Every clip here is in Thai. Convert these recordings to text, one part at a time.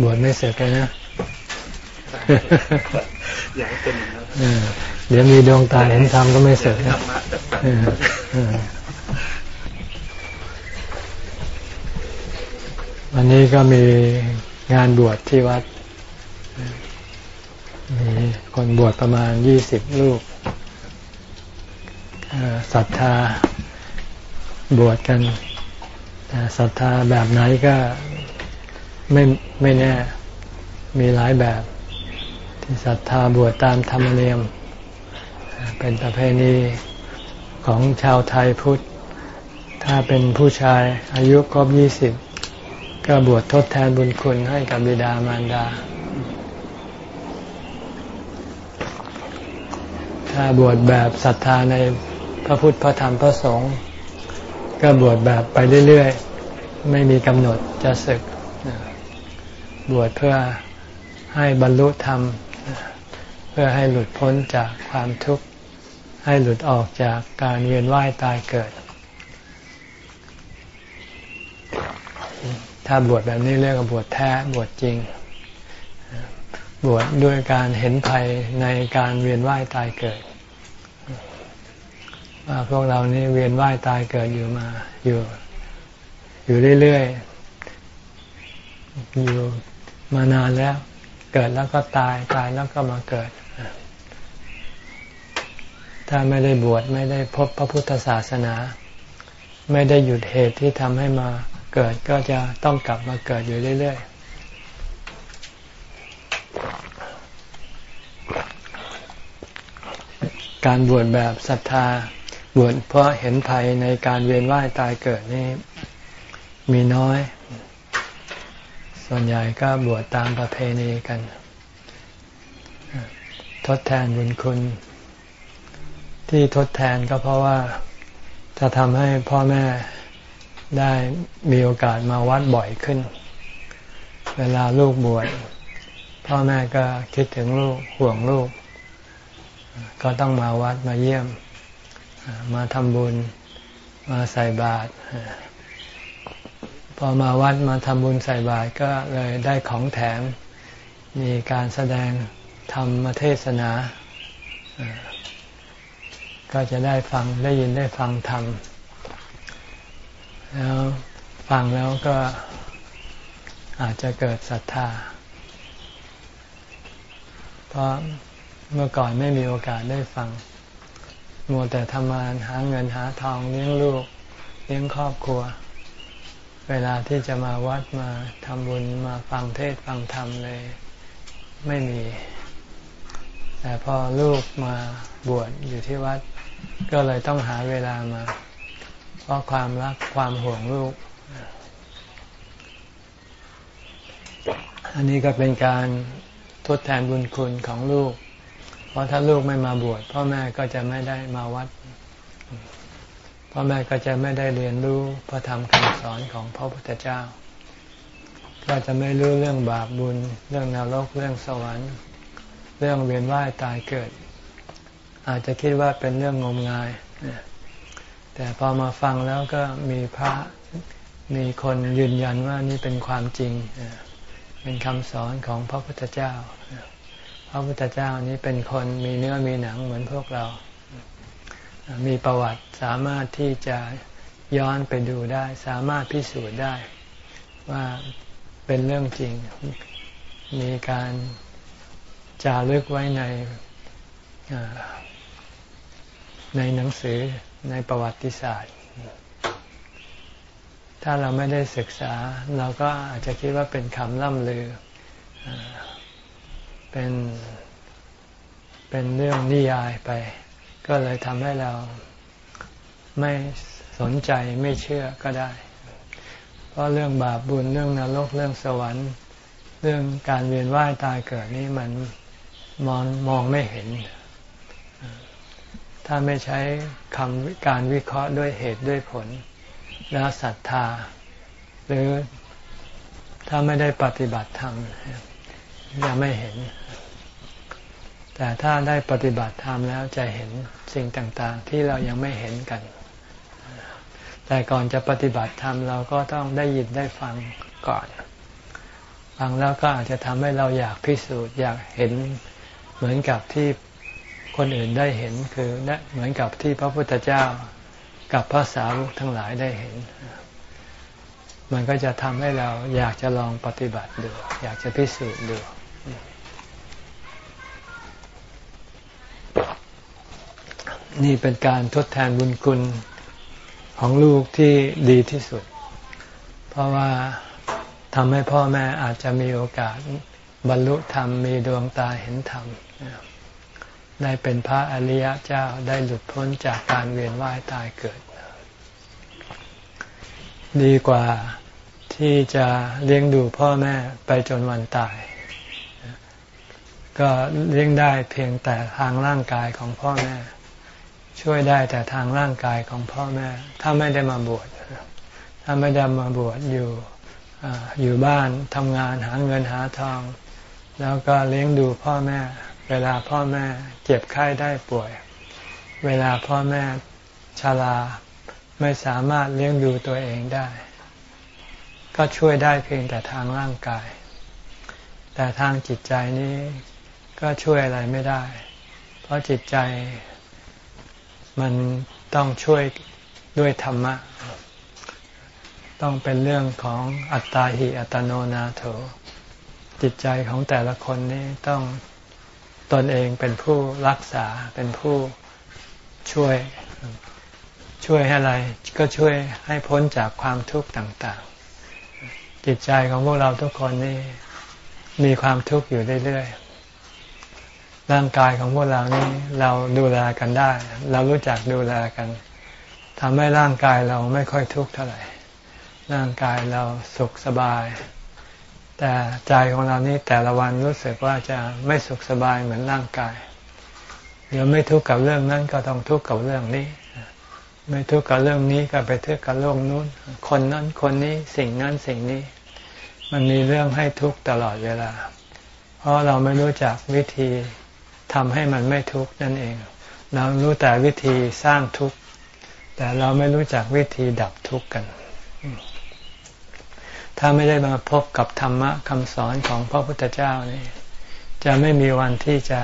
บวชไม่เสร็จเลยนะอยากให้เป็นอย่างนั้นเดี๋ยวมีดวงตาเห็นธรรมก็ไม่เสร็จนะวันนี้ก็มีงานบวชที่วัด มีคนบวชประมาณยี่สิบลูกศรัทธาบวชกันแต่ศรัทธาแบบไหนก็ ไม่ไม่แน่ มีหลายแบบ ที่ศรัทธาบวชตามธรรมเนียม เป็นประเพณีของชาวไทยพุทธ ถ้าเป็นผู้ชายอายุครบยี่สิบก็บวชทดแทนบุญคุณให้กับบิดามารดา ถ้าบวชแบบศรัทธาในพระพุทธพระธรรมพระสงฆ์ก็บวชแบบไปเรื่อยๆ ไม่มีกำหนดจะศึก บวชเพื่อให้บรรลุธรรม เพื่อให้หลุดพ้นจากความทุกข์ ให้หลุดออกจากการเวียนว่ายตายเกิด ถ้าบวชแบบนี้เรียกว่าบวชแท้บวชจริง บวชดด้วยการเห็นภัยในการเวียนว่ายตายเกิดว่าพวกเรานี่เวียนว่ายตายเกิดอยู่มาอยู่ อยู่เรื่อยๆอยู่ มานานแล้ว เกิดแล้วก็ตายตายแล้วก็มาเกิด ถ้าไม่ได้บวชไม่ได้พบพระพุทธศาสนา ไม่ได้หยุดเหตุที่ทำให้มาเกิดก็จะต้องกลับมาเกิดอยู่เรื่อย ๆการบวชแบบศรัทธาบวชเพราะเห็นภัยในการเวียนว่ายตายเกิดนี่มีน้อย ส่วนใหญ่ก็บวชตามประเพณีกัน ทดแทนบุญคุณ ที่ทดแทนก็เพราะว่าจะทำให้พ่อแม่ได้มีโอกาสมาวัดบ่อยขึ้น เวลาลูกบวชพ่อแม่ก็คิดถึงลูกห่วงลูก ก็ต้องมาวัดมาเยี่ยม มาทำบุญ มาใส่บาตร พอมาวัดมาทำบุญใส่บาตรก็เลยได้ของแถม มีการแสดงธรรมเทศนา ก็จะได้ฟังได้ยินได้ฟังธรรม แล้วฟังแล้วก็อาจจะเกิดศรัทธา เพราะเมื่อก่อนไม่มีโอกาสได้ฟัง มัวแต่ทำงานหาเงินหาทองเลี้ยงลูกเลี้ยงครอบครัว เวลาที่จะมาวัดมาทำบุญมาฟังเทศฟังธรรมเลย ไม่มี แต่พอลูกมาบวชอยู่ที่วัด ก็เลยต้องหาเวลามา เพราะความรักความห่วงลูก อันนี้ก็เป็นการทดแทนบุญคุณของลูก เพราะถ้าลูกไม่มาบวชพ่อแม่ก็จะไม่ได้มาวัด พ่อแม่ก็จะไม่ได้เรียนรู้พระธรรมคำสอนของพระพุทธเจ้า ก็จะไม่รู้เรื่องบาปบุญ เรื่องนรกเรื่องสวรรค์ เรื่องเวียนว่ายตายเกิด อาจจะคิดว่าเป็นเรื่องงมงาย แต่พอมาฟังแล้วก็มีพระมีคนยืนยันว่านี่เป็นความจริง เป็นคำสอนของพระพุทธเจ้า พระพุทธเจ้านี้เป็นคนมีเนื้อมีหนังเหมือนพวกเรา มีประวัติสามารถที่จะย้อนไปดูได้ สามารถพิสูจน์ได้ว่าเป็นเรื่องจริง มีการจารึกไว้ในในหนังสือในประวัติศาสตร์ ถ้าเราไม่ได้ศึกษา เราก็อาจจะคิดว่าเป็นคำล่ำลือ เป็นเป็นเรื่องนิยายไป ก็เลยทำให้เราไม่สนใจไม่เชื่อก็ได้ เพราะเรื่องบาปบุญเรื่องนรกเรื่องสวรรค์ เรื่องการเวียนว่ายตายเกิดนี่มันมองมองไม่เห็น ถ้าไม่ใช้คำการวิเคราะห์ด้วยเหตุด้วยผล แล้วศรัทธา หรือถ้าไม่ได้ปฏิบัติธรรมจะไม่เห็น แต่ถ้าได้ปฏิบัติธรรมแล้วจะเห็นสิ่งต่างๆ ที่เรายังไม่เห็นกัน แต่ก่อนจะปฏิบัติธรรมเราก็ต้องได้ยินได้ฟังก่อน ฟังแล้วก็อาจจะทำให้เราอยากพิสูจน์อยากเห็นเหมือนกับที่คนอื่นได้เห็นคือเหมือนกับที่พระพุทธเจ้ากับพระสาวกทั้งหลายได้เห็น มันก็จะทำให้เราอยากจะลองปฏิบัติดู อยากจะพิสูจน์ดู นี่เป็นการทดแทนบุญคุณของลูกที่ดีที่สุด เพราะว่าทำให้พ่อแม่อาจจะมีโอกาสบรรลุธรรมมีดวงตาเห็นธรรมได้เป็นพระอริยเจ้าได้หลุดพ้นจากการเวียนว่ายตายเกิด ดีกว่าที่จะเลี้ยงดูพ่อแม่ไปจนวันตาย ก็เลี้ยงได้เพียงแต่ทางร่างกายของพ่อแม่ ช่วยได้แต่ทางร่างกายของพ่อแม่ ถ้าไม่ได้มาบวชถ้าไม่ได้มาบวชอยู่อยู่บ้านทำงานหาเงินหาทอง แล้วก็เลี้ยงดูพ่อแม่ เวลาพ่อแม่เจ็บไข้ได้ป่วย เวลาพ่อแม่ชราไม่สามารถเลี้ยงดูตัวเองได้ ก็ช่วยได้เพียงแต่ทางร่างกาย แต่ทางจิตใจนี้ ก็ช่วยอะไรไม่ได้ เพราะจิตใจมันต้องช่วยด้วยธรรมะ ต้องเป็นเรื่องของอัตตาหิอัตโนนาโถ จิตใจของแต่ละคนนี้ต้องตนเองเป็นผู้รักษาเป็นผู้ช่วยช่วยให้อะไรก็ช่วยให้พ้นจากความทุกข์ต่างๆ จิตใจของพวกเราทุกคนนี่มีความทุกข์อยู่เรื่อยๆ ร่างกายของพวกเรานี่เราดูแลกันได้ เรารู้จักดูแลกันทำให้ร่างกายเราไม่ค่อยทุกข์เท่าไหร่ ร่างกายเราสุขสบาย แต่ใจของเรานี่แต่ละวันรู้สึกว่าจะไม่สุขสบายเหมือนร่างกาย เดี๋ยวไม่ทุกข์กับเรื่องนั้นก็ต้องทุกข์กับเรื่องนี้ ไม่ทุกข์กับเรื่องนี้ก็ไปทุกข์กับเรื่องนู้น คนนั้นคนนี้สิ่งนั้นสิ่งนี้ มันมีเรื่องให้ทุกข์ตลอดเวลา เพราะเราไม่รู้จักวิธี ทำให้มันไม่ทุกข์นั่นเอง เรารู้แต่วิธีสร้างทุกข์ แต่เราไม่รู้จักวิธีดับทุกข์กัน ถ้าไม่ได้มาพบกับธรรมะคำสอนของพระพุทธเจ้านี่จะไม่มีวันที่จะ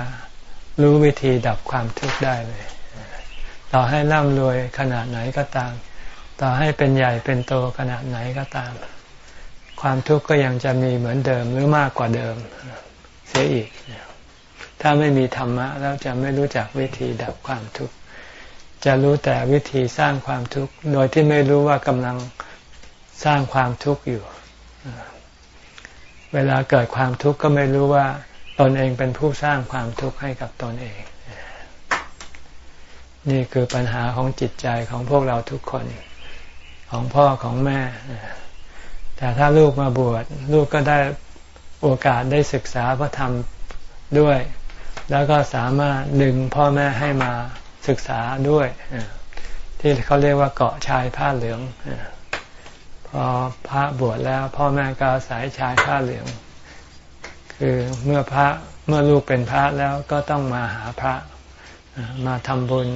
รู้วิธีดับความทุกข์ได้เลย ต่อให้ร่ำรวยขนาดไหนก็ตาม ต่อให้เป็นใหญ่เป็นโตขนาดไหนก็ตาม ความทุกข์ก็ยังจะมีเหมือนเดิมหรือมากกว่าเดิม เสียอีก ถ้าไม่มีธรรมะแล้วจะไม่รู้จักวิธีดับความทุกข์ จะรู้แต่วิธีสร้างความทุกข์ โดยที่ไม่รู้ว่ากำลังสร้างความทุกข์อยู่ เวลาเกิดความทุกข์ก็ไม่รู้ว่าตนเองเป็นผู้สร้างความทุกข์ให้กับตนเอง นี่คือปัญหาของจิตใจของพวกเราทุกคน ของพ่อของแม่ แต่ถ้าลูกมาบวชลูกก็ได้โอกาสได้ศึกษาพระธรรมด้วย แล้วก็สามารถดึงพ่อแม่ให้มาศึกษาด้วย ที่เขาเรียกว่าเกาะชายผ้าเหลืองพอพระบวชแล้วพ่อแม่ก็สายชายผ้าเหลือง คือเมื่อพระเมื่อลูกเป็นพระแล้วก็ต้องมาหาพระมาทำบุญ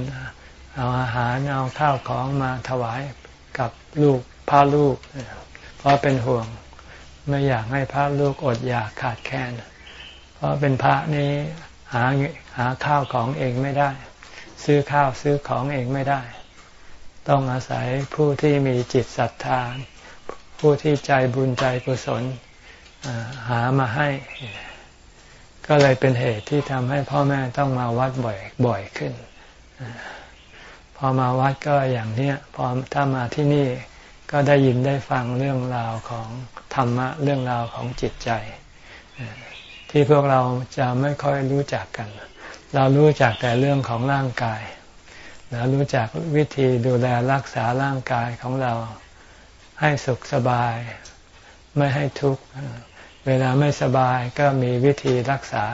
เอาอาหารเอาข้าวของมาถวายกับลูกพระลูก เพราะเป็นห่วงไม่อยากให้พระลูกอดอยากขาดแคลนเพราะเป็นพระนี้ หาหาข้าวของเองไม่ได้ ซื้อข้าวซื้อของเองไม่ได้ ต้องอาศัยผู้ที่มีจิตศรัทธา ผู้ที่ใจบุญใจกุศลหามาให้ ก็เลยเป็นเหตุที่ทำให้พ่อแม่ต้องมาวัดบ่อยบ่อยขึ้น พอมาวัดก็อย่างเนี้ยพอถ้ามาที่นี่ก็ได้ยินได้ฟังเรื่องราวของธรรมะ เรื่องราวของจิตใจ ที่พวกเราจะไม่ค่อยรู้จักกัน เรารู้จักแต่เรื่องของร่างกาย เรารู้จักวิธีดูแลรักษาร่างกายของเราให้สุขสบาย ไม่ให้ทุกข์ เวลาไม่สบายก็มีวิธีรักษา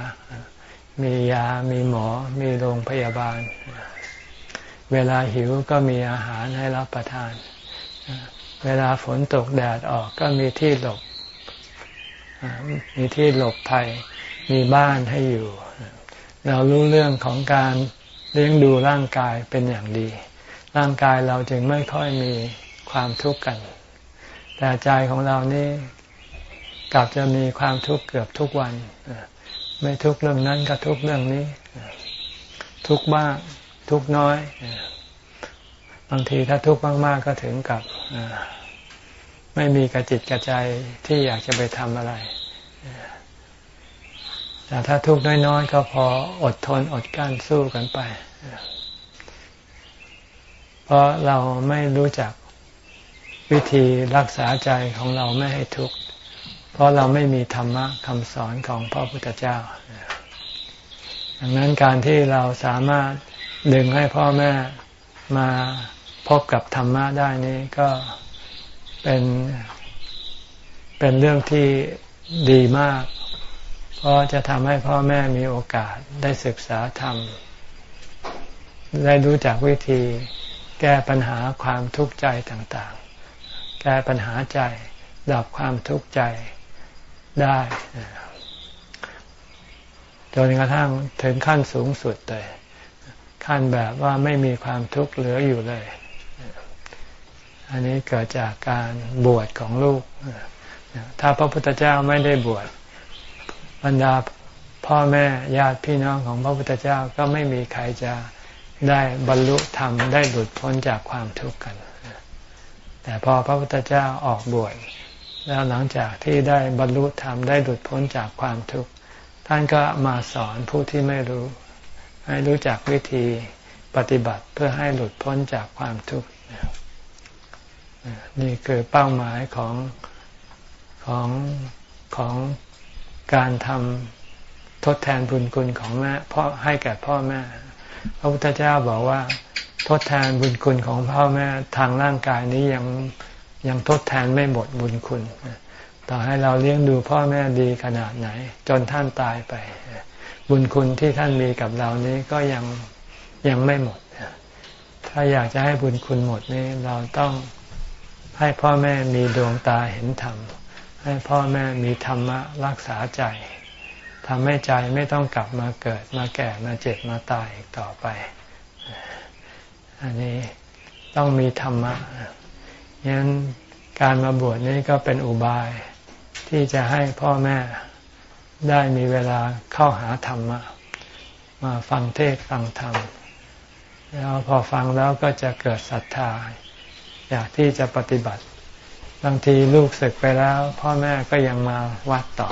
มียา มีหมอ มีโรงพยาบาล เวลาหิวก็มีอาหารให้รับประทาน เวลาฝนตกแดดออกก็มีที่หลบ มีที่หลบภัย มีบ้านให้อยู่ เรารู้เรื่องของการเลี้ยงดูร่างกายเป็นอย่างดี ร่างกายเราจึงไม่ค่อยมีความทุกข์กัน แต่ใจของเรานี่กลับจะมีความทุกข์เกือบทุกวัน ไม่ทุกเรื่องนั้นก็ทุกเรื่องนี้ ทุกบ้างทุกน้อย บางทีถ้าทุกข์มาก ๆ ก็ถึงกับ ไม่มีกระจิตกระใจที่อยากจะไปทำอะไร แต่ถ้าทุกข์น้อยๆ ก็พออดทนอดกั้นสู้กันไป เพราะเราไม่รู้จักวิธีรักษาใจของเราไม่ให้ทุกข์ เพราะเราไม่มีธรรมะคำสอนของพระพุทธเจ้า ดังนั้นการที่เราสามารถดึงให้พ่อแม่มาพบกับธรรมะได้นี้ก็ เป็นเป็นเรื่องที่ดีมาก เพราะจะทำให้พ่อแม่มีโอกาสได้ศึกษาธรรม ได้รู้จักวิธีแก้ปัญหาความทุกข์ใจต่างๆ แก้ปัญหาใจดับความทุกข์ใจได้จนกระทั่งถึงขั้นสูงสุดเลย ขั้นแบบว่าไม่มีความทุกข์เหลืออยู่เลย อันนี้เกิดจากการบวชของลูก ถ้าพระพุทธเจ้าไม่ได้บวชบรรดาพ่อแม่ญาติพี่น้องของพระพุทธเจ้าก็ไม่มีใครจะได้บรรลุธรรมได้หลุดพ้นจากความทุกข์กัน แต่พอพระพุทธเจ้าออกบวชแล้วหลังจากที่ได้บรรลุธรรมได้หลุดพ้นจากความทุกข์ท่านก็มาสอนผู้ที่ไม่รู้ ให้รู้จักวิธีปฏิบัติเพื่อให้หลุดพ้นจากความทุกข์ นี่คือเป้าหมายของของของการทำทดแทนบุญคุณของแม่พ่อให้แก่พ่อแม่ พระพุทธเจ้าบอกว่า ทดแทนบุญคุณของพ่อแม่ทางร่างกายนี้ยังยังทดแทนไม่หมดบุญคุณ ต่อให้เราเลี้ยงดูพ่อแม่ดีขนาดไหน จนท่านตายไป บุญคุณที่ท่านมีกับเรานี้ก็ยังยังไม่หมด ถ้าอยากจะให้บุญคุณหมดนี่เราต้อง ให้พ่อแม่มีดวงตาเห็นธรรม ให้พ่อแม่มีธรรมะรักษาใจทำให้ใจไม่ต้องกลับมาเกิดมาแก่มาเจ็บมาตายอีกต่อไป อันนี้ต้องมีธรรมะยันการมาบวชนี้ก็เป็นอุบาย ที่จะให้พ่อแม่ได้มีเวลาเข้าหาธรรมะ มาฟังเทศฟังธรรม แล้วพอฟังแล้วก็จะเกิดศรัทธา อยากที่จะปฏิบัติ บางทีลูกศึกไปแล้ว พ่อแม่ก็ยังมาวัดต่อ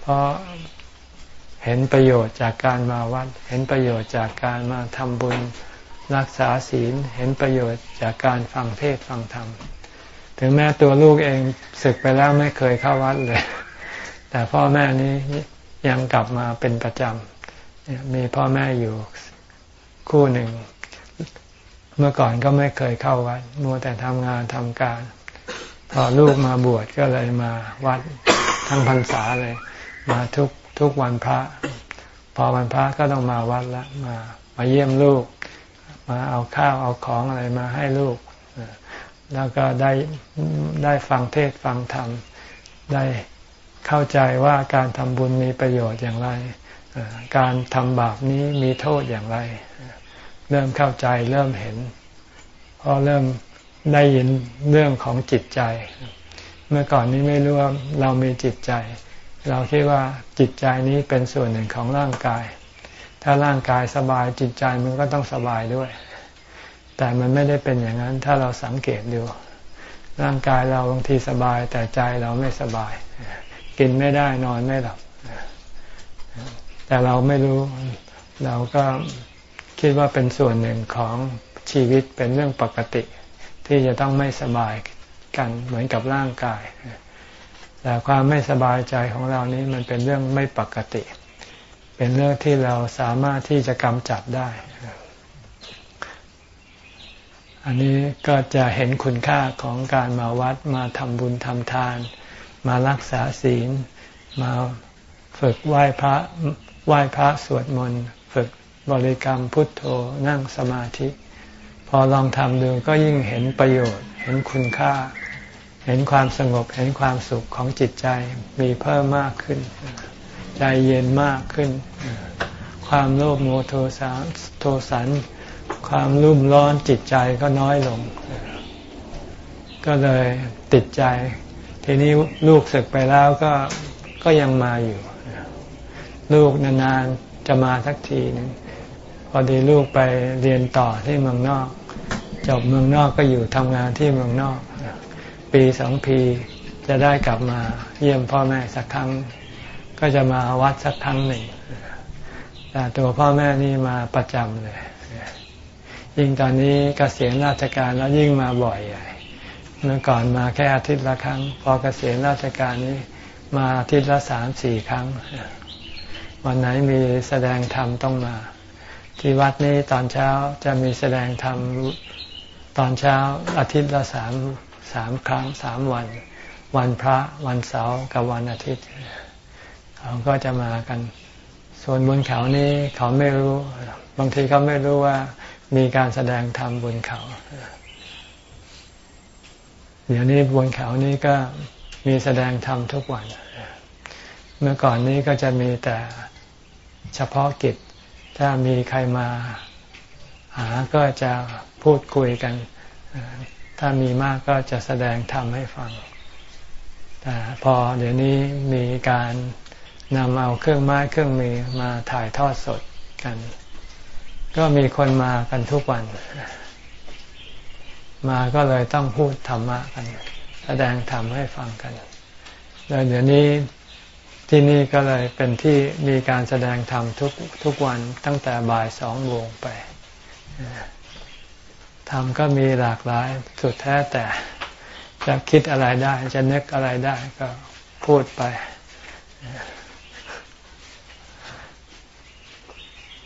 เพราะเห็นประโยชน์จากการมาวัด เห็นประโยชน์จากการมาทำบุญรักษาศีล เห็นประโยชน์จากการฟังเทศฟังธรรม ถึงแม้ตัวลูกเองศึกไปแล้วไม่เคยเข้าวัดเลย แต่พ่อแม่นี้ยังกลับมาเป็นประจำมีพ่อแม่อยู่คู่หนึ่ง เมื่อก่อนก็ไม่เคยเข้าวัด มัวแต่ทำงานทำการ พอลูกมาบวชก็เลยมาวัดทั้งพรรษาเลย มาทุกทุกวันพระ พอวันพระก็ต้องมาวัดละมา มาเยี่ยมลูก มาเอาข้าวเอาของอะไรมาให้ลูก แล้วก็ได้ได้ฟังเทศฟังธรรม ได้เข้าใจว่าการทำบุญมีประโยชน์อย่างไร การทำบาปนี้มีโทษอย่างไร เริ่มเข้าใจเริ่มเห็นพอเริ่มได้ยินเรื่องของจิตใจ เมื่อก่อนนี้ไม่รู้ว่าเรามีจิตใจ เราคิดว่าจิตใจนี้เป็นส่วนหนึ่งของร่างกาย ถ้าร่างกายสบายจิตใจมันก็ต้องสบายด้วย แต่มันไม่ได้เป็นอย่างนั้น ถ้าเราสังเกตดู ร่างกายเราบางทีสบาย แต่ใจเราไม่สบาย กินไม่ได้นอนไม่หลับแต่เราไม่รู้เราก็ คิดว่าเป็นส่วนหนึ่งของชีวิตเป็นเรื่องปกติ ที่จะต้องไม่สบายกันเหมือนกับร่างกาย แต่ความไม่สบายใจของเรานี้มันเป็นเรื่องไม่ปกติ เป็นเรื่องที่เราสามารถที่จะกำจัดได้ อันนี้ก็จะเห็นคุณค่าของการมาวัดมาทำบุญทำทาน มารักษาศีล มาฝึกไหว้พระไหว้พระสวดมนต์ บริกรรมพุทโธนั่งสมาธิ พอลองทำดูก็ยิ่งเห็นประโยชน์ เห็นคุณค่า เห็นความสงบเห็นความสุขของจิตใจมีเพิ่มมากขึ้น ใจเย็นมากขึ้น ความโลภโมโทสาโทสัน ความรุ่มร้อนจิตใจก็น้อยลง ก็เลยติดใจ ทีนี้ลูกศึกไปแล้วก็ก็ยังมาอยู่ ลูกนานๆจะมาสักทีนึง อดีลูกไปเรียนต่อที่เมืองนอก จบเมืองนอกก็อยู่ทำงานที่เมืองนอก ปีสองปีจะได้กลับมาเยี่ยมพ่อแม่สักครั้ง ก็จะมาวัดสักครั้งหนึ่งแต่ตัวพ่อแม่นี่มาประจำเลย ยิ่งตอนนี้กเกษียณราชการแล้วยิ่งมาบ่อยใหญ่เมื่อก่อนมาแค่อาทิตย์ละครั้ง พอเกษียณราชการนี้มาอาทิตย์ละสามสี่ครั้ง วันไหนมีแสดงธรรมต้องมา ที่วัดนี้ตอนเช้าจะมีแสดงธรรมตอนเช้าอาทิตย์ละสามสามครั้งสามวัน วันพระวันเสาร์กับวันอาทิตย์เขาก็จะมากัน ส่วนบนเขานี้เขาไม่รู้ บางทีเขาไม่รู้ว่ามีการแสดงธรรมบนเขา เดี๋ยวนี้บนเขานี้ก็มีแสดงธรรมทุกวัน เมื่อก่อนนี้ก็จะมีแต่เฉพาะกิจ ถ้ามีใครมาหาก็จะพูดคุยกัน ถ้ามีมากก็จะแสดงธรรมให้ฟัง แต่พอเดี๋ยวนี้มีการนำเอาเครื่องไม้เครื่องมือมาถ่ายทอดสดกัน ก็มีคนมากันทุกวัน มาก็เลยต้องพูดธรรมะกัน แสดงธรรมให้ฟังกันเลยเดี๋ยวนี้ ที่นี่ก็เลยเป็นที่มีการแสดงธรรมทุกทุกวันตั้งแต่บ่ายสองโมงไปธรรมก็มีหลากหลายสุดแท้แต่จะคิดอะไรได้ จะนึกอะไรได้ก็พูดไป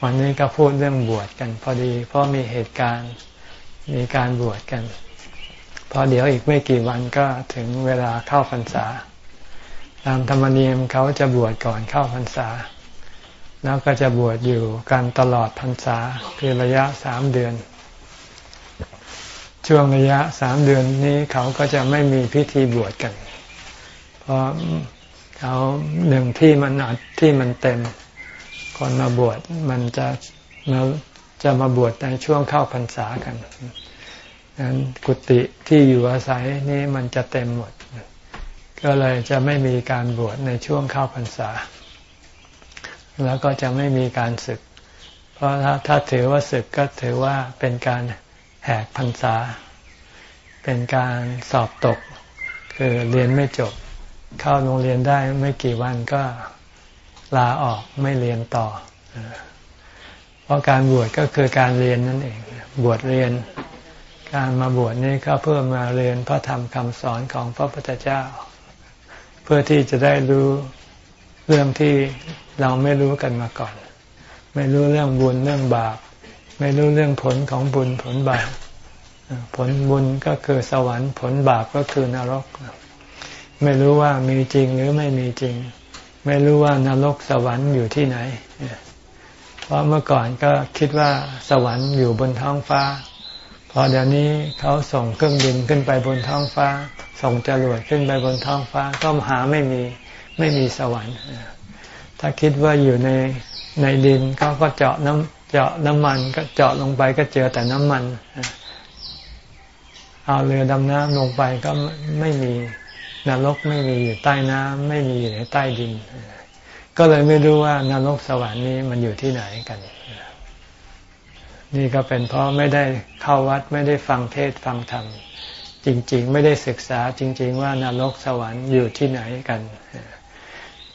วันนี้ก็พูดเรื่องบวชกัน พอดี เพราะมีเหตุการณ์มีการบวชกัน พอเดี๋ยวอีกไม่กี่วันก็ถึงเวลาเข้าพรรษา ตามธรรมเนียมเขาจะบวชก่อนเข้าพรรษา แล้วก็จะบวชอยู่กันตลอดพรรษาคือระยะสามเดือน ช่วงระยะสามเดือนนี้เขาก็จะไม่มีพิธีบวชกัน เพราะเขาหนึ่งที่มันอัดที่มันเต็ม คนมาบวชมันจะมาจะมาบวชในช่วงเข้าพรรษากันนั้นกุฏิที่อยู่อาศัยนี่มันจะเต็มหมด ก็เลยจะไม่มีการบวชในช่วงเข้าพรรษา แล้วก็จะไม่มีการศึก เพราะถ้าถ้าถือว่าศึกก็ถือว่าเป็นการแหกพรรษา เป็นการสอบตก คือเรียนไม่จบ เข้าโรงเรียนได้ไม่กี่วันก็ลาออกไม่เรียนต่อ เพราะการบวชก็คือการเรียนนั่นเอง บวชเรียน การมาบวชนี่ก็เพื่อมาเรียนพระธรรมคำสอนของพระพุทธเจ้า พื่อที่จะได้รู้เรื่องที่เราไม่รู้กันมาก่อน ไม่รู้เรื่องบุญเรื่องบาป ไม่รู้เรื่องผลของบุญผลบาป ผลบุญก็คือสวรรค์ ผลบาปก็คือนรก ไม่รู้ว่ามีจริงหรือไม่มีจริง ไม่รู้ว่านรกสวรรค์อยู่ที่ไหน เพราะเมื่อก่อนก็คิดว่าสวรรค์อยู่บนท้องฟ้า พอเดี๋ยวนี้เขาส่งเครื่องบินขึ้นไปบนท้องฟ้า ส่งจรวดขึ้นไปบนท้องฟ้าก็หาไม่มีไม่มีสวรรค์ ถ้าคิดว่าอยู่ในในดินเขาก็เจาะน้ำเจาะน้ำมัน ก็เจาะลงไปก็เจอแต่น้ำมัน เอาเรือดำน้ำลงไปก็ไม่มีนรกไม่มีอยู่ใต้น้ำไม่มีอยู่ในใต้ดิน ก็เลยไม่รู้ว่านรกสวรรค์นี้มันอยู่ที่ไหนกัน นี่ก็เป็นเพราะไม่ได้เข้าวัดไม่ได้ฟังเทศฟังธรรม จริง ๆ ไม่ได้ศึกษาจริง ๆ ว่านรกสวรรค์อยู่ที่ไหนกัน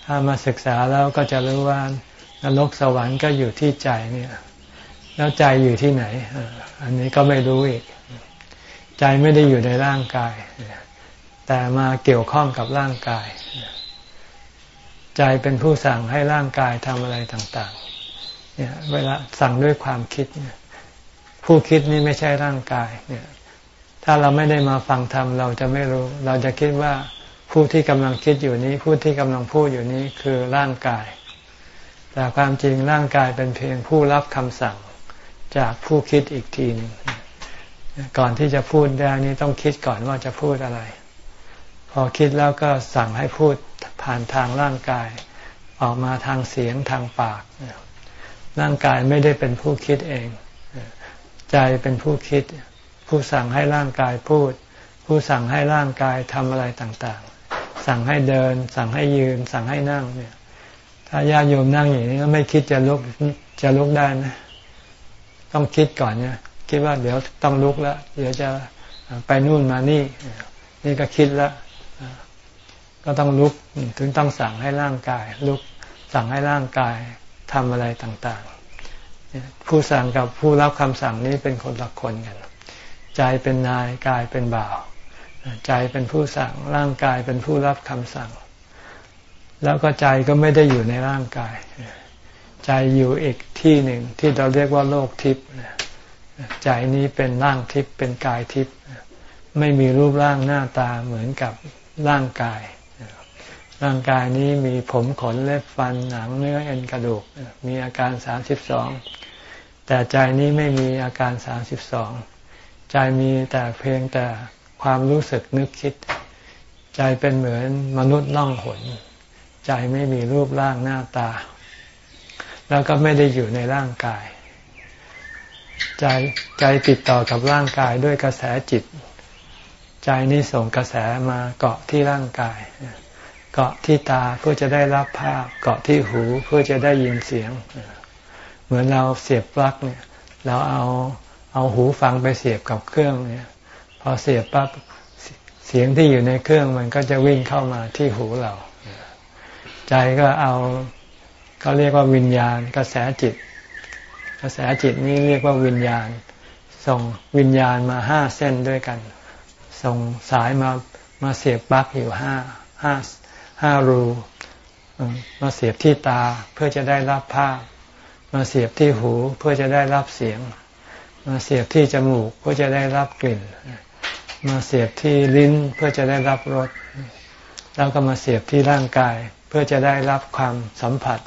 ถ้ามาศึกษาแล้วก็จะรู้ว่านรกสวรรค์ก็อยู่ที่ใจเนี่ย แล้วใจอยู่ที่ไหน อันนี้ก็ไม่รู้อีก ใจไม่ได้อยู่ในร่างกาย แต่มาเกี่ยวข้องกับร่างกาย ใจเป็นผู้สั่งให้ร่างกายทำอะไรต่าง ๆ เนี่ยเวลาสั่งด้วยความคิดเนี่ย ผู้คิดนี่ไม่ใช่ร่างกายเนี่ย ถ้าเราไม่ได้มาฟังธรรมเราจะไม่รู้ เราจะคิดว่าผู้ที่กำลังคิดอยู่นี้ ผู้ที่กำลังพูดอยู่นี้คือร่างกาย แต่ความจริงร่างกายเป็นเพียงผู้รับคำสั่งจากผู้คิดอีกทีนึงก่อนที่จะพูดได้นี้ต้องคิดก่อนว่าจะพูดอะไร พอคิดแล้วก็สั่งให้พูดผ่านทางร่างกาย ออกมาทางเสียงทางปาก ร่างกายไม่ได้เป็นผู้คิดเอง ใจเป็นผู้คิด ผู้สั่งให้ร่างกายพูด ผู้สั่งให้ร่างกายทำอะไรต่างๆ สั่งให้เดิน สั่งให้ยืน สั่งให้นั่งเนี่ย ถ้าญาติโยมนั่งอย่างนี้ก็ไม่คิดจะลุกจะลุกได้นะต้องคิดก่อนเนี่ยคิดว่าเดี๋ยวต้องลุกแล้วเดี๋ยวจะไปนู่นมานี่ นี่ก็คิดแล้วก็ต้องลุกถึงต้องสั่งให้ร่างกาย ลุกสั่งให้ร่างกายทำอะไรต่างๆ ผู้สั่งกับผู้รับคำสั่งนี้เป็นคนละคนกัน ใจเป็นนายกายเป็นบ่าว ใจเป็นผู้สั่งร่างกายเป็นผู้รับคำสั่ง แล้วก็ใจก็ไม่ได้อยู่ในร่างกาย ใจอยู่อีกที่หนึ่งที่เราเรียกว่าโลกทิพย์ใจนี้เป็นร่างทิพย์เป็นกายทิพย์ไม่มีรูปร่างหน้าตาเหมือนกับร่างกาย ร่างกายนี้มีผมขนเล็บฟันหนังเนื้อเอ็นกระดูก มีอาการสามสิบสอง แต่ใจนี้ไม่มีอาการสามสิบสองใจมีแต่เพียงแต่ความรู้สึกนึกคิด ใจเป็นเหมือนมนุษย์ล่องหนใจไม่มีรูปร่างหน้าตา แล้วก็ไม่ได้อยู่ในร่างกาย ใจใจติดต่อกับร่างกายด้วยกระแสจิต ใจนี้ส่งกระแสมาเกาะที่ร่างกาย เกาะที่ตาเพื่อจะได้รับภาพ เกาะที่หูเพื่อจะได้ยินเสียงเเหมือนเราเสียบปลั๊กเนี่ย เราเอาเอาหูฟังไปเสียบกับเครื่องเนี่ย พอเสียบปั๊บเสียงที่อยู่ในเครื่องมันก็จะวิ่งเข้ามาที่หูเรา ใจก็เอาเขาเรียกว่าวิญญาณ กระแสจิต กระแสจิตนี้เรียกว่าวิญญาณ ส่งวิญญาณมาห้าเส้นด้วยกัน ส่งสายมามาเสียบปลั๊กอยู่ห้าห้าห้ารู มาเสียบที่ตาเพื่อจะได้รับภาพ มาเสียบที่หูเพื่อจะได้รับเสียง มาเสียบที่จมูกเพื่อจะได้รับกลิ่น มาเสียบที่ลิ้นเพื่อจะได้รับรสแล้วก็มาเสียบที่ร่างกาย เพื่อจะได้รับความสัมผัส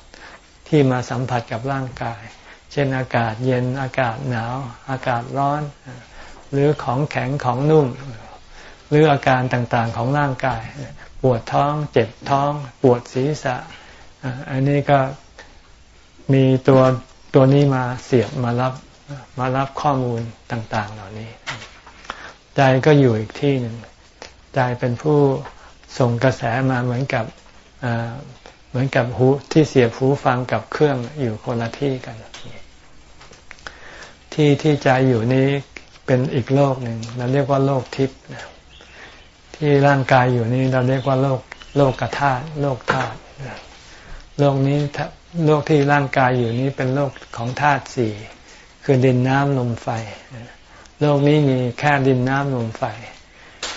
ที่มาสัมผัสกับร่างกาย เช่นอากาศเย็นอากาศหนาว อากาศร้อน หรือของแข็งของนุ่ม หรืออาการต่างๆของร่างกาย ปวดท้องเจ็บท้อง ปวดศีรษะ อันนี้ก็ มีตัวตัวนี้มาเสียบมารับมารับข้อมูลต่าง ๆ เหล่านี้ ใจก็อยู่อีกที่หนึ่งใจเป็นผู้ส่งกระแสมาเหมือนกับเหมือนกับหูที่เสียบหูฟังกับเครื่องอยู่คนละที่กัน ที่ที่ใจอยู่นี้เป็นอีกโลกหนึ่งเราเรียกว่าโลกทิพย์ที่ร่างกายอยู่นี้เราเรียกว่าโลกโลกธาตุโลกธาตุโลกนี้ โลกที่ร่างกายอยู่นี้เป็นโลกของธาตุสี่คือดินน้ำลมไฟ โลกนี้มีแค่ดินน้ำลมไฟ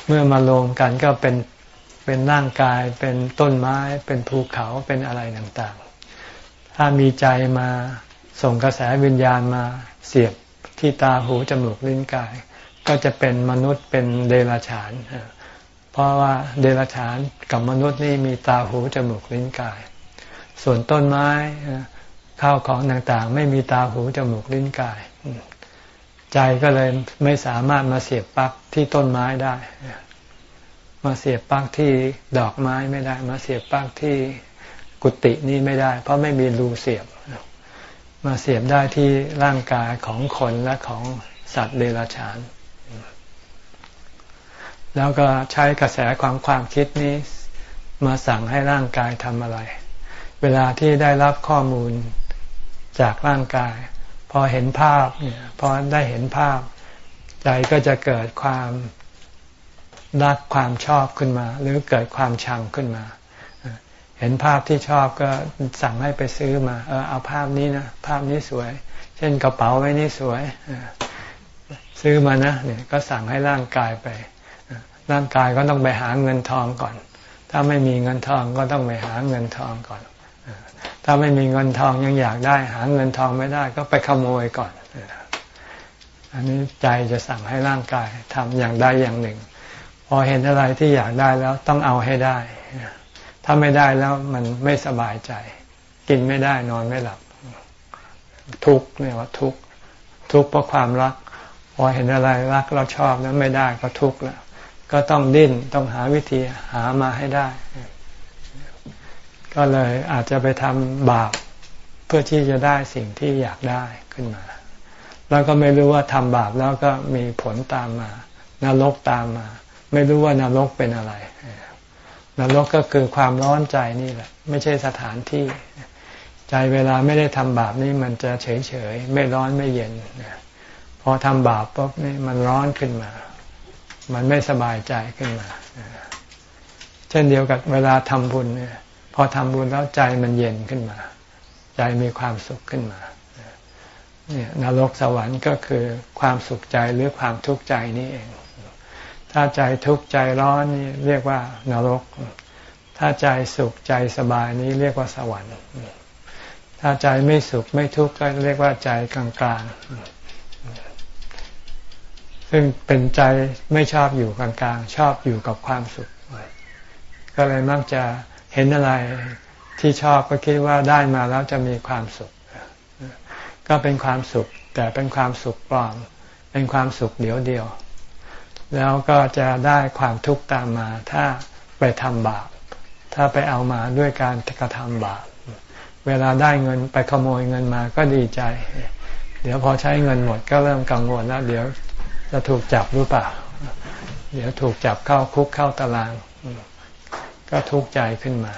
เมื่อมารวมกันก็เป็นเป็นร่างกายเป็นต้นไม้ เป็นภูเขาเป็นอะไรต่างๆ ถ้ามีใจมาส่งกระแสวิญญาณมาเสียบที่ตาหูจมูกลิ้นกาย ก็จะเป็นมนุษย์เป็นเดรัจฉาน เพราะว่าเดรัจฉานกับมนุษย์นี่มีตาหูจมูกลิ้นกาย ส่วนต้นไม้ข้าวของต่างๆ ไม่มีตาหูจมูกลิ้นกาย ใจก็เลยไม่สามารถมาเสียบปลั๊กที่ต้นไม้ได้ มาเสียบปลั๊กที่ดอกไม้ไม่ได้ มาเสียบปลั๊กที่กุฏินี่ไม่ได้ เพราะไม่มีรูเสียบ มาเสียบได้ที่ร่างกายของคนและของสัตว์เดรัจฉานแล้วก็ใช้กระแสความความคิดนี้ มาสั่งให้ร่างกายทำอะไร เวลาที่ได้รับข้อมูลจากร่างกาย พอเห็นภาพเนี่ยพอได้เห็นภาพ ใจก็จะเกิดความรักความชอบขึ้นมา หรือเกิดความชังขึ้นมา เห็นภาพที่ชอบก็สั่งให้ไปซื้อมา เออเอาภาพนี้นะภาพนี้สวย เช่นกระเป๋าไว้นี่สวยซื้อมานะเนี่ยก็สั่งให้ร่างกายไปร่างกายก็ต้องไปหาเงินทองก่อน ถ้าไม่มีเงินทองก็ต้องไปหาเงินทองก่อน ถ้าไม่มีเงินทองยังอยากได้ หาเงินทองไม่ได้ก็ไปขโมยก่อน อันนี้ใจจะสั่งให้ร่างกายทำอย่างใดอย่างหนึ่ง พอเห็นอะไรที่อยากได้แล้วต้องเอาให้ได้ ถ้าไม่ได้แล้วมันไม่สบายใจ กินไม่ได้นอนไม่หลับ ทุกเนี่ยว่าทุกทุกเพราะความรัก พอเห็นอะไรรักเราชอบแล้วไม่ได้ก็ทุกข์แล้ว ก็ต้องดิ้นต้องหาวิธีหามาให้ได้ ก็เลยอาจจะไปทำบาปเพื่อที่จะได้สิ่งที่อยากได้ขึ้นมา แล้วก็ไม่รู้ว่าทำบาปแล้วก็มีผลตามมานรกตามมา ไม่รู้ว่านรกเป็นอะไรนรกก็คือความร้อนใจนี่แหละ ไม่ใช่สถานที่ ใจเวลาไม่ได้ทำบาปนี่มันจะเฉยเฉยไม่ร้อนไม่เย็นพอทำบาปปุ๊บนี่มันร้อนขึ้นมา มันไม่สบายใจขึ้นมาเช่นเดียวกับเวลาทำบุญเนี่ย พอทำบุญแล้วใจมันเย็นขึ้นมา ใจมีความสุขขึ้นมาเนี่ยนรกสวรรค์ก็คือความสุขใจหรือความทุกข์ใจนี่เอง ถ้าใจทุกข์ใจร้อนนี่เรียกว่านรก ถ้าใจสุขใจสบายนี้เรียกว่าสวรรค์ ถ้าใจไม่สุขไม่ทุกข์ก็เรียกว่าใจกลางๆซึ่งเป็นใจไม่ชอบอยู่กลางๆ ชอบอยู่กับความสุข ก็เลยมักจะ เห็นอะไรที่ชอบก็คิดว่าได้มาแล้วจะมีความสุข ก็เป็นความสุข แต่เป็นความสุขปลอม เป็นความสุขเดียวเดียว แล้วก็จะได้ความทุกข์ตามมาถ้าไปทำบาปถ้าไปเอามาด้วยการกระทำบาปเวลาได้เงินไปขโมยเงินมาก็ดีใจ เดี๋ยวพอใช้เงินหมดก็เริ่มกังวลแล้วเดี๋ยวจะถูกจับหรือเปล่า เดี๋ยวถูกจับเข้าคุกเข้าตาราง ก็ทุกข์ใจขึ้นมา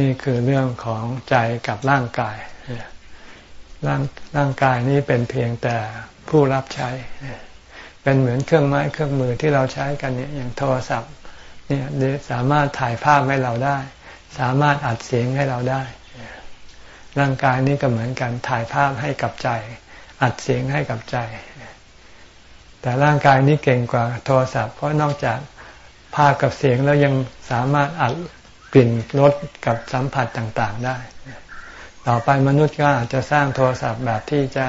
นี่คือเรื่องของใจกับร่างกาย ร่างร่างกายนี้เป็นเพียงแต่ผู้รับใช้ เป็นเหมือนเครื่องไม้เครื่องมือที่เราใช้กันเนี่ยอย่างโทรศัพท์เนี่ยสามารถถ่ายภาพให้เราได้ สามารถอัดเสียงให้เราได้ ร่างกายนี้ก็เหมือนกันถ่ายภาพให้กับใจ อัดเสียงให้กับใจ แต่ร่างกายนี้เก่งกว่าโทรศัพท์เพราะนอกจาก ภาพกับเสียงแล้วยังสามารถอัดกลิ่นรสกับสัมผัสต่างๆได้ ต่อไปมนุษย์ก็อาจจะสร้างโทรศัพท์แบบที่จะ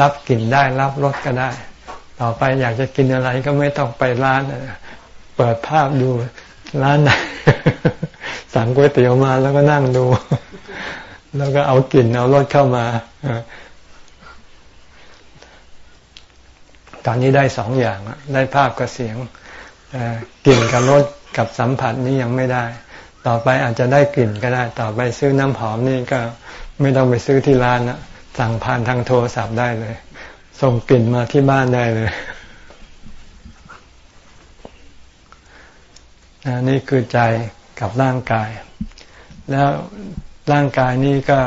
รับกลิ่นได้รับรสก็ได้ ต่อไปอยากจะกินอะไรก็ไม่ต้องไปร้าน เปิดภาพดูร้านไหนสั่งก๋วยเตี๋ยวมาแล้วก็นั่งดู แล้วก็เอากลิ่นเอารสเข้ามาตอนนี้ได้สองอย่างได้ภาพกับเสียง กลิ่นกับรสกับสัมผัสนี้ยังไม่ได้ ต่อไปอาจจะได้กลิ่นก็ได้ ต่อไปซื้อน้ำหอมนี่ก็ไม่ต้องไปซื้อที่ร้านนะสั่งผ่านทางโทรศัพท์ได้เลย ส่งกลิ่นมาที่บ้านได้เลยนี่คือใจกับร่างกาย แล้วร่างกายนี้ก็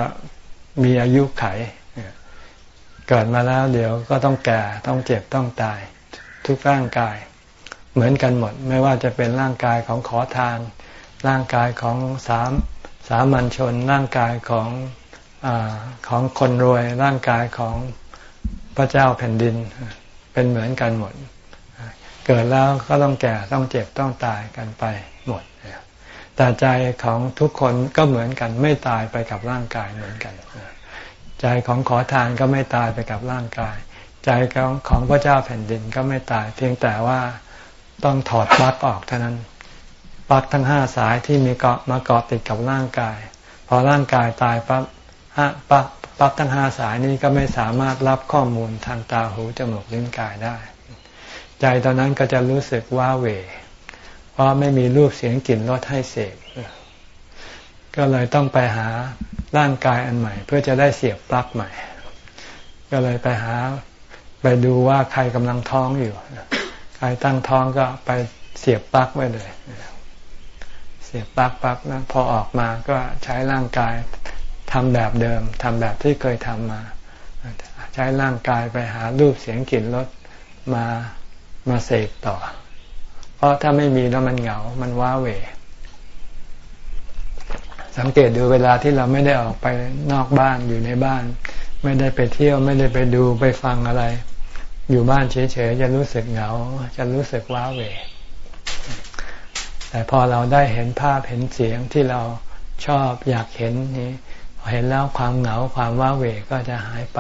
มีอายุไข เกิดมาแล้วเดี๋ยวก็ต้องแก่ต้องเจ็บต้องตาย ทุกร่างกาย เหมือนกันหมด ไม่ว่าจะเป็นร่างกายของขอทาน ร่างกายของสามสามัญชน ร่างกายของอของคนรวย ร่างกายของพระเจ้าแผ่นดิน เป็นเหมือนกันหมด เกิดแล้วก็ต้องแก่ต้องเจ็บต้องตายกันไปหมด แต่ใจของทุกคนก็เหมือนกัน ไม่ตายไปกับร่างกายเหมือนกัน ใจของขอทานก็ไม่ตายไปกับร่างกาย ใจของของพระเจ้าแผ่นดินก็ไม่ตาย เพียงแต่ว่า ต้องถอดปลั๊กออกเท่านั้นปลั๊กทั้งห้าสายที่มีเกาะมาเกาะติดกับร่างกาย พอร่างกายตายปั๊บปั๊บปั๊บทั้งห้าสายนี้ก็ไม่สามารถรับข้อมูลทางตาหูจมูกลิ้นกายได้ ใจตอนนั้นก็จะรู้สึกว่าเวเพราะไม่มีรูปเสียงกลิ่นรสให้เสพก็เลยต้องไปหาร่างกายอันใหม่ เพื่อจะได้เสียบปลั๊กใหม่ ก็เลยไปหาไปดูว่าใครกำลังท้องอยู่ ตั้งท้องก็ไปเสียบปลั๊กไว้เลย เสียบปลั๊กปั๊บแล้วพอออกมาก็ใช้ร่างกายทำแบบเดิมทำแบบที่เคยทำมา ใช้ร่างกายไปหารูปเสียงกลิ่นรสมามาเสกต่อ เพราะถ้าไม่มีแล้วมันเหงา มันว้าเหวสังเกตดูเวลาที่เราไม่ได้ออกไปนอกบ้านอยู่ในบ้าน ไม่ได้ไปเที่ยวไม่ได้ไปดูไปฟังอะไร อยู่บ้านเฉยๆจะรู้สึกเหงา จะรู้สึกว้าเหวแต่พอเราได้เห็นภาพเห็นเสียงที่เราชอบอยากเห็นนี้เห็นแล้วความเหงาความว้าเหวก็จะหายไป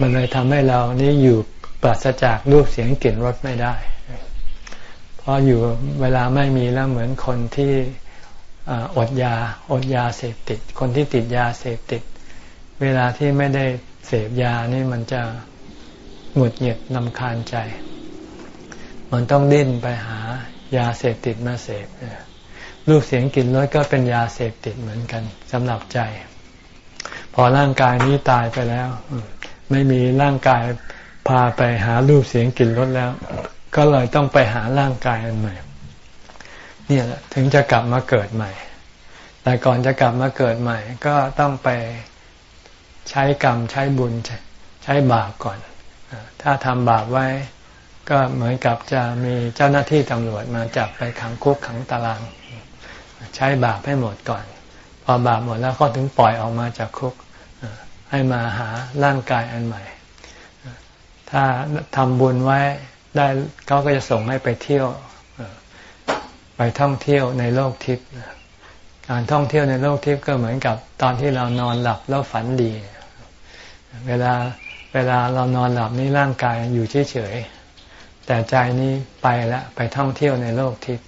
มันเลยทำให้เรานี่อยู่ปราศจากรูปเสียงกลิ่นรสไม่ได้ เพราะอยู่เวลาไม่มีแล้วเหมือนคนที่อดยาอดยาเสพติด คนที่ติดยาเสพติด เวลาที่ไม่ได้เสพยานี่มันจะ หงุดหงิดนำคาญใจ มันต้องดิ้นไปหายาเสพติดมาเสพรูปเสียงกลิ่นรสก็เป็นยาเสพติดเหมือนกันสำหรับใจ พอร่างกายนี้ตายไปแล้ว ไม่มีร่างกายพาไปหารูปเสียงกลิ่นรสแล้ว ก็เลยต้องไปหาร่างกายอันใหม่เนี่แหละถึงจะกลับมาเกิดใหม่ แต่ก่อนจะกลับมาเกิดใหม่ ก็ต้องไปใช้กรรมใช้บุญใช้บาปก่อน ถ้าทำบาปไว้ ก็เหมือนกับจะมีเจ้าหน้าที่ตำรวจมาจับไปขังคุกขังตาราง ใช้บาปให้หมดก่อน พอบาปหมดแล้วก็ถึงปล่อยออกมาจากคุกให้มาหาร่างกายอันใหม่ ถ้าทำบุญไว้ได้เขาก็จะส่งให้ไปเที่ยวไปท่องเที่ยวในโลกทิพย์การท่องเที่ยวในโลกทิพย์ก็เหมือนกับตอนที่เรานอนหลับแล้วฝันดี เวลา เวลาเรานอนหลับนี่ร่างกายอยู่เฉยๆแต่ใจนี้ไปล้วไปท่องเที่ยวในโลกทิพย์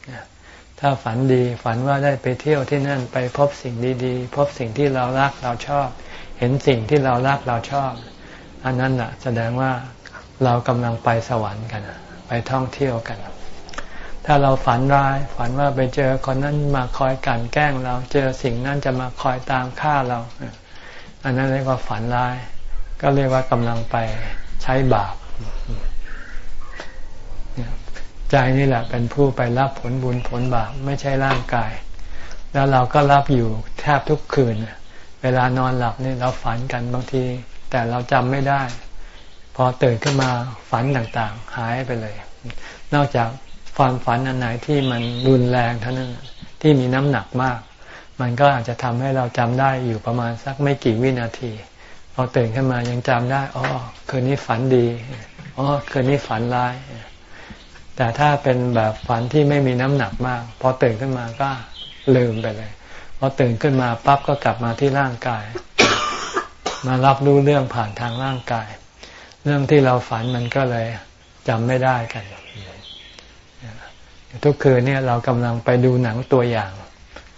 ถ้าฝันดีฝันว่าได้ไปเที่ยวที่นั่นไปพบสิ่งดีๆ พบสิ่งที่เรารักเราชอบ เห็นสิ่งที่เรารักเราชอบ อันนั้นแหละแสดงว่าเรากำลังไปสวรรค์กัน ไปท่องเที่ยวกัน ถ้าเราฝันร้าย ฝันว่าไปเจอคนนั้นมาคอยกันแกล้งเราเจอสิ่งนั้นจะมาคอยตามฆ่าเรา อันนั้นเรียกว่าฝันร้าย ก็เรียกว่ากำลังไปใช้บาปใจนี่แหละเป็นผู้ไปรับผลบุญผลบาปไม่ใช่ร่างกาย แล้วเราก็รับอยู่แทบทุกคืน เวลานอนหลับนี่เราฝันกันบางที แต่เราจำไม่ได้ พอตื่นขึ้นมาฝันต่างๆ หายไปเลย นอกจากความฝันอันไหนที่มันรุนแรงเท่านั้นที่มีน้ำหนักมาก มันก็อาจจะทำให้เราจำได้อยู่ประมาณสักไม่กี่วินาที พอตื่นขึ้นมายังจำได้อ๋อคืนนี้ฝันดีอ๋อคืนนี้ฝันร้าย แต่ถ้าเป็นแบบฝันที่ไม่มีน้ำหนักมาก พอตื่นขึ้นมาก็ลืมไปเลยพอตื่นขึ้นมาปั๊บก็กลับมาที่ร่างกาย มารับรู้เรื่องผ่านทางร่างกาย เรื่องที่เราฝันมันก็เลยจำไม่ได้กัน ทุกคืนเนี่ยเรากำลังไปดูหนังตัวอย่าง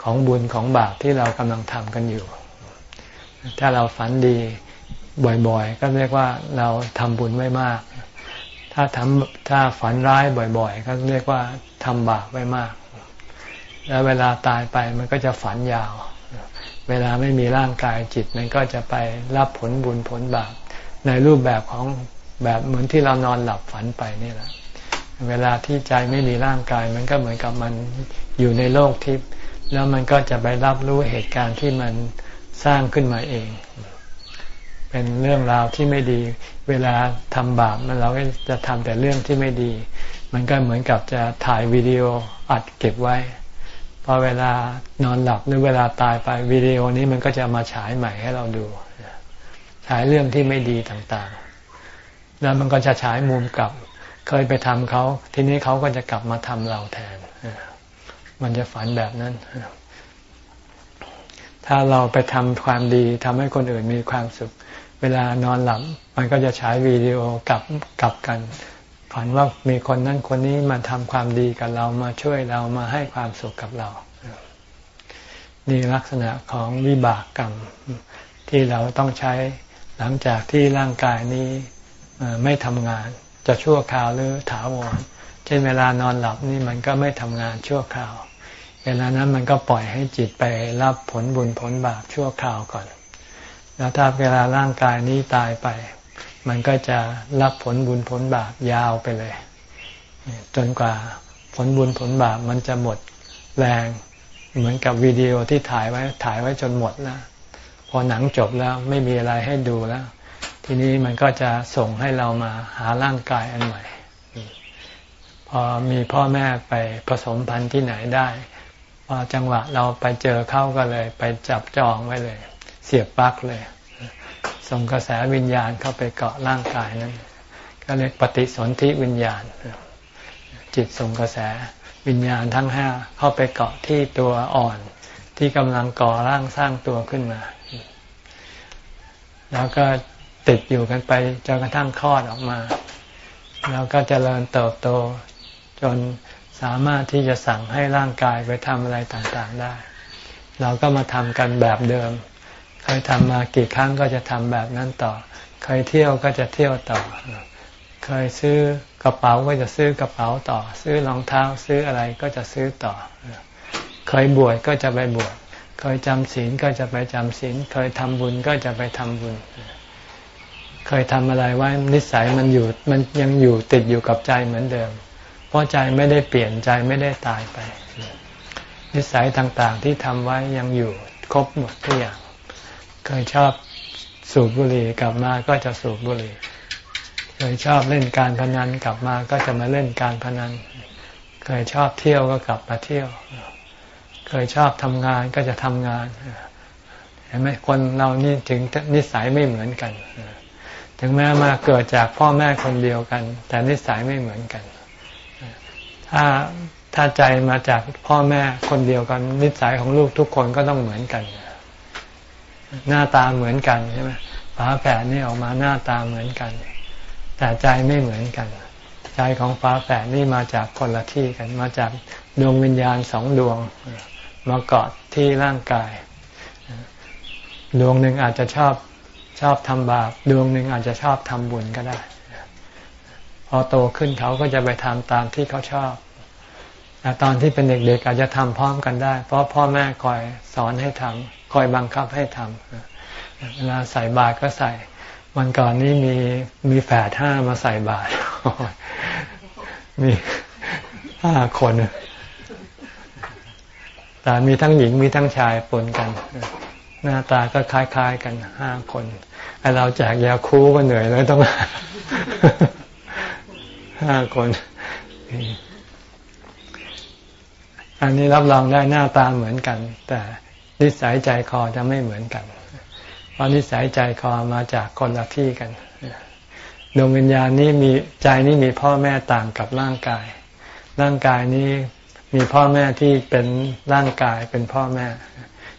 ของบุญของบาปที่เรากำลังทำกันอยู่ ถ้าเราฝันดี บ่อยๆ ก็เรียกว่าเราทำบุญไม่มาก ถ้าทำถ้าฝันร้ายบ่อยๆ ก็เรียกว่าทำบาปไว้มาก แล้วเวลาตายไปมันก็จะฝันยาว เวลาไม่มีร่างกายจิตมันก็จะไปรับผลบุญผลบาปในรูปแบบของแบบเหมือนที่เรานอนหลับฝันไปนี่แหละ เวลาที่ใจไม่มีร่างกาย มันก็เหมือนกับมันอยู่ในโลกทิพย์แล้วมันก็จะไปรับรู้เหตุการณ์ที่มันสร้างขึ้นมาเอง เป็นเรื่องราวที่ไม่ดี เวลาทำบาปมันเราก็จะทำแต่เรื่องที่ไม่ดี มันก็เหมือนกับจะถ่ายวิดีโออัดเก็บไว้พอเวลานอนหลับหรือเวลาตายไปวิดีโอนี้มันก็จะมาฉายใหม่ให้เราดูฉายเรื่องที่ไม่ดีต่างๆ แล้วมันก็จะฉายมุมกลับ เคยไปทำเขา ทีนี้เขาก็จะกลับมาทำเราแทน มันจะฝันแบบนั้น ถ้าเราไปทำความดีทำให้คนอื่นมีความสุข เวลานอนหลับ มันก็จะฉายวีดีโอกลับกลับกันฝันว่ามีคนนั้นคนนี้มาทำความดีกับเรามาช่วยเรามาให้ความสุขกับเรา นี่ลักษณะของวิบากกรรม ที่เราต้องใช้หลังจากที่ร่างกายนี้ไม่ทำงาน จะชั่วคราวหรือถาวรเช่นเวลานอนหลับนี่มันก็ไม่ทำงานชั่วคราว เวลานั้นมันก็ปล่อยให้จิตไปรับผลบุญผลบาปชั่วคราวก่อน แล้วถ้าเวลาร่างกายนี้ตายไป มันก็จะรับผลบุญผลบาปยาวไปเลย จนกว่าผลบุญผลบาปมันจะหมดแรงเหมือนกับวิดีโอที่ถ่ายไว้ถ่ายไว้จนหมดแล้วพอหนังจบแล้วไม่มีอะไรให้ดูแล้ว ทีนี้มันก็จะส่งให้เรามาหาร่างกายอันใหม่ พอมีพ่อแม่ไปผสมพันธุ์ที่ไหนได้ พอจังหวะเราไปเจอเข้าก็เลย ไปจับจองไว้เลย เสียบปลั๊กเลย ส่งกระแสวิญญาณเข้าไปเกาะร่างกายนั้น ก็เรียกปฏิสนธิวิญญาณ จิตส่งกระแสวิญญาณทั้งห้าเข้าไปเกาะที่ตัวอ่อน ที่กำลังก่อร่างสร้างตัวขึ้นมา แล้วก็ติดอยู่กันไปจนกระทั่งคลอดออกมา แล้วก็เจริญเติบโตจน สามารถที่จะสั่งให้ร่างกายไปทำอะไรต่างๆได้ เราก็มาทำกันแบบเดิม เคยทำมากี่ครั้งก็จะทำแบบนั้นต่อ เคยเที่ยวก็จะเที่ยวต่อ เคยซื้อกระเป๋าก็จะซื้อกระเป๋าต่อ ซื้อรองเท้าซื้ออะไรก็จะซื้อต่อ เคยบวชก็จะไปบวช เคยจำศีลก็จะไปจำศีล เคยทำบุญก็จะไปทำบุญเคยทำอะไรไว้นิสัยมันอยู่มันยังอยู่ติดอยู่กับใจเหมือนเดิม ราะใจไม่ได้เปลี่ยนใจไม่ได้ตายไป นิสัยต่างๆที่ทำไว้ยังอยู่ครบหมดทุกอย่างเคยชอบสูบบุหรี่กลับมาก็จะสูบบุหรี่เคยชอบเล่นการพนันกลับมาก็จะมาเล่นการพนัน เคยชอบเที่ยวก็กลับมาเที่ยว เคยชอบทำงานก็จะทำงานเห็นไหมคนเรานี่ถึงนิสัยไม่เหมือนกัน ถึงแม้มาเกิดจากพ่อแม่คนเดียวกัน แต่นิสัยไม่เหมือนกัน ถ้าถ้าใจมาจากพ่อแม่คนเดียวกัน นิสัยของลูกทุกคนก็ต้องเหมือนกัน หน้าตาเหมือนกันใช่ไหมฝาแฝดนี่ออกมาหน้าตาเหมือนกัน แต่ใจไม่เหมือนกัน ใจของฟ้าแฝดนี่มาจากคนละที่กัน มาจากดวงวิญญาณสองดวงมาเกาะที่ร่างกาย ดวงหนึ่งอาจจะชอบชอบทำบาปดวงหนึ่งอาจจะชอบทำบุญก็ได้ พอโตขึ้นเขาก็จะไปทำตามที่เขาชอบแต่ตอนที่เป็นเด็กๆอาจจะทำพร้อมกันได้ เพราะพ่อแม่คอยสอนให้ทำคอยบังคับให้ทำเวลาใส่บาตรก็ใส่ วันก่อนนี้มีมีแฝดห้ามาใส่บาตรมีห้าคนแต่มีทั้งหญิงมีทั้งชายปนกัน หน้าตาก็คล้าย ๆ กันห้าคนไอเราแจกยาคูก็เหนื่อยเลยต้อง ห้าคน อันนี้รับรองได้หน้าตาเหมือนกัน แต่นิสัยใจคอจะไม่เหมือนกัน เพราะนิสัยใจคอมาจากคนละที่กันดวงวิญญาณนี้มีใจนี้มีพ่อแม่ต่างกับร่างกาย ร่างกายนี้มีพ่อแม่ที่เป็นร่างกายเป็นพ่อแม่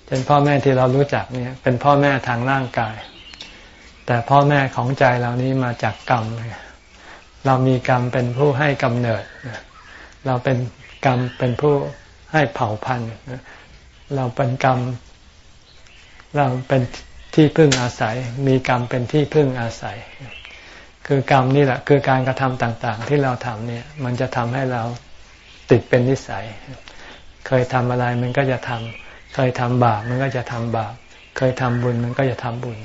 เช่นพ่อแม่ที่เรารู้จักเนี่ย เป็นพ่อแม่ทางร่างกาย แต่พ่อแม่ของใจเรานี้มาจากกรรมเเรามีกรรมเป็นผู้ให้กำเนิด เราเป็นกรรมเป็นผู้ให้เผ่าพันธุ์เราเป็นกรรม เราเป็นที่พึ่งอาศัย มีกรรมเป็นที่พึ่งอาศัย คือกรรมนี่แหละ คือการกระทำต่างๆ ที่เราทำเนี่ย มันจะทำให้เราติดเป็นนิสัย เคยทำอะไรมันก็จะทำเคยทำบาปมันก็จะทำบาป เคยทำบุญมันก็จะทำบุญ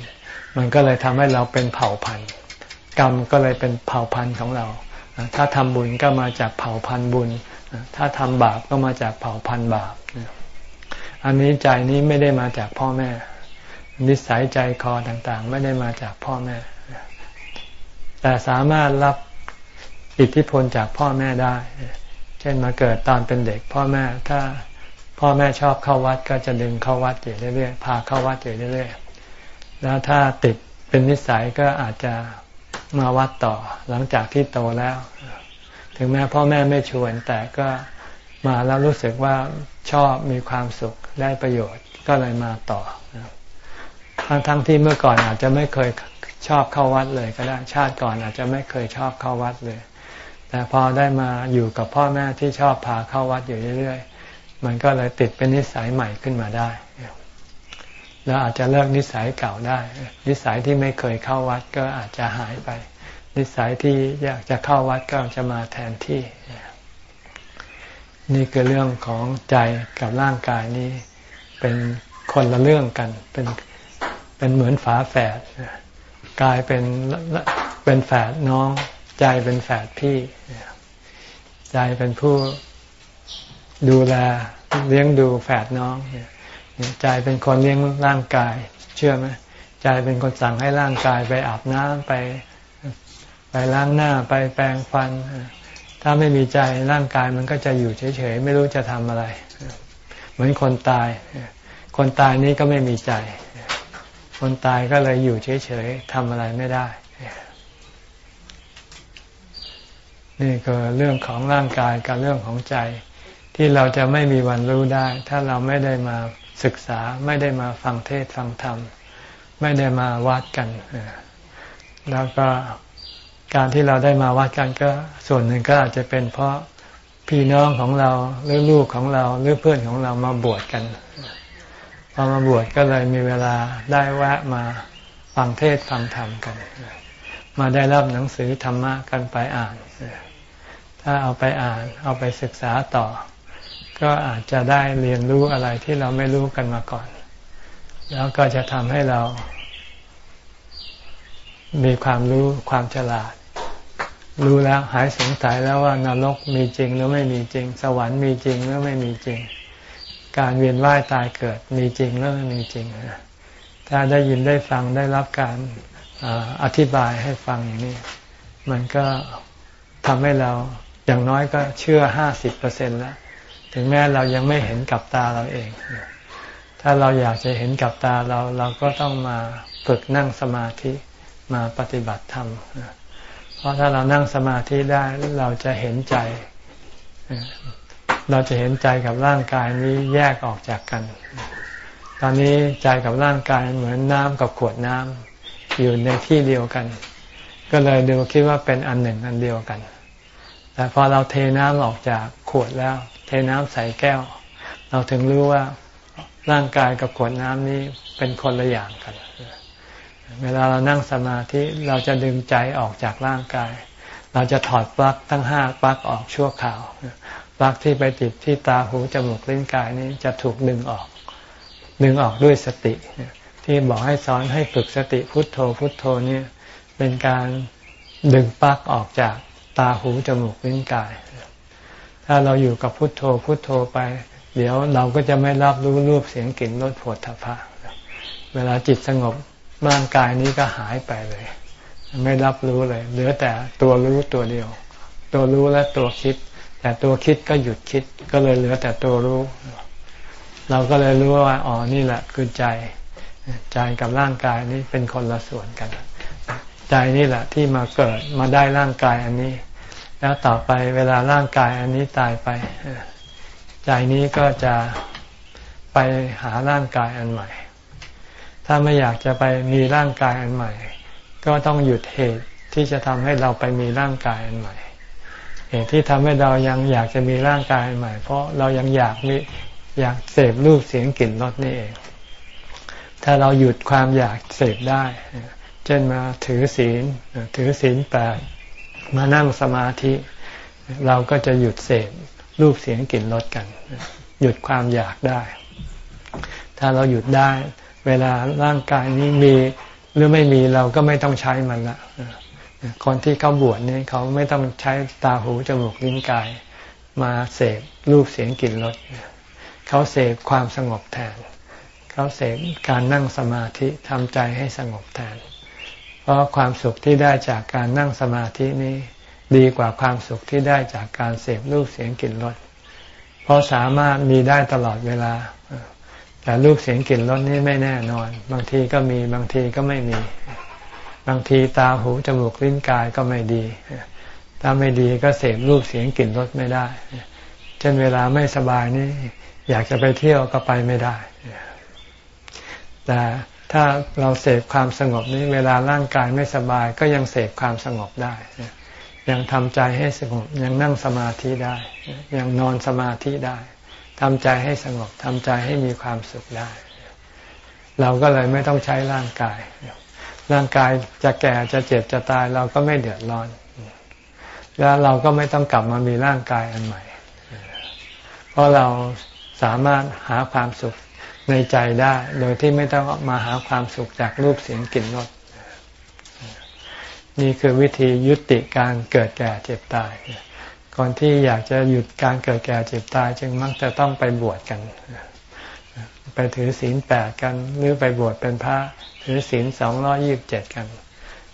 มันก็เลยทำให้เราเป็นเผ่าพันธุ์ กรรมก็เลยเป็นเผ่าพันธุ์ของเรา ถ้าทำบุญก็มาจากเผ่าพันธุ์บุญ ถ้าทำบาปก็มาจากเผ่าพันธุ์บาป อันนี้ใจนี้ไม่ได้มาจากพ่อแม่ นิสัยใจคอต่างๆ ไม่ได้มาจากพ่อแม่ แต่สามารถรับอิทธิพลจากพ่อแม่ได้ เช่นมาเกิดตอนเป็นเด็ก พ่อแม่ถ้าพ่อแม่ชอบเข้าวัดก็จะดึงเข้าวัดอยู่เรื่อยๆ พาเข้าวัดอยู่เรื่อยๆ แล้วถ้าติดเป็นนิสัยก็อาจจะ มาวัดต่อหลังจากที่โตแล้ว ถึงแม้พ่อแม่ไม่ชวน แต่ก็มาแล้วรู้สึกว่าชอบมีความสุขได้ประโยชน์ก็เลยมาต่อ ทั้งทั้งที่เมื่อก่อนอาจจะไม่เคยชอบเข้าวัดเลยก็ได้ชาติก่อนอาจจะไม่เคยชอบเข้าวัดเลย แต่พอได้มาอยู่กับพ่อแม่ที่ชอบพาเข้าวัดอยู่เรื่อยๆมันก็เลยติดเป็นนิสัยใหม่ขึ้นมาได้ แล้วอาจจะเลิกนิสัยเก่าได้ นิสัยที่ไม่เคยเข้าวัดก็อาจจะหายไป นิสัยที่อยากจะเข้าวัดก็จะมาแทนที่ นี่คือเรื่องของใจกับร่างกายนี้ เป็นคนละเรื่องกัน เป็นเป็นเหมือนฝาแฝดกลายเป็นเป็นแฝดน้อง ใจเป็นแฝดพี่ ใจเป็นผู้ดูแลเลี้ยงดูแฝดน้อง ใจเป็นคนเลี้ยงร่างกาย เชื่อไหมใจเป็นคนสั่งให้ร่างกายไปอาบน้ำไป ไปล้างหน้าไปแปรงฟัน ถ้าไม่มีใจร่างกายมันก็จะอยู่เฉยๆไม่รู้จะทำอะไร เหมือนคนตาย คนตายนี้ก็ไม่มีใจ คนตายก็เลยอยู่เฉยๆทำอะไรไม่ได้นี่ก็เรื่องของร่างกายกับเรื่องของใจ ที่เราจะไม่มีวันรู้ได้ ถ้าเราไม่ได้มา ศึกษาไม่ได้มาฟังเทศฟังธรรม ไม่ได้มาวัดกัน แล้วก็การที่เราได้มาวัดกันก็ส่วนหนึ่งก็อาจจะเป็นเพราะพี่น้องของเราหรือลูกของเราหรือเพื่อนของเรามาบวชกันพอมาบวชก็เลยมีเวลาได้แวะมาฟังเทศฟังธรรมกัน มาได้รับหนังสือธรรมะกันไปอ่าน ถ้าเอาไปอ่าน เอาไปศึกษาต่อ ก็อาจจะได้เรียนรู้อะไรที่เราไม่รู้กันมาก่อน แล้วก็จะทำให้เรา มีความรู้ความฉลาด รู้แล้วหายสงสัยแล้วว่านรกมีจริงหรือไม่มีจริง สวรรค์มีจริงหรือไม่มีจริง การเวียนว่ายตายเกิดมีจริงหรือไม่มีจริงถ้าได้ยินได้ฟังได้รับการอธิบายให้ฟังอย่างนี้ มันก็ทำให้เราอย่างน้อยก็เชื่อห้าสิบเปอร์เซ็นต์แล้ว ถึงแม้เรายังไม่เห็นกับตาเราเอง ถ้าเราอยากจะเห็นกับตาเราเราก็ต้องมาฝึกนั่งสมาธิมาปฏิบัติธรรม เพราะถ้าเรานั่งสมาธิได้เราจะเห็นใจ เราจะเห็นใจกับร่างกายนี้แยกออกจากกัน ตอนนี้ใจกับร่างกายเหมือนน้ำกับขวดน้ำอยู่ในที่เดียวกัน ก็เลยดูคิดว่าเป็นอันหนึ่งอันเดียวกัน แต่พอเราเทน้ำออกจากขวดแล้ว เทน้ำใส่แก้ว เราถึงรู้ว่าร่างกายกับขวดน้ำนี้เป็นคนละอย่างกัน เวลาเรานั่งสมาธิเราจะดึงใจออกจากร่างกาย เราจะถอดปลั๊กทั้งห้าปลั๊กออกชั่วคราวปลั๊กที่ไปติดที่ตาหูจมูกลิ้นกายนี้จะถูกดึงออก ดึงออกด้วยสติ ที่บอกให้สอนให้ฝึกสติพุทโธพุทโธนี่เป็นการดึงปลั๊กออกจาก ตาหูจมูกลิ้นกาย ถ้าเราอยู่กับพุทโธพุทโธไป เดี๋ยวเราก็จะไม่รับรู้รูปเสียงกลิ่นรสผดถภะเวลาจิตสงบร่างกายนี้ก็หายไปเลย ไม่รับรู้เลย เหลือแต่ตัวรู้ตัวเดียว ตัวรู้และตัวคิด แต่ตัวคิดก็หยุดคิด ก็เลยเหลือแต่ตัวรู้ เราก็เลยรู้ว่าอ๋อนี่แหละคือใจ ใจกับร่างกายนี้เป็นคนละส่วนกัน ใจนี่แหละที่มาเกิดมาได้ร่างกายอันนี้ แล้วต่อไปเวลาร่างกายอันนี้ตายไป ใจนี้ก็จะไปหาร่างกายอันใหม่ ถ้าไม่อยากจะไปมีร่างกายอันใหม่ ก็ต้องหยุดเหตุที่จะทำให้เราไปมีร่างกายอันใหม่เหตุที่ทำให้เรายังอยากจะมีร่างกายอันใหม่ เพราะเรายังอยากมีอยากเสพรูปเสียงกลิ่นรสนี่เอง ถ้าเราหยุดความอยากเสพได้ เช่นมาถือศีลถือศีลแปดมานั่งสมาธิ เราก็จะหยุดเสพรูปเสียงกลิ่นรสกัน หยุดความอยากได้ ถ้าเราหยุดได้ เวลาร่างกายนี้มีหรือไม่มีเราก็ไม่ต้องใช้มันละคนที่เขาบวชนี่เขาไม่ต้องใช้ตาหูจมูกลิ้นกาย มาเสพรูปเสียงกลิ่นรสเขาเสพความสงบแทน เขาเสพการนั่งสมาธิทำใจให้สงบแทน เพราะความสุขที่ได้จากการนั่งสมาธินี้ ดีกว่าความสุขที่ได้จากการเสพรูปเสียงกลิ่นรสเพราะสามารถมีได้ตลอดเวลา แต่รูปเสียงกลิ่นรสนี่ไม่แน่นอน บางทีก็มีบางทีก็ไม่มี บางทีตาหูจมูกลิ้นกายก็ไม่ดี ถ้าไม่ดีก็เสพรูปเสียงกลิ่นรสไม่ได้ เช่นเวลาไม่สบายนี่อยากจะไปเที่ยวก็ไปไม่ได้ แต่ ถ้าเราเสพความสงบนี้เวลาร่างกายไม่สบายก็ยังเสพความสงบได้ ยังทำใจให้สงบยังนั่งสมาธิได้ ยังนอนสมาธิได้ทำใจให้สงบทำใจให้มีความสุขได้ เราก็เลยไม่ต้องใช้ร่างกาย ร่างกายจะแก่จะเจ็บจะตายเราก็ไม่เดือดร้อน แล้วเราก็ไม่ต้องกลับมามีร่างกายอันใหม่ เพราะเราสามารถหาความสุข ในใจได้ โดยที่ไม่ต้องมาหาความสุขจากรูปเสียงกลิ่นรสนี่คือวิธียุติการเกิดแก่เจ็บตายคนที่อยากจะหยุดการเกิดแก่เจ็บตาย จึงมักจะต้องไปบวชกัน ไปถือศีลแปดกันหรือไปบวชเป็นพระถือศีลสองร้อยี่บเจ็ดกัน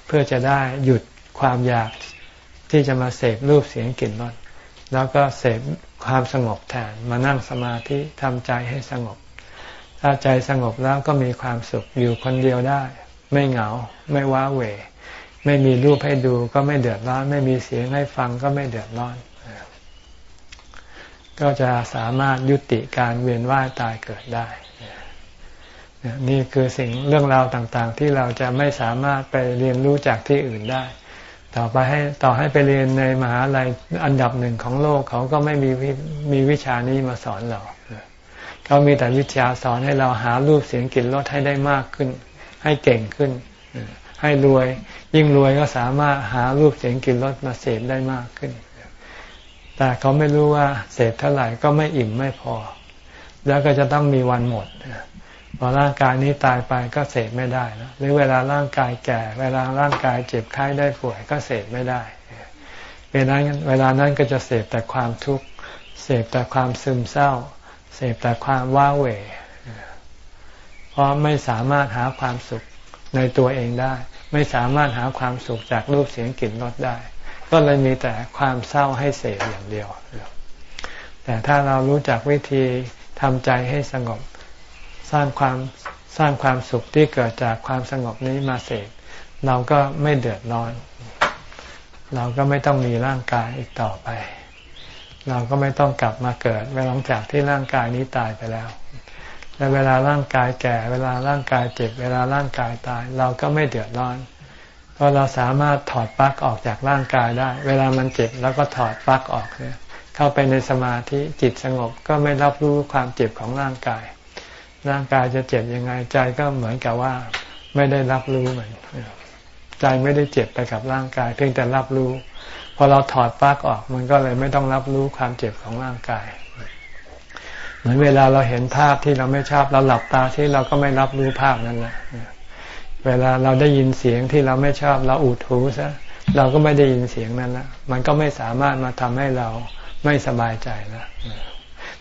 เพื่อจะได้หยุดความอยากที่จะมาเสพรูปเสียงกลิ่นรสแล้วก็เสพความสงบแทนมานั่งสมาธิทำใจให้สงบ ถ้าใจสงบแล้วก็มีความสุขอยู่คนเดียวได้ ไม่เหงา ไม่ว้าเหวไม่มีรูปให้ดูก็ไม่เดือดร้อน ไม่มีเสียงให้ฟังก็ไม่เดือดร้อน ก็จะสามารถยุติการเวียนว่ายตายเกิดได้ นี่คือสิ่งเรื่องราวต่างๆ ที่เราจะไม่สามารถไปเรียนรู้จากที่อื่นได้ ต่อไปให้ต่อให้ไปเรียนในมหาลัยอันดับหนึ่งของโลกเขาก็ไม่มีมีวิชานี้มาสอนเรา เขามีแต่วิชาสอนให้เราหารูปเสียงกลิ่นรสให้ได้มากขึ้น ให้เก่งขึ้น ให้รวย ยิ่งรวยก็สามารถหารูปเสียงกลิ่นรสมาเสพได้มากขึ้น แต่เขาไม่รู้ว่าเสพเท่าไหร่ก็ไม่อิ่มไม่พอ แล้วก็จะต้องมีวันหมดพอร่างกายนี้ตายไปก็เสพไม่ได้นะหรือเวลาร่างกายแก่ เวลาร่างกายเจ็บไข้ได้ป่วยก็เสพไม่ได้เวลานั้นเวลานั้นก็จะเสพแต่ความทุกข์เสพแต่ความซึมเศร้า เสพแต่ความว้าเหวเพราะไม่สามารถหาความสุขในตัวเองได้ ไม่สามารถหาความสุขจากรูปเสียงกลิ่นรสได้ ก็เลยมีแต่ความเศร้าให้เสพอย่างเดียว แต่ถ้าเรารู้จักวิธีทำใจให้สงบ สร้างความสร้างความสุขที่เกิดจากความสงบนี้มาเสพเราก็ไม่เดือดร้อน เราก็ไม่ต้องมีร่างกายอีกต่อไป เราก็ไม่ต้องกลับมาเกิดหลังจากที่ร่างกายนี้ตายไปแล้ว และเวลาร่างกายแก่ เวลาร่างกายเจ็บ เวลาร่างกายตาย เราก็ไม่เดือดร้อน เพราะเราสามารถถอดปลั๊กออกจากร่างกายได้ เวลามันเจ็บแล้วก็ถอดปลั๊กออกเนี่ยเข้าไปในสมาธิจิตสงบก็ไม่รับรู้ความเจ็บของร่างกาย ร่างกายจะเจ็บยังไงใจก็เหมือนกับว่า ไม่ได้รับรู้เหมือนใจไม่ได้เจ็บไปกับร่างกาย เพียงแต่รับรู้ พอเราถอดปลั๊กออกมันก็เลยไม่ต้องรับรู้ความเจ็บของร่างกาย เหมือนเวลาเราเห็นภาพที่เราไม่ชอบเราหลับตาที่เราก็ไม่รับรู้ภาพนั้นแหละเวลาเราได้ยินเสียงที่เราไม่ชอบเราอุดหูซะเราก็ไม่ได้ยินเสียงนั้นละมันก็ไม่สามารถมาทำให้เราไม่สบายใจแล้ว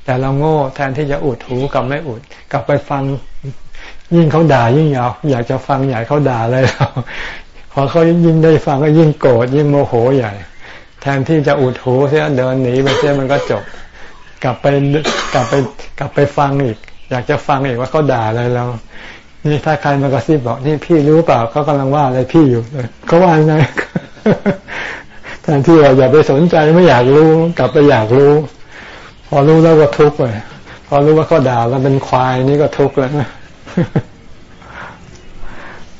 แต่เราโง่แทนที่จะอุดหูกับไม่อุดกลับไปฟังยิ่งเขาด่ายิ่งอยากอยากจะฟังอยากเขาด่าเลยเราพอเขายิ่งได้ฟังก็ยิ่งโกรธยิ่งโมโหใหญ่ ทนที่จะอุดหูเสียเดินหนีไปเสียมันก็จบ กลับไปกลับไปกลับไปฟังอีก อยากจะฟังอีกว่าเขาด่าอะไรเรา นี่ถ้าใครมากระซิบบอกนี่พี่รู้เปล่าเขากำลังว่าอะไรพี่อยู่เขาว่าไงแทนที่เราอย่าไปสนใจไม่อยากรู้กลับไปอยากรู้ พอรู้แล้วก็ทุกข์เลยพอรู้ว่าเขาด่าเราเป็นควายนี่ก็ทุกข์แล้ว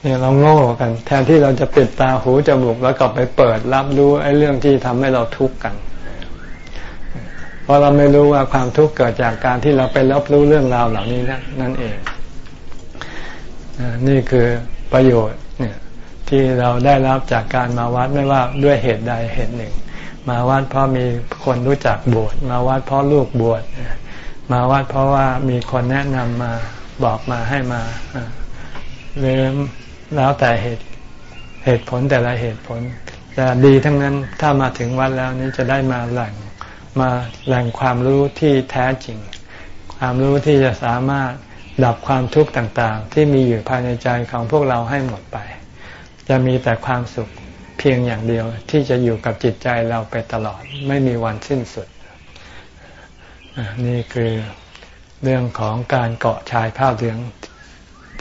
เนี่ยเราโง่กัน แทนที่เราจะปิดตาหูจมูกแล้วกลับไปเปิดรับรู้ไอ้เรื่องที่ทำให้เราทุกข์กัน เพราะเราไม่รู้ว่าความทุกข์เกิดจากการที่เราไปรับรู้เรื่องราวเหล่านี้นั่นเองนี่คือประโยชน์เนี่ยที่เราได้รับจากการมาวัดไม่ว่าด้วยเหตุใดเหตุหนึ่ง มาวัดเพราะมีคนรู้จักบวชมาวัดเพราะลูกบวชมาวัดเพราะว่ามีคนแนะนำมาบอกมาให้มาหรือ แล้วแต่เหตุเหตุผลแต่ละเหตุผลจะดีทั้งนั้นถ้ามาถึงวัดแล้วนี้จะได้มาแหล่งมาแหล่งความรู้ที่แท้จริง ความรู้ที่จะสามารถดับความทุกข์ต่างๆ ที่มีอยู่ภายในใจของพวกเราให้หมดไป จะมีแต่ความสุขเพียงอย่างเดียวที่จะอยู่กับจิตใจเราไปตลอด ไม่มีวันสิ้นสุด นี่คือเรื่องของการเกาะชายผ้าเหลือง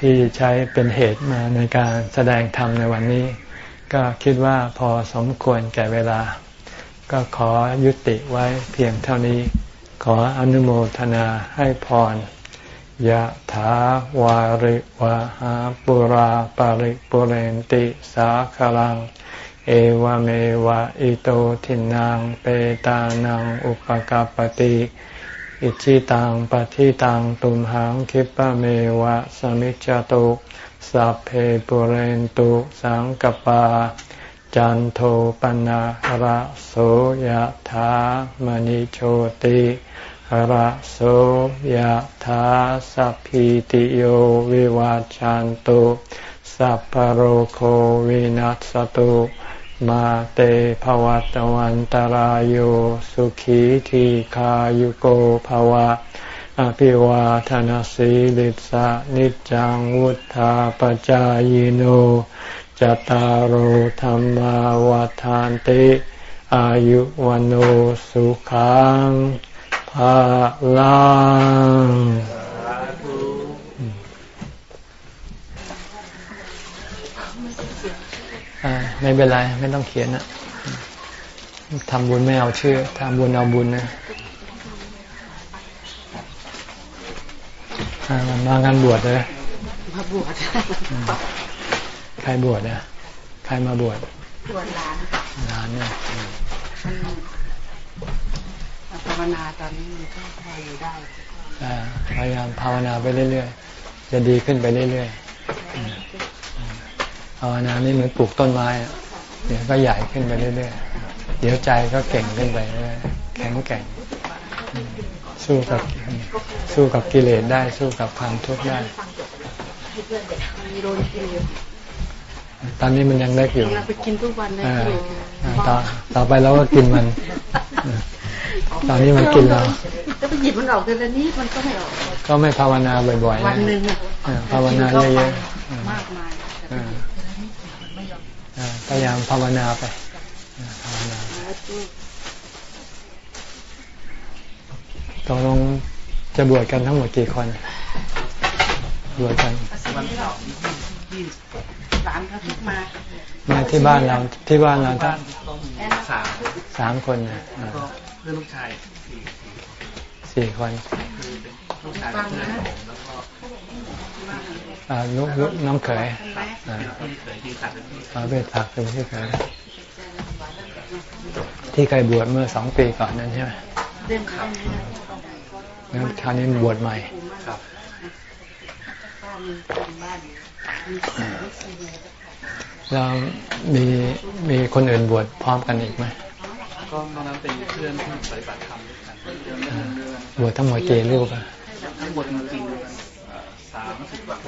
ที่ใช้เป็นเหตุมาในการแสดงธรรมในวันนี้ ก็คิดว่าพอสมควรแก่เวลา ก็ขอยุติไว้เพียงเท่านี้ ขออนุโมทนาให้พรยะถาวาริวะหาปุราปาริปุเรนติสาคลัง เอวเมวะอิโตทินังเปตานังอุปกาปติ อิจิตังปฏิตังตุมหังคิปะเมวะสมิจจตุสัพเพปุเรนตุสังกปา จันโทปนะระโสยธามณิโชติระโสยธาสัพพิติโยวิวาจันตุสัพพโรโควินัสตุ มาเตภวัตวันตารโยสุขีทีขายุโกภวะ อภิวาทานสีลิสะนิจังวุธาปจายโนจตารโหธรรมวาทานติ อายุวันโอสุขังภาลัง ไม่เป็นไร ไม่ต้องเขียนนะทำบุญไม่เอาชื่อทำบุญเอาบุญนะมางานบวชเลยมาบวชใครบวชเนี่ยใครมาบวชบวชหลานหลานเนี่ยภาวนาตอนนี้มันก็พออยู่ได้พยายามภาวนาไปเรื่อยๆ จะดีขึ้นไปเรื่อยๆภาวนานี่เหมือนปลูกต้นไม้เดี๋ยวก็ใหญ่ขึ้นไปเรื่อยๆ เดี๋ยวใจก็เก่งขึ้นไปเรื่อยแข็งแกร่งสู้กับสู้กับกิเลสได้ สู้กับความทุกข์ได้ตอนนี้มันยังเล็กอยู่ไปกินทุกวันเลยต่อต่อไปเราก็กินมัน ตอนนี้มันกินเราก็ไปหยิบมันออกเดือนนี้มันก็ไม่ออก ก็ไม่ภาวนาบ่อยๆวันหนึ่งนะอะอ่าภาวนาเยอะๆอ่ามากมายอ่าอ่า พยายามภาวนาไปอ่าภาวนาตกลงจะบวชกันทั้งหมดกี่คนบวชกันวันที่เรายี่สิบหลานเขาทุกมามาที่บ้านเราที่บ้านเราทั้งสามสามคนนะอ่าก็เพื่อนลูกชายสี่สี่คนคือเป็นลูกชายเพื่อนผมแล้วก็อ่า ลูกลูกน้องเขยอ่าพี่เขยที่ตัดเป็นพี่ขอเป็นผักเป็นที่เคยที่เคยบวชเมื่อสองปีก่อนนั้นใช่ไหมเรื่องเขาเนี่ยงั้นคราวนี้บวชใหม่ครับบ้านเป็นบ้านมีสี่แล้วมีมีคนอื่นบวชพร้อมกันอีกไหมก็ตอนนั้นเป็นเพื่อนที่ปฏิบัติธรรมด้วยกันเดือนเดือนเดือนบวชทั้งหมดกี่รูปอะทั้งหมดจริงๆสามสิบหก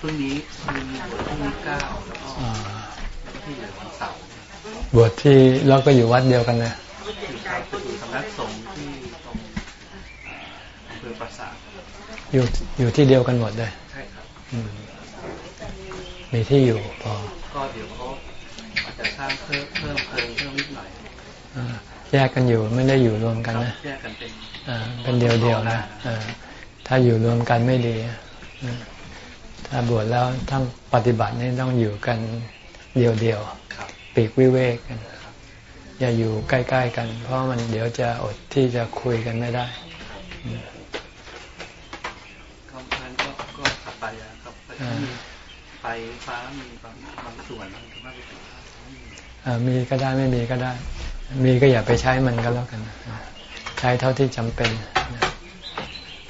พรุ่งนี้มีบวชพรุ่งนี้เก้าแล้วก็อ่าที่เหลือวันเสาร์บวชที่เราก็อยู่วัดเดียวกันนะอยู่ครับอยู่สำนักสงฆ์ที่ตรงอำเภอปราสาทอยู่อยู่ที่เดียวกันหมดเลยใช่ครับอืมมีที่อยู่พอ ก็เดี๋ยวเขาอาจจะสร้างเพิ่มเพิ่มเพิ่มเพิ่มนิดหน่อยอ่าแยกกันอยู่ไม่ได้อยู่รวมกันครับนะแยกกันเป็นอ่าเป็นเดียวเดียวๆนะอ่า ถ้าอยู่รวมกันไม่ดีอ่าถ้าบวชแล้วทั้งปฏิบัตินี่ต้องอยู่กันเดียวเดียวๆครับปีกวิเวกกันอย่าอยู่ใกล้ ๆ กัน เพราะมันเดี๋ยวจะอดที่จะคุยกันไม่ได้ก็นั้นก็ก็ขับไปอะครับไปอ่ามีไปฟ้ามีบางบางส่วนบางส่วนมากไปถึงฟ้าไม่มีอ่ามีก็ได้ไม่มีก็ได้ มีก็อย่าไปใช้มันก็แล้วกันอ่าใช้เท่าที่จำเป็น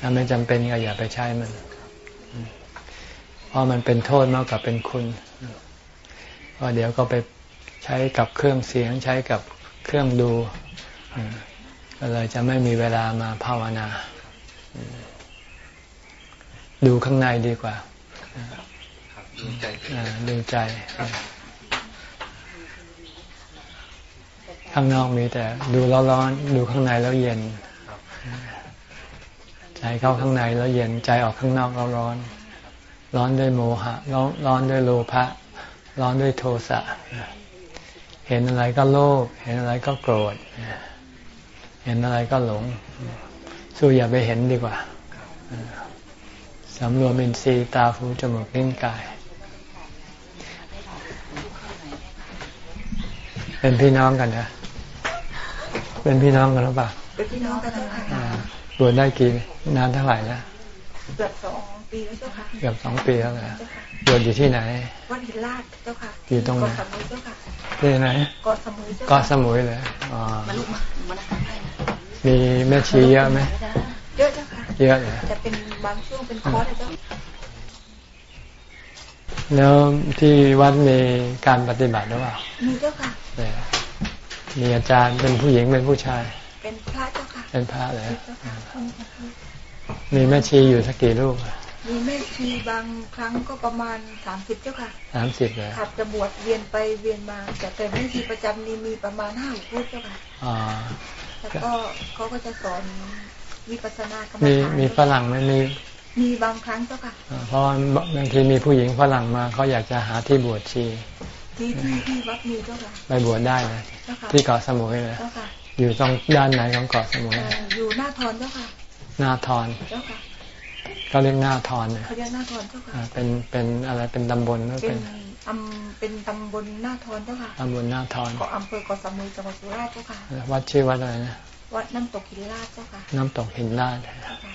ถ้าไม่จำเป็นก็อย่าไปใช้มัน เพราะมันเป็นโทษมากกว่าเป็นคุณเพราะเดี๋ยวก็ไปใช้กับเครื่องเสียงใช้กับเครื่องดูก็เลยจะไม่มีเวลามาภาวนา ดูข้างในดีกว่าดูใจดูใจข้างนอกมีแต่ดูร้อนๆดูข้างในแล้วเย็น เข้าข้างในแล้วเย็นใจออกข้างนอกแล้วร้อน ร้อนด้วยโมหะ ร้อนร้อนด้วยโลภะร้อนด้วยโทสะเห็นอะไรก็โลภเห็นอะไรก็โกรธเห็นอะไรก็หลง สู้อย่าไปเห็นดีกว่าสำรวมอินทรีย์ตาหูจมูกลิ้นกาย เป็นพี่น้องกันนะ เป็นพี่น้องกันหรือเปล่าเป็นพี่น้องกันทั้งค่ะอ่า บวชได้กี่นานเท่าไหร่แล้วเกือบสองปีแล้วเจ้าค่ะเกือบสองปีแล้วเหรอเจ้าค่ะบวชอยู่ที่ไหนวัดหินลาดเจ้าค่ะอยู่ตรงไหนเกาะสมุยเจ้าค่ะที่ไหนเกาะสมุยเจ้าเกาะสมุยเลยอ๋อมันลุกมามันทำให้มีแม่ชีเยอะไหมเยอะเจ้าค่ะเยอะเลยจะเป็นบางช่วงเป็นคอร์สเลยเจ้าแล้วที่วัดมีการปฏิบัติหรือเปล่ามีเจ้าค่ะเนี่ยมีอาจารย์เป็นผู้หญิงเป็นผู้ชาย เป็นพระเจ้าค่ะ เป็นพระเลยมีเจ้าค่ะมีแม่ชีอยู่สักกี่รูปมีแม่ชีบางครั้งก็ประมาณสามสิบเจ้าค่ะสามสิบเลยขับจะบวชเวียนไปเวียนมา แต่แต่แม่ชีประจำนี่มีประมาณห้าหกรูปเจ้าค่ะอ๋อแล้วก็เขาก็จะสอนวิปัสสนากรรมมีฐานมีฝรั่งไหมมีมีบางครั้งเจ้าค่ะอ่าเพราะว่าบางทีมีผู้หญิงฝรั่งมาเขาอยากจะหาที่บวชชีที่ที่ที่วัดมีเจ้าค่ะไปบวชได้เลยเจ้าค่ะที่เกาะสมุยเลยเจ้าค่ะ อยู่ตรงด้านไหนของเกาะสมุยเอ่ออยู่หน้าทอนเจ้าค่ะหน้าทอนเจ้าค่ะก็เรียกหน้าทอนเนี่ยเขาเรียกหน้าทอนเจ้าค่ะอ่าเป็นเป็นอะไรเป็นตำบลหรือเป็เป็นนอำเป็นตำบลหน้าทอนเจ้าค่ะตำบลหน้าทอนเกาะอำเภอเกาะสมุยจังหวัดสุราษฎร์เจ้าค่ะวัดชื่อวัดอะไรนะวัดน้ำตกหินลาดเจ้าค่ะ น้ำตกหินลาดเจ้าค่ะ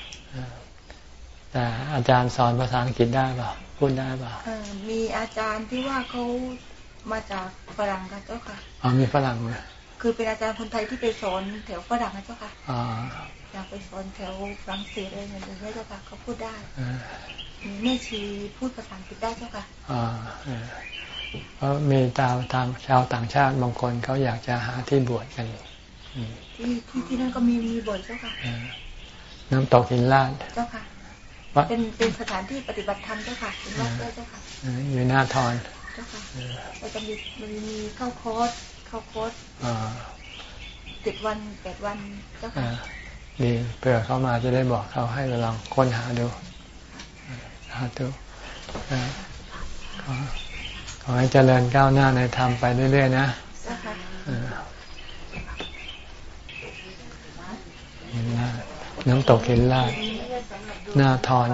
แต่อาจารย์สอนภาษาอังกฤษได้เปล่าพูดได้เปล่าเอ่อมีอาจารย์ที่ว่าเขามาจากฝรั่งค่ะเจ้าค่ะอ๋อมีฝรั่งไหม คือเป็นอาจารย์คนไทยที่ไปสอนแถวฝรั่งนะเจ้าค่ะอ๋ออยากไปสอนแถวฝรั่งเศสอะไรอย่างเงี้ยเจ้าค่ะเขาพูดได้เออมีแม่ชีพูดภาษาอังกฤษได้เจ้าค่ะอ๋อเออเพราะมีตาวทางชาวต่างชาติบางคนเขาอยากจะหาที่บวชกันอืมที่ที่ที่นั่นก็มีมีบ่อยเจ้าค่ะเออน้ำตกหินลาดเจ้าค่ะวัดเป็นเป็นสถานที่ปฏิบัติธรรมเจ้าค่ะเป็นวัดด้วยเจ้าค่ะเอออยู่หน้าทอนเจ้าค่ะเราจะมีมันมีเข้าคอร์สเข้าคอร์สอ๋อเจ็ดวันแปดวันเจ้าเอค่ะอดีเผื่อเขามาจะได้บอกเขาให้เราลองค้นหาดูหาดูขอขอให้เจริญก้าวหน้าในธรรมไปเรื่อย ๆ นะน้ำตกเห็นลาดหน้าทอน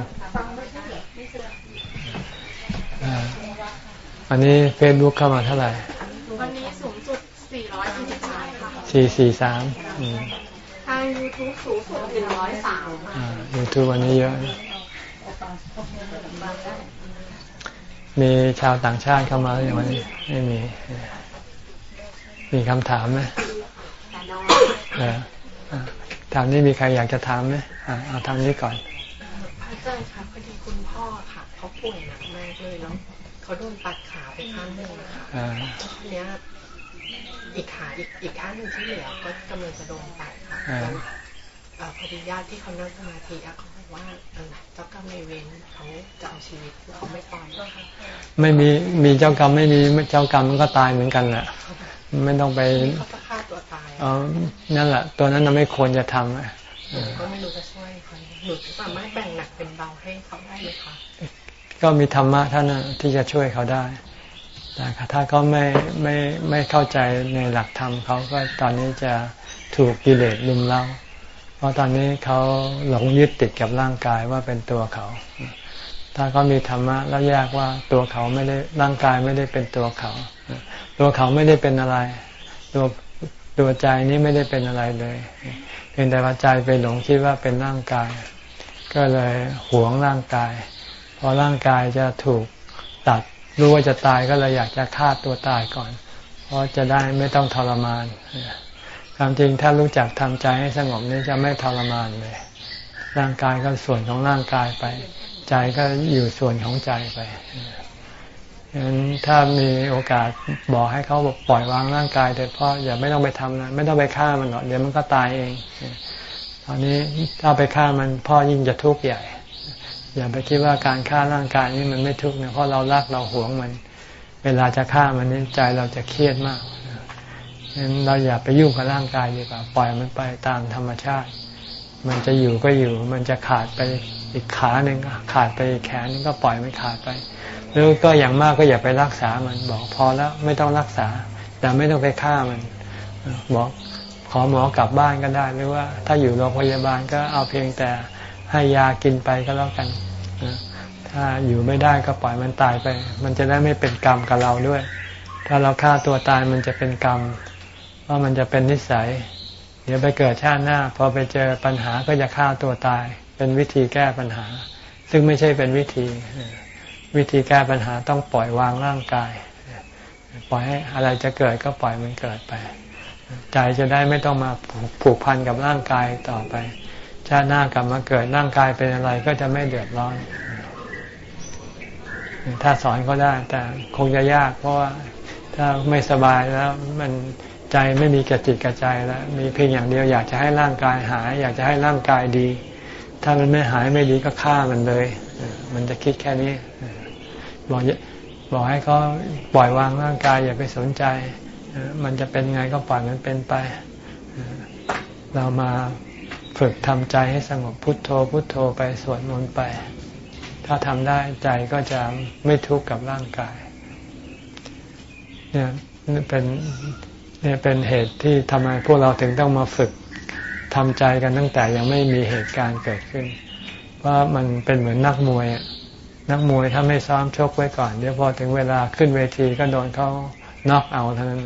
อันนี้เฟซบุ๊กเข้ามาเท่าไหร่ วันนี้สูงสุด 443 ค่ะ สี่สี่สามทาง YouTube สูงสุด103ค่ะยูทูบวันนี้เยอะ มีชาวต่างชาติเข้ามาหรือยังวันนี้ไม่มี มีคำถามไหมเออถามนี้มีใครอยากจะถามไหมอ่าเอาทางนี้ก่อนพระอาจารย์คะพอดีคุณพ่อค่ะเขาป่วยหนักมากเลยแล้วเขาโดนตัดขาไปข้างหนึ่งนะคะอ่าทีเนี้ย อีกขาอีกอีกข้างหนึ่งที่เหลือก็กำลังจะโดนตัดค่ะอ่าแล้วเอ่อพอดีญาติที่เขานั่งสมาธิอะเขาบอกว่าเออเจ้ากรรมนายเวรเขาจะเอาชีวิตคือเขาไม่ปล่อยไม่มีมีเจ้ากรรมไม่มีเจ้ากรรมมันก็ตายเหมือนกันแหละไม่ต้องไปเขาจะฆ่าตัวตายเอานั่นแหละ ตัวนั้นเราไม่ควรจะทำอะหนูก็ไม่รู้จะช่วยเขาหนูสามารถแบ่งหนักเป็นเบาให้เขาได้ไหมคะก็มีธรรมะท่านนะที่จะช่วยเขาได้ แต่ถ้าเขาไม่ไม่ไม่เข้าใจในหลักธรรมเขาก็ตอนนี้จะถูกกิเลสลุมเล้าเพราะตอนนี้เขาหลงยึดติดกับร่างกายว่าเป็นตัวเขา ถ้าเขามีธรรมะแล้วแยกว่าตัวเขาไม่ได้ร่างกายไม่ได้เป็นตัวเขา ตัวเขาไม่ได้เป็นอะไร ตัวตัวใจนี้ไม่ได้เป็นอะไรเลยเพียงแต่ว่าใจไปหลงคิดว่าเป็นร่างกาย ก็เลยหวงร่างกาย พอร่างกายจะถูกตัด รู้ว่าจะตายก็เลยอยากจะฆ่าตัวตายก่อน เพราะจะได้ไม่ต้องทรมานความจริงถ้ารู้จักทำใจให้สงบนี้จะไม่ทรมานเลย ร่างกายก็ส่วนของร่างกายไป ใจก็อยู่ส่วนของใจไปฉะนั้นถ้ามีโอกาสบอกให้เขาปล่อยวางร่างกายเถอะพ่ออย่าไม่ต้องไปทำนะไม่ต้องไปฆ่ามันหรอกเดี๋ยวมันก็ตายเองตอนนี้ถ้าไปฆ่ามันพ่อยิ่งจะทุกข์ใหญ่ อย่าไปคิดว่าการฆ่าร่างกายนี้มันไม่ทุกข์นะเพราะเรารักเราหวงมัน เวลาจะฆ่ามันนี่ใจเราจะเครียดมากฉะนั้นเราอย่าไปยุ่งกับร่างกายดีกว่าปล่อยมันไปตามธรรมชาติ มันจะอยู่ก็อยู่ มันจะขาดไปอีกขาหนึ่งขาดไปแขนนึงก็ปล่อยมันขาดไปหรือก็อย่างมากก็อย่าไปรักษามันบอกพอแล้วไม่ต้องรักษา แต่ไม่ต้องไปฆ่ามันบอกขอหมอกลับบ้านก็ได้หรือว่า ถ้าอยู่โรงพยาบาลก็เอาเพียงแต่ให้ยากินไปก็แล้วกัน ถ้าอยู่ไม่ได้ก็ปล่อยมันตายไป มันจะได้ไม่เป็นกรรมกับเราด้วย ถ้าเราฆ่าตัวตายมันจะเป็นกรรมเพรามันจะเป็นนิสัย เดี๋ยวไปเกิดชาติหน้าพอไปเจอปัญหาก็จะฆ่าตัวตาย เป็นวิธีแก้ปัญหา ซึ่งไม่ใช่เป็นวิธี วิธีแก้ปัญหาต้องปล่อยวางร่างกาย ปล่อยให้อะไรจะเกิดก็ปล่อยมันเกิดไป ใจจะได้ไม่ต้องมาผูกพันกับร่างกายต่อไป ชาติหน้ากลับมาเกิดร่างกายเป็นอะไรก็จะไม่เดือดร้อน ถ้าสอนก็ได้ แต่คงจะยาก เพราะว่าถ้าไม่สบายแล้วมันใจไม่มีกระจิตกระใจแล้ว มีเพียงอย่างเดียวอยากจะให้ร่างกายหาย อยากจะให้ร่างกายดี ถ้ามันไม่หายไม่ดีก็ฆ่ามันเลย มันจะคิดแค่นี้ บอกบอกให้เขาปล่อยวางร่างกาย อย่าไปสนใจ มันจะเป็นไงก็ปล่อยมันเป็นไป เรามา ฝึกทำใจให้สงบพุทโธพุทโธไปสวดมนต์ไป ถ้าทำได้ใจก็จะไม่ทุกข์กับร่างกาย เนี่ยเป็นเนี่ยเป็นเหตุที่ทำไมพวกเราถึงต้องมาฝึกทำใจกันตั้งแต่ยังไม่มีเหตุการณ์เกิดขึ้น เพราะมันเป็นเหมือนนักมวยนักมวยถ้าไม่ซ้อมชกไว้ก่อนเดี๋ยวพอถึงเวลาขึ้นเวทีก็โดนเขาน็อกเอาเท่านั้น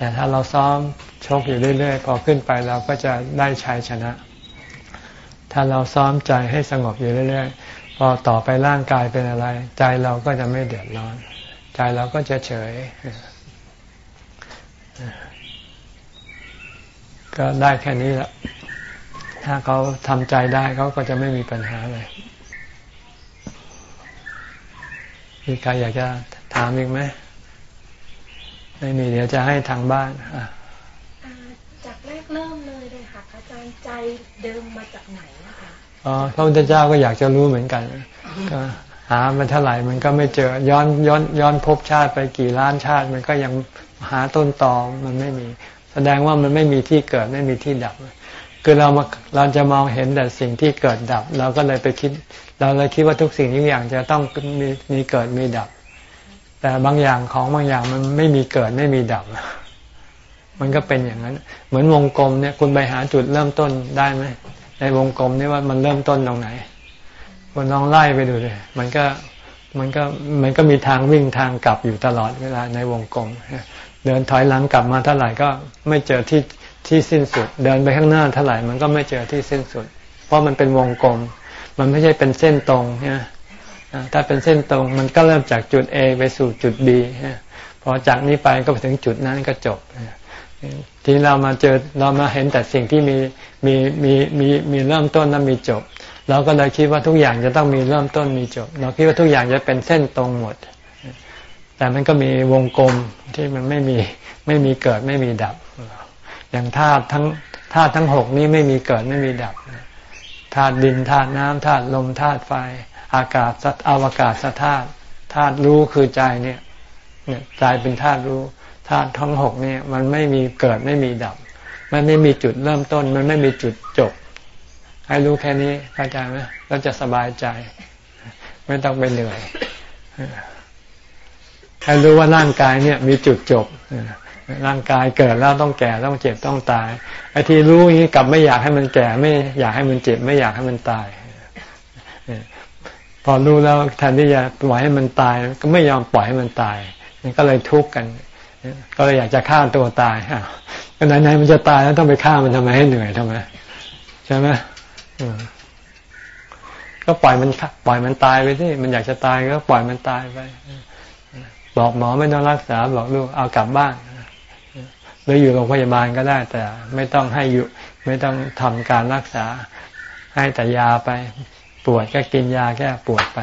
แต่ถ้าเราซ้อมชกอยู่เรื่อยๆ พอขึ้นไปเราก็จะได้ชัยชนะ ถ้าเราซ้อมใจให้สงบอยู่เรื่อยๆ พอต่อไปร่างกายเป็นอะไร ใจเราก็จะไม่เดือดร้อน ใจเราก็จะเฉย ก็ได้แค่นี้ละถ้าเขาทำใจได้เขาก็จะไม่มีปัญหาเลยมีใครอยากจะถามอีกไหม ไม่มีเดี๋ยวจะให้ทางบ้านอะจากแรกเริ่มเลยเลยค่ะอาจารย์ใจเดิมมาจากไหนนะคะอ๋อพระพุทธเจ้าก็อยากจะรู้เหมือนกันก็หามันเท่าไหร่มันก็ไม่เจอย้อนย้อนย้อนภพชาติไปกี่ล้านชาติ มันก็ยังหาต้นตอมันไม่มี แสดงว่ามันไม่มีที่เกิดไม่มีที่ดับมคือเรามาเราจะมองเห็นแต่สิ่งที่เกิดดับ เราก็เลยไปคิด เราเลยคิดว่าทุกสิ่งทุกอย่างจะต้องมีมีเกิดมีดับ แต่บางอย่างของบางอย่างมันไม่มีเกิดไม่มีดับ มันก็เป็นอย่างนั้น เหมือนวงกลมเนี่ย คุณไปหาจุดเริ่มต้นได้ไหมในวงกลมนี่ว่ามันเริ่มต้นตรงไหนคุณลองไล่ไปดูเลยมันก็มันก็มันก็มีทางวิ่งทางกลับอยู่ตลอดเวลาในวงกลมเดินถอยหลังกลับมาเท่าไหร่ก็ไม่เจอที่ที่สิ้นสุด เดินไปข้างหน้าเท่าไหร่มันก็ไม่เจอที่สิ้นสุด เพราะมันเป็นวงกลม มันไม่ใช่เป็นเส้นตรงนะ ถ้าเป็นเส้นตรงมันก็เริ่มจากจุด A ไปสู่จุด B พอจากนี้ไปก็ไปถึงจุดนั้นก็จบทีเรามาเจอเรามาเห็นแต่สิ่งที่มีมีมีมีมีเริ่มต้นและมีจบ เราก็เลยคิดว่าทุกอย่างจะต้องมีเริ่มต้นมีจบ เราคิดว่าทุกอย่างจะเป็นเส้นตรงหมด แต่มันก็มีวงกลมที่มันไม่มีไม่มีเกิดไม่มีดับ อย่างธาตุทั้งธาตุทั้งหกนี้ไม่มีเกิดไม่มีดับธาตุดินธาตุน้ำธาตุลมธาตุไฟ อากาศสัตอวกาศธาตุธาตุรู้คือใจเนี่ยเนี่ยใจเป็นธาตุรู้ธาตุทั้งหกเนี่ย มันไม่มีเกิดไม่มีดับ มันไม่มีจุดเริ่มต้น มันไม่มีจุดจบ ให้รู้แค่นี้เข้าใจไหมเราจะสบายใจ ไม่ต้องไปเหนื่อยให้รู้ว่าร่างกายเนี่ย มีจุดจบร่างกายเกิดแล้วต้องแก่ต้องเจ็บต้องตายไอ้ที่รู้อย่างนี้กลับไม่อยากให้มันแก่ไม่อยากให้มันเจ็บ ไม่อยากให้มันตาย พอรู้แล้วแทนที่จะปล่อยให้มันตาย ก็ไม่ยอมปล่อยให้มันตายนี่ก็เลยทุกข์กัน ก็เลยอยากจะฆ่าตัวตายฮะไหนๆมันจะตายแล้วต้องไปฆ่ามันทำไมให้เหนื่อยทำไมใช่ไหมก็ปล่อยมันปล่อยมันตายไปที่มันอยากจะตายก็ปล่อยมันตายไป บอกหมอไม่ต้องรักษาบอกลูกเอากลับบ้านหรืออยู่โรงพยาบาลก็ได้ แต่ไม่ต้องให้อยู่ ไม่ต้องทำการรักษาให้แต่ยาไป ปวดก็กินยาแก้ปวดไป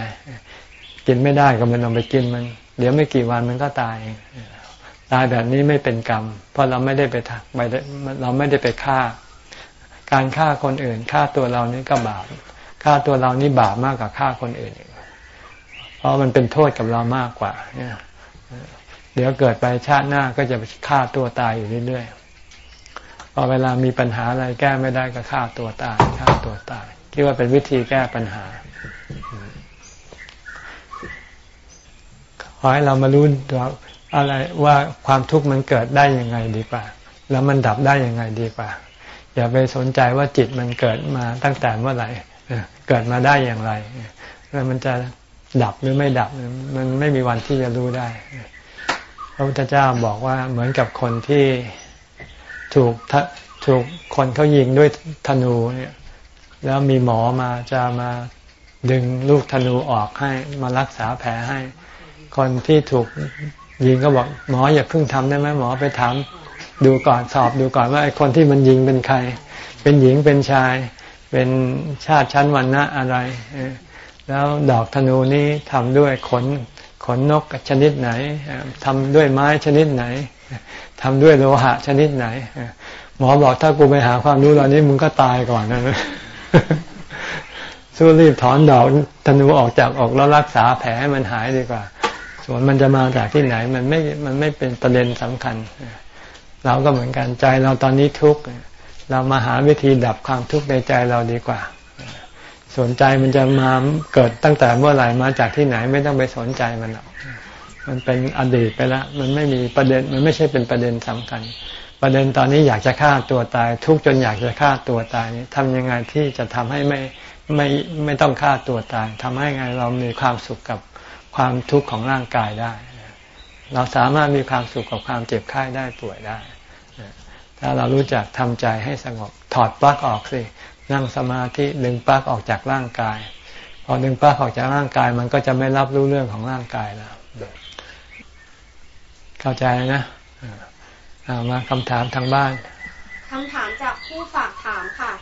กินไม่ได้ก็ม่ต้องไปกินมัน เดี๋ยวไม่กี่วันมันก็ตายตายแบบนี้ไม่เป็นกรรม เพราะเราไม่ได้ไปทักไปเราไม่ได้ไปฆ่า การฆ่าคนอื่นฆ่าตัวเรานี่ก็บาปฆ่าตัวเรานี่บาปมากกว่าฆ่าคนอื่นเพราะมันเป็นโทษกับเรามากกว่าเนี่ยเดี๋ยวเกิดไปชาติหน้าก็จะฆ่าตัวตายอยู่เรื่อยๆพอเวลามีปัญหาอะไรแก้ไม่ได้ก็ฆ่าตัวตายฆ่าตัวตาย คิดว่าเป็นวิธีแก้ปัญหา ขอให้เรามารู้อะไรว่าความทุกข์มันเกิดได้ยังไงดีกว่า แล้วมันดับได้ยังไงดีกว่า อย่าไปสนใจว่าจิตมันเกิดมาตั้งแต่เมื่อไหร่เกิดมาได้อย่างไรแล้วมันจะดับหรือไม่ดับ มันไม่มีวันที่จะรู้ได้พระพุทธเจ้าบอกว่าเหมือนกับคนที่ถูกถูกคนเขายิงด้วยธนูเนี่ย แล้วมีหมอมาจะมาดึงลูกธนูออกให้มารักษาแผลให้ คนที่ถูกยิงก็บอกหมออย่าเพิ่งทำได้ไหมหมอไปถามดูก่อนสอบดูก่อนว่าไอ้คนที่มันยิงเป็นใคร เป็นหญิงเป็นชาย เป็นชาติชั้นวรรณะอะไร แล้วดอกธนูนี้ทำด้วยขนขนนกชนิดไหนทำด้วยไม้ชนิดไหนทำด้วยโลหะชนิดไหน หมอบอกถ้ากูไปหาความรู้เหล่านี้มึงก็ตายก่อนนะ สู้รีบถอนดอกธนูออกจากออกแล้วรักษาแผลให้มันหายดีกว่า ส่วนมันจะมาจากที่ไหนมันไม่มันไม่เป็นประเด็นสำคัญ เราก็เหมือนกันใจเราตอนนี้ทุกข์เรามาหาวิธีดับความทุกข์ในใจเราดีกว่า สนใจมันจะมาเกิดตั้งแต่เมื่อไหร่มาจากที่ไหนไม่ต้องไปสนใจมันหรอกมันเป็นอดีตไปแล้วมันไม่มีประเด็นมันไม่ใช่เป็นประเด็นสำคัญ ประเด็นตอนนี้อยากจะฆ่าตัวตาย ทุกจนอยากจะฆ่าตัวตายนี้ทำยังไงที่จะทำให้ไม่ไม่ไม่ต้องฆ่าตัวตายทำให้ไงเรามีความสุขกับความทุกข์ของร่างกายได้ เราสามารถมีความสุขกับความเจ็บไข้ได้ป่วยได้ ถ้าเรารู้จักทำใจให้สงบถอดปลั๊กออกสินั่งสมาธิดึงปลั๊กออกจากร่างกาย พอดึงปลั๊กออกจากร่างกาย มันก็จะไม่รับรู้เรื่องของร่างกายแล้วเข้าใจนะามาคำถามทางบ้านคำถามจากผู้ฝากถามค่ะ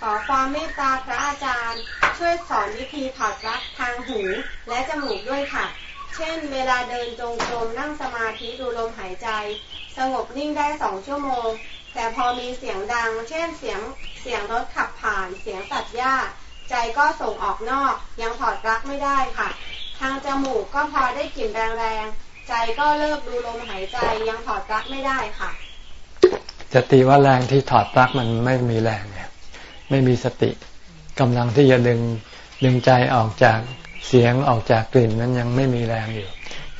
ขอความเมตตาพระอาจารย์ ช่วยสอนวิธีถอดปลั๊กทางหูและจมูกด้วยค่ะ เช่น เวลาเดินจงกรมนั่งสมาธิดูลมหายใจ สงบนิ่งได้สองชั่วโมง แต่พอมีเสียงดัง เช่นเสียงเสียงรถขับผ่านเสียงตัดหญ้า ใจก็ส่งออกนอก ยังถอดปลั๊กไม่ได้ค่ะ ทางจมูกก็พอได้กลิ่นแรง ใจก็เลิกดูลมหายใจยังถอดปลั๊กไม่ได้ค่ะ จะตีว่าแรงที่ถอดปลั๊กมันไม่มีแรงเนี่ยไม่มีสติกำลังที่จะดึงดึงใจออกจากเสียงออกจากกลิ่นนั้นยังไม่มีแรงอยู่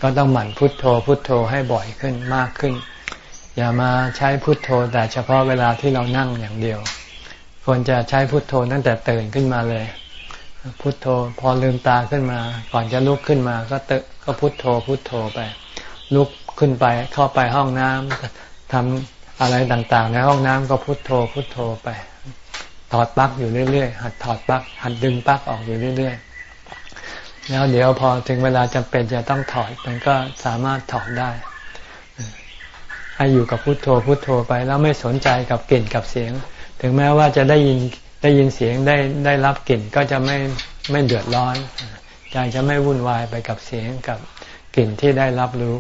ก็ต้องหมั่นพุทโธพุทโธให้บ่อยขึ้นมากขึ้น อย่ามาใช้พุทโธแต่เฉพาะเวลาที่เรานั่งอย่างเดียว ควรจะใช้พุทโธตั้งแต่ตื่นขึ้นมาเลย พุทโธ พอลืมตาขึ้นมา ก่อนจะลุกขึ้นมา ก็เตก็พุทโธ พุทโธไป ลุกขึ้นไปเข้าไปห้องน้ำทำอะไรต่างๆ ในห้องน้ำก็พุทโธ พุทโธไป ถอดปลั๊กอยู่เรื่อยๆหัดถอดปลั๊กหัดดึงปลั๊กออกอยู่เรื่อยๆแล้วเดี๋ยวพอถึงเวลาจำเป็นจะต้องถอดมันก็สามารถถอดได้ให้อยู่กับพุทโธพุทโธไปแล้วไม่สนใจกับกลิ่นกับเสียง ถึงแม้ว่าจะได้ยิน ได้ยินเสียงได้ได้รับกลิ่นก็จะไม่ไม่เดือดร้อนใจจะไม่วุ่นวายไปกับเสียงกับกลิ่นที่ได้รับรู้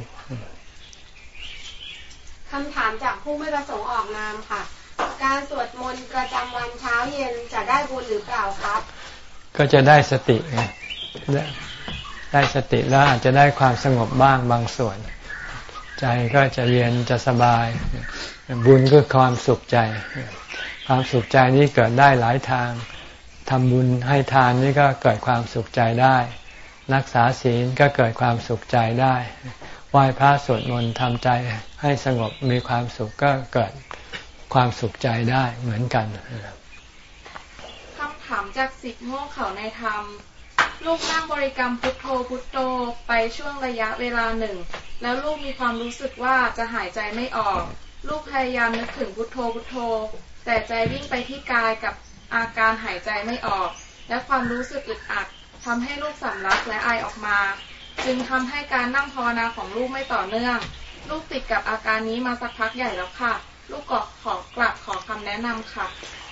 คำถามจากผู้ไม่ประสงค์ออกนามค่ะ การสวดมนต์ประจำวันเช้าเย็นจะได้บุญหรือเปล่าครับ ก็จะได้สติไงได้สติแล้วอาจจะได้ความสงบบ้างบางส่วน ใจก็จะเย็นจะสบาย บุญก็ความสุขใจ ความสุขใจนี้เกิดได้หลายทางทำบุญให้ทานนี่ก็เกิดความสุขใจได้ รักษาศีลก็เกิดความสุขใจได้ไหว้พระสวดมนต์ทำใจให้สงบมีความสุขก็เกิดความสุขใจได้เหมือนกันคำถามจากสิทธิโง่เขาในธรรมลูกนั่งบริกรรมพุทโธพุทโธไปช่วงระยะเวลาหนึ่ง แล้วลูกมีความรู้สึกว่าจะหายใจไม่ออก ลูกพยายามนึกถึงพุทโธพุทโธ แต่ใจวิ่งไปที่กายกับอาการหายใจไม่ออก และความรู้สึกอึดอัดทำให้ลูกสำลักและไอออกมา จึงทำให้การนั่งภาวนาของลูกไม่ต่อเนื่อง ลูกติดกับอาการนี้มาสักพักใหญ่แล้วค่ะ ลูกก็ขอกลับขอคำแนะนำค่ะ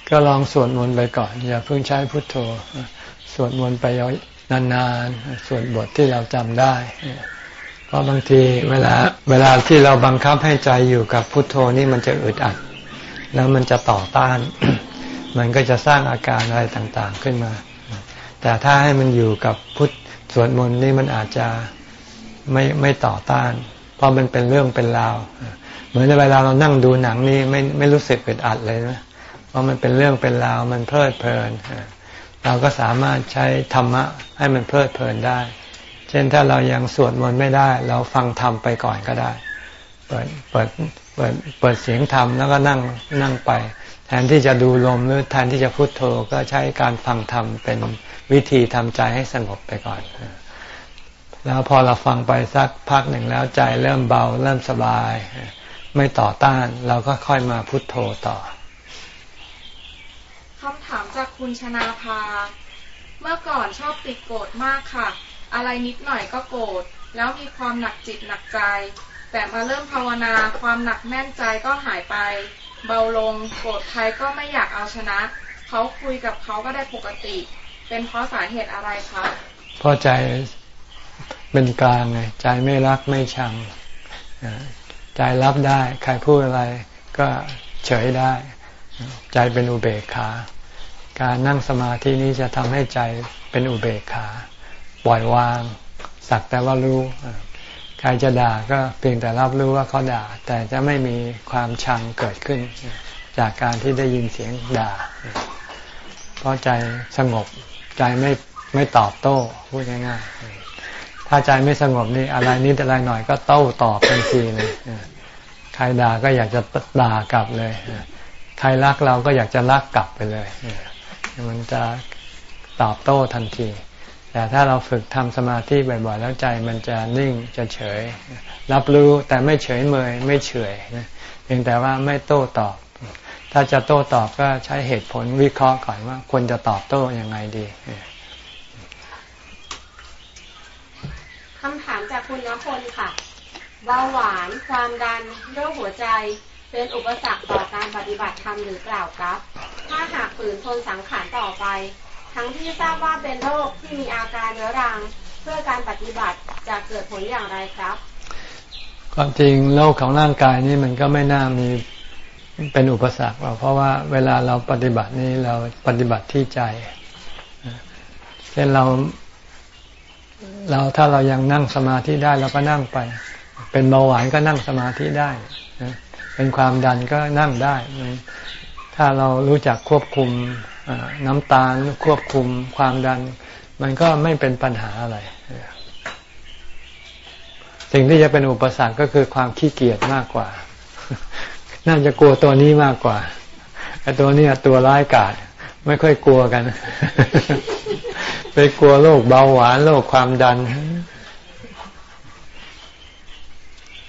ก็ลองสวดมนต์ไปก่อน อย่าเพิ่งใช้พุทโธ สวดมนต์ไปนานๆ สวดบทที่เราจำได้ เพราะบางทีเวลาเวลาที่เราบังคับให้ใจอยู่กับพุทโธนี่มันจะอึดอัด แล้วมันจะต่อต้าน มันก็จะสร้างอาการอะไรต่างๆขึ้นมา แต่ถ้าให้มันอยู่กับพุทธสวดมนต์นี่มันอาจจะไม่ไม่ต่อต้าน เพราะมันเป็นเรื่องเป็นราวเหมือนเวลาเรานั่งดูหนังนี่ไม่ไม่รู้สึกอึดอัดเลยนะเพราะมันเป็นเรื่องเป็นราวมันเพลิดเพลินเราก็สามารถใช้ธรรมะให้มันเพลิดเพลินได้ เช่นถ้าเรายังสวดมนต์ไม่ได้ เราฟังธรรมไปก่อนก็ได้ เปิดเปิด เปิดเปิดเสียงธรรมแล้วก็นั่งนั่งไป แทนที่จะดูลมหรือแทนที่จะพุโทโธก็ใช้การฟังธรรมเป็นวิธีทำใจให้สงบไปก่อน แล้วพอเราฟังไปสักพักหนึ่งแล้วใจเริ่มเบาเริ่มสบาย ไม่ต่อต้าน เราก็ค่อยมาพุทโธต่อคำถามจากคุณชนาภา เมื่อก่อนชอบติดโกรธมากค่ะ อะไรนิดหน่อยก็โกรธ แล้วมีความหนักจิตหนักใจ แต่มาเริ่มภาวนาความหนักแน่นใจก็หายไป เบาลงโกรธใครก็ไม่อยากเอาชนะ เขาคุยกับเขาก็ได้ปกติ เป็นเพราะสาเหตุอะไรคะเพราะใจเป็นกลางไงใจไม่รักไม่ชังใจรับได้ ใครพูดอะไรก็เฉยได้ ใจเป็นอุเบกขา การนั่งสมาธินี้จะทำให้ใจเป็นอุเบกขา ปล่อยวาง สักแต่ว่ารู้ ใครจะด่าก็เพียงแต่รับรู้ว่าเขาด่า แต่จะไม่มีความชังเกิดขึ้น จากการที่ได้ยินเสียงด่า เพราะใจสงบใจไม่ไม่ตอบโต้พูดง่ายๆ ถ้าใจไม่สงบนี่อะไรนิดอะไรหน่อยก็โต้ตอบทันทีเลยใครด่าก็อยากจะด่ากลับเลยใครรักเราก็อยากจะรักกลับไปเลยมันจะตอบโต้ทันที แต่ถ้าเราฝึกทำสมาธิบ่อยๆแล้วใจมันจะนิ่งจะเฉย รับรู้แต่ไม่เฉยเมยไม่เฉยเพียงแต่ว่าไม่โต้ตอบ ถ้าจะโต้ตอบก็ใช้เหตุผลวิเคราะห์ก่อนว่าควรจะตอบโต้ยังไงดีคำถามจากคุณนพลค่ะเบาหวานความดันโรคหัวใจเป็นอุปสรรคต่อการปฏิบัติธรรมหรือเปล่าครับ ถ้าหากฝืนทนสังขารต่อไป ทั้งที่ทราบว่าเป็นโรคที่มีอาการเรื้อรัง เพื่อการปฏิบัติจะเกิดผลอย่างไรครับ ความจริงโรคของร่างกายนี่มันก็ไม่น่ามีเป็นอุปสรรคเราเพราะว่าเวลาเราปฏิบัตินี้เราปฏิบัติที่ใจเช่นเรา เราถ้าเรายังนั่งสมาธิได้เราก็นั่งไป เป็นเบาหวานก็นั่งสมาธิได้เป็นความดันก็นั่งได้ ถ้าเรารู้จักควบคุม น้ำตาลควบคุมความดัน มันก็ไม่เป็นปัญหาอะไร สิ่งที่จะเป็นอุปสรรคก็คือความขี้เกียจมากกว่า น่าจะกลัวตัวนี้มากกว่าไอ้ตัวนี้ตัวร้ายกาจไม่ค่อยกลัวกัน ไปกลัวโรคเบาหวานโรคความดัน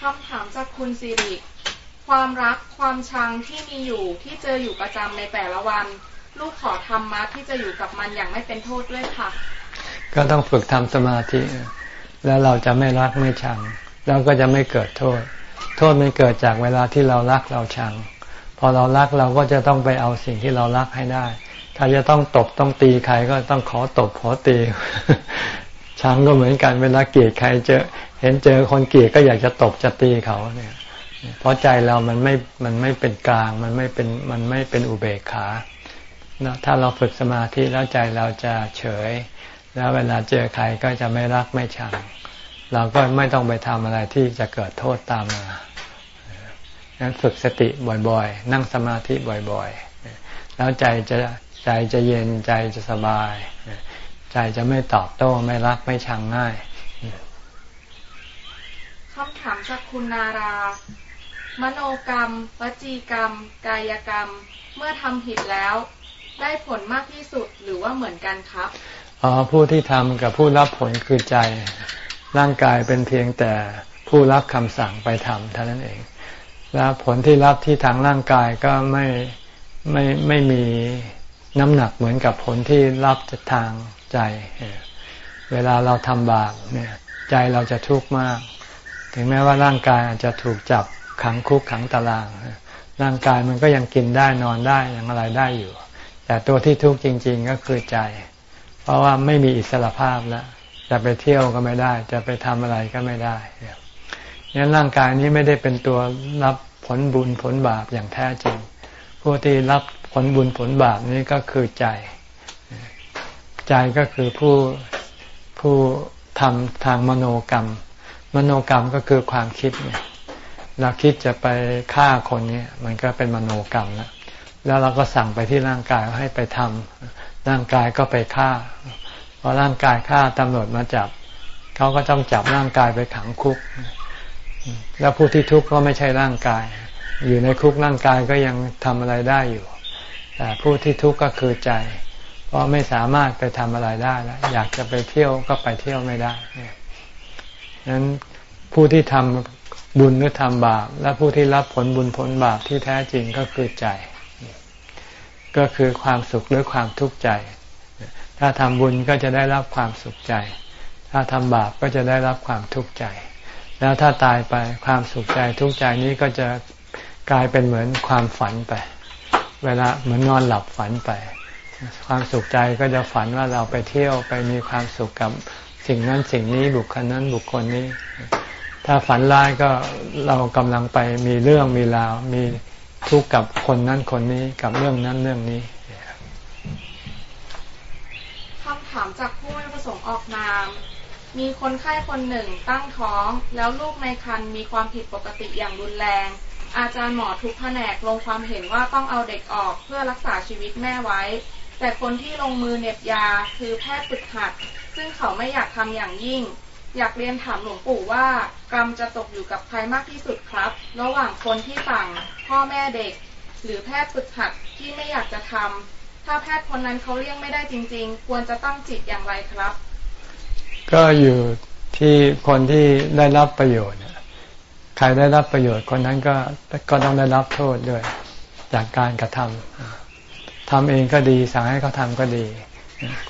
คำถามจากคุณสิริความรักความชังที่มีอยู่ที่เจออยู่ประจำในแต่ละวัน ลูกขอธรรมะที่จะอยู่กับมันอย่างไม่เป็นโทษด้วยค่ะ ก็ต้องฝึกทำสมาธิ แล้วเราจะไม่รักไม่ชังเราก็จะไม่เกิดโทษ โทษมันเกิดจากเวลาที่เรารักเราชัง พอเรารักเราก็จะต้องไปเอาสิ่งที่เรารักให้ได้ ถ้าจะต้องตบต้องตีใครก็ต้องขอตบขอตีชังก็เหมือนกันเวลาเกลียดใครเจอ เห็นเจอคนเกลียดก็อยากจะตบจะตีเขาเนี่ยเพราะใจเรามันไม่ มันไม่เป็นกลาง มันไม่เป็น มันไม่เป็นอุเบกขา ถ้าเราฝึกสมาธิแล้วใจเราจะเฉย แล้วเวลาเจอใครก็จะไม่รักไม่ชัง เราก็ไม่ต้องไปทำอะไรที่จะเกิดโทษตามมานั้นฝึกสติบ่อยๆ นั่งสมาธิบ่อยๆ แล้วใจจะใจจะเย็นใจจะสบาย ใจจะไม่ตอบโต้ไม่รักไม่ชังง่ายคำถามจากคุณนารา มโนกรรม วจีกรรม กายกรรม เมื่อทำผิดแล้ว ได้ผลมากที่สุดหรือว่าเหมือนกันครับอ๋อผู้ที่ทำกับผู้รับผลคือใจ ร่างกายเป็นเพียงแต่ผู้รับคำสั่งไปทำเท่านั้นเอง แล้วผลที่รับที่ทางร่างกายก็ไม่ไม่ไม่มีน้ำหนักเหมือนกับผลที่รับจากทางใจ เวลาเราทำบาปเนี่ยใจเราจะทุกข์มาก ถึงแม้ว่าร่างกายอาจจะถูกจับขังคุกขังตาราง ร่างกายมันก็ยังกินได้นอนได้ยังอะไรได้อยู่ แต่ตัวที่ทุกข์จริง ๆ ก็คือใจ เพราะว่าไม่มีอิสระภาพแล้วจะไปเที่ยวก็ไม่ได้ จะไปทำอะไรก็ไม่ได้งั้นร่างกายนี้ไม่ได้เป็นตัวรับผลบุญผลบาปอย่างแท้จริง ผู้ที่รับผลบุญผลบาปนี้ก็คือใจ ใจก็คือผู้ผู้ทำทางมโนกรรม มโนกรรมก็คือความคิดเนี่ยเราคิดจะไปฆ่าคนนี้มันก็เป็นมโนกรรมแล้ว แล้วเราก็สั่งไปที่ร่างกายให้ไปทำร่างกายก็ไปฆ่าพอร่างกายฆ่าตำรวจมาจับเขาก็ต้องจับร่างกายไปขังคุก แล้วผู้ที่ทุกข์ก็ไม่ใช่ร่างกาย อยู่ในคุกร่างกายก็ยังทำอะไรได้อยู่ แต่ผู้ที่ทุกข์ก็คือใจ เพราะไม่สามารถไปทำอะไรได้แล้วอยากจะไปเที่ยวก็ไปเที่ยวไม่ได้ดังนั้นผู้ที่ทำบุญหรือทำบาปและผู้ที่รับผลบุญผลบาปที่แท้จริงก็คือใจ ก็คือความสุขหรือความทุกข์ใจ ถ้าทำบุญก็จะได้รับความสุขใจ ถ้าทำบาปก็จะได้รับความทุกข์ใจ แล้วถ้าตายไปความสุขใจทุกข์ใจนี้ก็จะกลายเป็นเหมือนความฝันไป เวลาเหมือนนอนหลับฝันไป ความสุขใจก็จะฝันว่าเราไปเที่ยวไปมีความสุขกับสิ่งนั้นสิ่งนี้บุคคลนั้นบุคคลนี้ ถ้าฝันร้ายก็เรากำลังไปมีเรื่องมีราวมี ทุกข์กับคนนั้นคนนี้กับเรื่องนั้นเรื่องนี้คำถามจากผู้ไม่ประสงค์ออกนาม มีคนไข้คนหนึ่งตั้งท้อง แล้วลูกในครรภ์มีความผิดปกติอย่างรุนแรง อาจารย์หมอทุกแผนกลงความเห็นว่าต้องเอาเด็กออกเพื่อรักษาชีวิตแม่ไว้ แต่คนที่ลงมือเน็บยาคือแพทย์ฝึกหัด ซึ่งเขาไม่อยากทำอย่างยิ่ง อยากเรียนถามหลวงปู่ว่ากรรมจะตกอยู่กับใครมากที่สุดครับ ระหว่างคนที่สั่งพ่อแม่เด็ก หรือแพทย์ฝึกหัดที่ไม่อยากจะทำถ้าแพทย์คนนั้นเขาเลี่ยงไม่ได้จริง ๆ ควรจะตั้งจิตอย่างไรครับ ก็อยู่ที่คนที่ได้รับประโยชน์ใครได้รับประโยชน์คนนั้นก็ก็ต้องได้รับโทษด้วยจากการกระทำทำเองก็ดีสั่งให้เขาทาก็ดี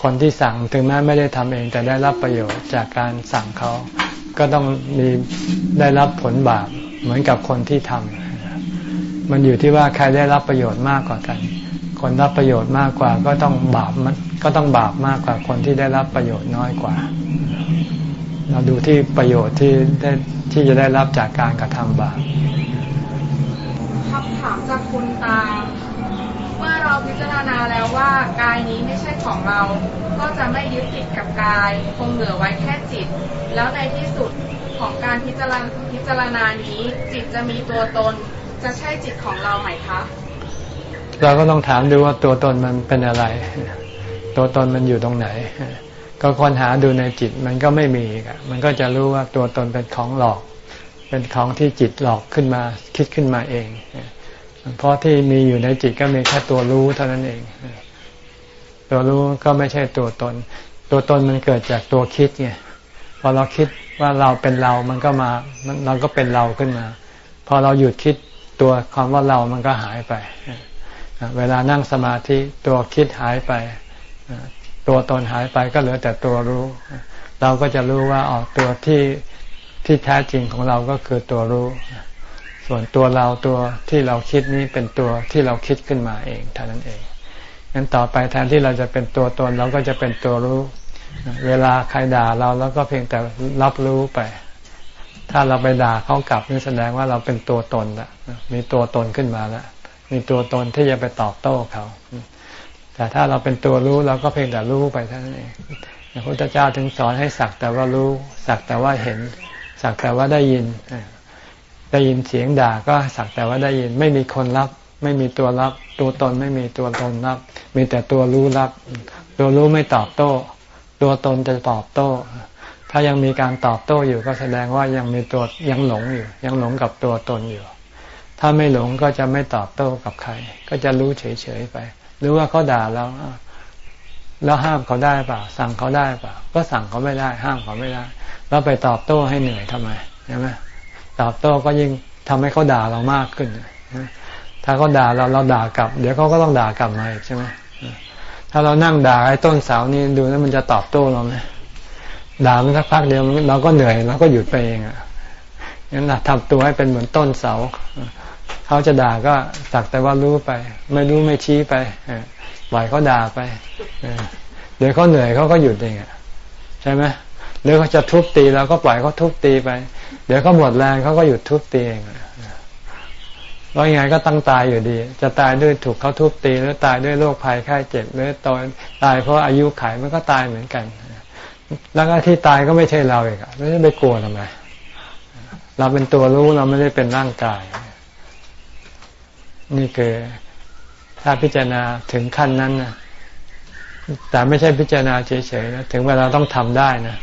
คนที่สั่งถึงแม้ไม่ได้ทำเองแต่ได้รับประโยชน์จากการสั่งเขาก็ต้องมีได้รับผลบาปเหมือนกับคนที่ทำมันอยู่ที่ว่าใครได้รับประโยชน์มากกว่ากัน คนรับประโยชน์มากกว่าก็ต้องบาปมันก็ต้องบาปมากกว่าคนที่ได้รับประโยชน์น้อยกว่า เราดูที่ประโยชน์ที่ได้ที่จะได้รับจากการกระทำบาปคำถามจากคุณตา เราพิจารณาแล้วว่ากายนี้ไม่ใช่ของเรา ก็จะไม่ยึดติดกับกาย คงเหลือไว้แค่จิต แล้วในที่สุดของการพิจารณาพิจารณานี้ จิตจะมีตัวตน จะใช่จิตของเราไหมคะ เราก็ต้องถามดูว่าตัวตนมันเป็นอะไร ตัวตนมันอยู่ตรงไหน ก็ค้นหาดูในจิตมันก็ไม่มีมันก็จะรู้ว่าตัวตนเป็นของหลอก เป็นของที่จิตหลอกขึ้นมาคิดขึ้นมาเอง เพราะที่มีอยู่ในจิตก็มีแค่ตัวรู้เท่านั้นเอง ตัวรู้ก็ไม่ใช่ตัวตน ตัวตนมันเกิดจากตัวคิดไงพอเราคิดว่าเราเป็นเรา มันก็มาเราก็เป็นเราขึ้นมา พอเราหยุดคิดตัวความว่าเรามันก็หายไป เวลานั่งสมาธิตัวคิดหายไป ตัวตนหายไปก็เหลือแต่ตัวรู้ เราก็จะรู้ว่าออกตัวที่ที่แท้จริงของเราก็คือตัวรู้ ส่วนตัวเราตัวที่เราคิดนี้เป็นตัวที่เราคิดขึ้นมาเองเท่านั้นเองงั้นต่อไปแทนที่เราจะเป็นตัวตนเราก็จะเป็นตัวรู้ เวลาใครด่าเราแล้วก็เพียงแต่รับรู้ไป ถ้าเราไปด่าเขากลับนี่แสดงว่าเราเป็นตัวตนละมีตัวตนขึ้นมาแล้วมีตัวตนที่จะไปตอบโต้เขา แต่ถ้าเราเป็นตัวรู้เราก็เพียงแต่รู้ไปเท่านั้นเองพระพุทธเจ้าถึงสอนให้สักแต่ว่ารู้ สักแต่ว่าเห็น สักแต่ว่าได้ยิน ได้ยินเสียงด่าก็สักแต่ว่าได้ยินไม่มีคนรับ ไม่มีตัวรับ ตัวตนไม่มีตัวตนรับ มีแต่ตัวรู้รับ ตัวรู้ไม่ตอบโต้ ตัวตนจะตอบโต้ ถ้ายังมีการตอบโต้อยู่ก็แสดงว่ายังมีตัวยังหลงอยู่ ยังหลงกับตัวตนอยู่ ถ้าไม่หลงก็จะไม่ตอบโต้กับใคร ก็จะรู้เฉยๆไป หรือว่าเขาด่าเราแล้วห้ามเขาได้เปล่า สั่งเขาได้เปล่า ก็สั่งเขาไม่ได้ ห้ามเขาไม่ได้ แล้วไปตอบโต้ให้เหนื่อยทำไมใช่ไหม ตอบโต้ก็ยิ่งทำให้เขาด่าเรามากขึ้น ถ้าเขาด่าเราเราด่ากลับ เดี๋ยวเขาก็ต้องด่ากลับมาใช่ไหมถ้าเรานั่งด่าไอ้ต้นเสานี่ดูแล้วมันจะตอบโต้เราไหมด่ามันสักพักเดียวเราก็เหนื่อยเราก็หยุดไปเองอะงั้นทำตัวให้เป็นเหมือนต้นเสา เขาจะด่าก็สักแต่ว่ารู้ไป ไม่รู้ไม่ชี้ไปปล่อยเขาด่าไปเดี๋ยวเขาเหนื่อยเขาก็หยุดเองอะใช่ไหมหรือเขาจะทุบตีเราก็ปล่อยเขาทุบตีไป เดี๋ยวเขาหมดแรงเขาก็หยุดทุบตีเองแล้วยังไงก็ตั้งตายอยู่ดี จะตายด้วยถูกเขาทุบตีหรือตายด้วยโรคภัยไข้เจ็บหรือตอนตายเพราะอายุไขมันก็ตายเหมือนกัน แล้วก็ที่ตายก็ไม่ใช่เราเองไม่ได้ไปกลัวทำไม เราเป็นตัวรู้เราไม่ได้เป็นร่างกาย นี่คือถ้าพิจารณาถึงขั้นนั้นนะแต่ไม่ใช่พิจารณาเฉยๆนะถึงเวลาต้องทำได้นะ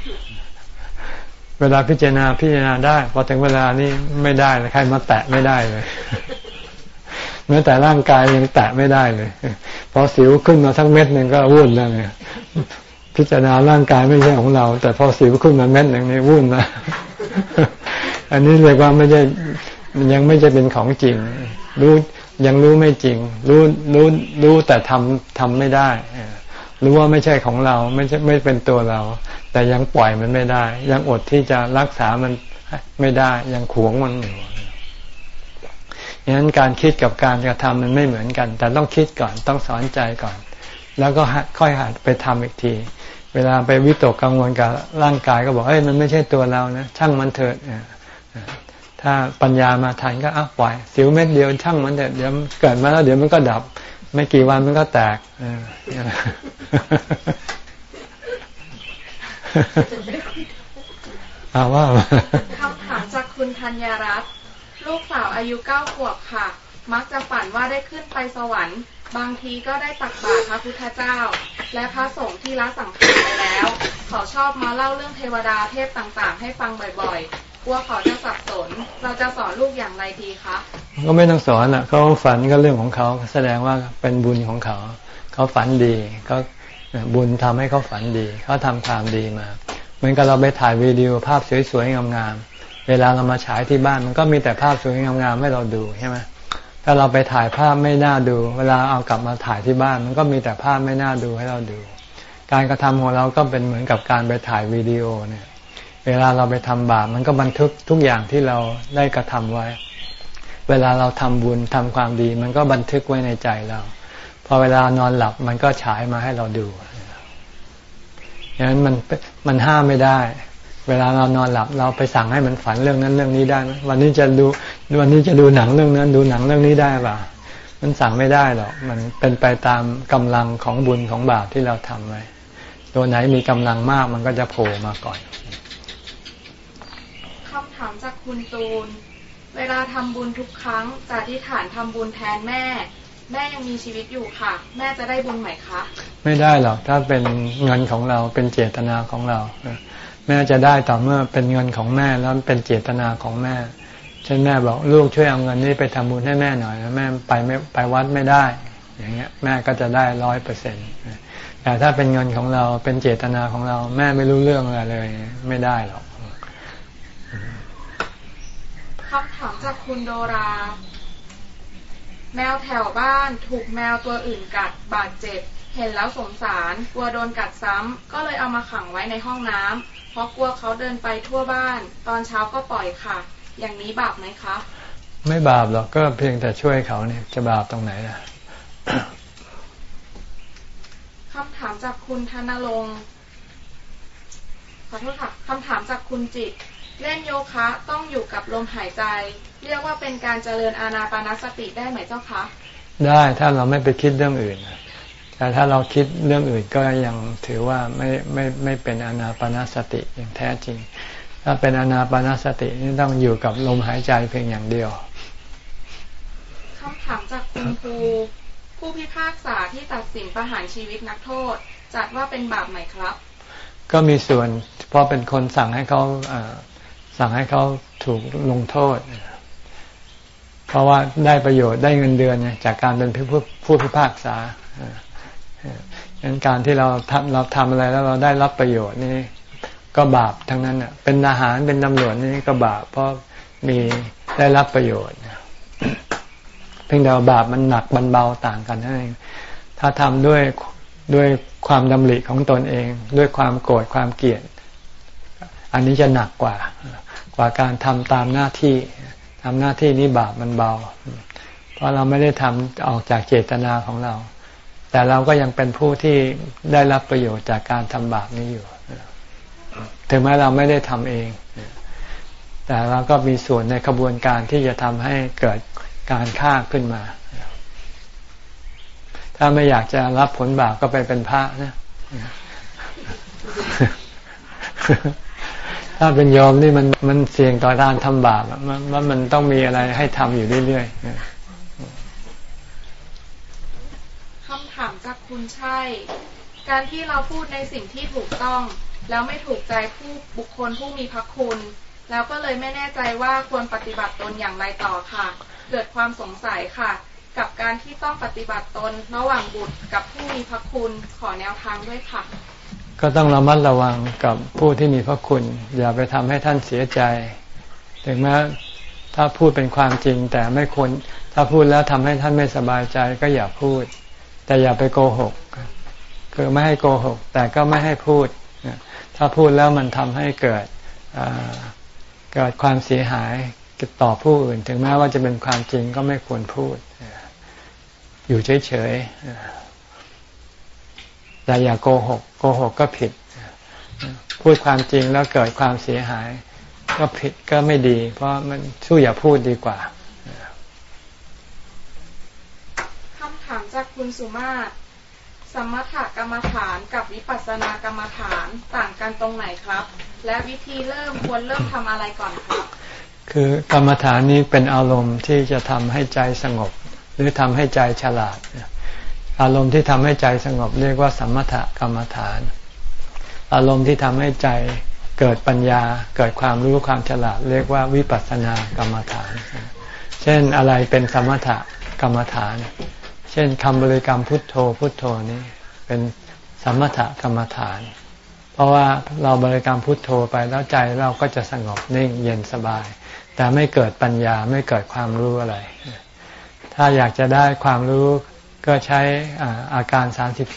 เวลาพิจารณาพิจารณาได้ พอถึงเวลานี้ไม่ได้ใครมาแตะไม่ได้เลยแม้แต่ร่างกายยังแตะไม่ได้เลย พอสิวขึ้นมาทั้งเม็ดหนึ่งก็วุ่นแล้วเนี่ยพิจารณาร่างกายไม่ใช่ของเรา แต่พอสิวขึ้นมาเม็ดหนึ่งนี่วุ่นนะอันนี้เรียกว่าไม่ใช่ยังไม่จะเป็นของจริง รู้ยังรู้ไม่จริง รู้รู้รู้แต่ทำทำไม่ได้ รู้ว่าไม่ใช่ของเราไม่ใช่ไม่เป็นตัวเรา แต่ยังปล่อยมันไม่ได้ ยังอดที่จะรักษามันไม่ได้ ยังขวงมันอยู่ดังนั้นการคิดกับการกระทำมันไม่เหมือนกัน แต่ต้องคิดก่อนต้องสอนใจก่อน แล้วก็ค่อยหัดไปทำอีกที เวลาไปวิตกกังวลกับร่างกายก็บอกเอ้ยมันไม่ใช่ตัวเรานะช่างมันเถิดถ้าปัญญามาทันก็อ้าปล่อย สิวเม็ดเดียวช่างมันเดี๋ยวเกิดมาแล้วเดี๋ยวมันก็ดับ ไม่กี่วันมันก็แตกอาว่าคำถามจากคุณธัญรัตน์ลูกสาวอายุเก้าขวบค่ะ มักจะฝันว่าได้ขึ้นไปสวรรค์ บางทีก็ได้ตักบาตรพระพุทธเจ้า และพระสงฆ์ที่ละสังขารไปแล้ว เขาชอบมาเล่าเรื่องเทวดาเทพต่างๆ ให้ฟังบ่อยก ลัวเขาจะสับสน เราจะสอนลูกอย่างไรดีคะก็ไม่ต้องสอนอะเขาฝันก็เรื่องของเขาแสดงว่าเป็นบุญของเขา เขาฝันดีก็บุญทำให้เขาฝันดี เขาทำความดีมาเหมือนกับเราไปถ่ายวิดีโอภาพสวยๆงามๆเวลาเรามาฉายที่บ้านมันก็มีแต่ภาพสวยงามๆให้เราดูใช่ไหมถ้าเราไปถ่ายภาพไม่น่าดู เวลาเอากลับมาถ่ายที่บ้าน มันก็มีแต่ภาพไม่น่าดูให้เราดู การกระทำของเราก็เป็นเหมือนกับการไปถ่ายวิดีโอเนี่ย เวลาเราไปทำบาปมันก็บันทึกทุกอย่างที่เราได้กระทำไว้ เวลาเราทำบุญทำความดี มันก็บันทึกไว้ในใจเราพอเวลานอนหลับมันก็ฉายมาให้เราดูอย่างนั้นมันมันห้ามไม่ได้ เวลาเรานอนหลับเราไปสั่งให้มันฝันเรื่องนั้นเรื่องนี้ได้ไหมวันนี้จะดูวันนี้จะดูหนังเรื่องนั้น ดูหนังเรื่องนี้ได้ป่ะมันสั่งไม่ได้หรอก มันเป็นไปตามกำลังของบุญของบาปที่เราทำไว้ ตัวไหนมีกำลังมากมันก็จะโผล่มาก่อน ถามจากคุณตูน เวลาทำบุญทุกครั้งจะอธิษฐานทำบุญแทนแม่ แม่ยังมีชีวิตอยู่ค่ะ แม่จะได้บุญไหมคะ ไม่ได้หรอกถ้าเป็นเงินของเราเป็นเจตนาของเรา แม่จะได้ต่อเมื่อเป็นเงินของแม่แล้วเป็นเจตนาของแม่เช่นแม่บอกลูกช่วยเอาเงินนี้ไปทำบุญให้แม่หน่อยแม่ไปไม่ไปวัดไม่ได้ อย่างเงี้ยแม่ก็จะได้ร้อยเปอร์เซ็นต์แต่ถ้าเป็นเงินของเราเป็นเจตนาของเรา แม่ไม่รู้เรื่องอะไรเลย ไม่ได้หรอก คำถามจากคุณโดรา แมวแถวบ้านถูกแมวตัวอื่นกัดบาดเจ็บ เห็นแล้วสงสารกลัวโดนกัดซ้ำ ก็เลยเอามาขังไว้ในห้องน้ำเพราะกลัวเขาเดินไปทั่วบ้าน ตอนเช้าก็ปล่อยค่ะ อย่างนี้บาปไหมคะ ไม่บาปหรอกก็เพียงแต่ช่วยเขาเนี่ยจะบาปตรงไหนล่ะคำถามจากคุณธนรงค์ขอโทษค่ะคำถามจากคุณจิต เล่นโยคะต้องอยู่กับลมหายใจ เรียกว่าเป็นการเจริญอานาปานสติได้ไหมเจ้าคะ ได้ถ้าเราไม่ไปคิดเรื่องอื่น แต่ถ้าเราคิดเรื่องอื่นก็ยังถือว่าไม่ไม่ไม่เป็นอานาปานสติอย่างแท้จริง ถ้าเป็นอานาปานสตินี่ต้องอยู่กับลมหายใจเพียงอย่างเดียวคำถามจากคุณครูผู้พิพากษาที่ตัดสินประหารชีวิตนักโทษ จัดว่าเป็นบาปไหมครับ ก็มีส่วนเพราะเป็นคนสั่งให้เขา สั่งให้เขาถูกลงโทษ เพราะว่าได้ประโยชน์ได้เงินเดือนจากการเป็นผู้พิพากษาดังนั้นการที่เราทำเราทำอะไรแล้วเราได้รับประโยชน์นี่ก็บาปทั้งนั้นอะเป็นทหารเป็นตำรวจนี่ก็บาปเพราะมีได้รับประโยชน์เพียงแต่บาปมันหนักมันเบาต่างกันนั่นเองถ้าทำด้วยด้วยความดำริของตนเอง ด้วยความโกรธความเกลียด อันนี้จะหนักกว่า กว่าการทำตามหน้าที่ทำหน้าที่นี้บาปมันเบา เพราะเราไม่ได้ทำออกจากเจตนาของเรา แต่เราก็ยังเป็นผู้ที่ได้รับประโยชน์จากการทำบาปนี้อยู่ ถึงแม้เราไม่ได้ทำเอง แต่เราก็มีส่วนในกระบวนการที่จะทำให้เกิดการฆ่าขึ้นมา ถ้าไม่อยากจะรับผลบาปก็ไปเป็นพระนะ ถ้าเป็นยอมนี่มันมันเสี่ยงต่อการทำบาปมันมันมันต้องมีอะไรให้ทำอยู่เรื่อยๆคำถามจากคุณใช่ การที่เราพูดในสิ่งที่ถูกต้อง แล้วไม่ถูกใจผู้บุคคลผู้มีพระคุณ แล้วก็เลยไม่แน่ใจว่าควรปฏิบัติตนอย่างไรต่อค่ะ เกิดความสงสัยค่ะ กับการที่ต้องปฏิบัติตนระหว่างบุตรกับผู้มีพระคุณขอแนวทางด้วยค่ะ ก็ต้องระมัดระวังกับผู้ที่มีพระคุณ อย่าไปทำให้ท่านเสียใจ ถึงแม้ถ้าพูดเป็นความจริงแต่ไม่ควรถ้าพูดแล้วทำให้ท่านไม่สบายใจก็อย่าพูด แต่อย่าไปโกหกคือไม่ให้โกหก แต่ก็ไม่ให้พูด ถ้าพูดแล้วมันทำให้เกิดเกิดความเสียหายต่อผู้อื่น ถึงแม้ว่าจะเป็นความจริงก็ไม่ควรพูด อยู่เฉยๆ แต่อย่าโกหก โกหกก็ผิด พูดความจริงแล้วเกิดความเสียหาย ก็ผิดก็ไม่ดี เพราะมันสู้อย่าพูดดีกว่าคำถามจากคุณสุมาตสมถกรรมฐานกับวิปัสสนากรรมฐานต่างกันตรงไหนครับ และวิธีเริ่มควรเริ่มทำอะไรก่อนครับ คือกรรมฐานนี้เป็นอารมณ์ที่จะทำให้ใจสงบ หรือทำให้ใจฉลาด อารมณ์ที่ทำให้ใจสงบเรียกว่าสมถกรรมฐาน อารมณ์ที่ทำให้ใจเกิดปัญญาเกิดความรู้ความฉลาดเรียกว่าวิปัสสนากรรมฐาน เช่นอะไรเป็นสมถกรรมฐาน เช่นคำบริกรรมพุทโธพุทโธนี้เป็นสมถกรรมฐาน เพราะว่าเราบริกรรมพุทโธไปแล้วใจเราก็จะสงบนิ่งเย็นสบาย แต่ไม่เกิดปัญญาไม่เกิดความรู้อะไร ถ้าอยากจะได้ความรู้ ก็ใช้อาการ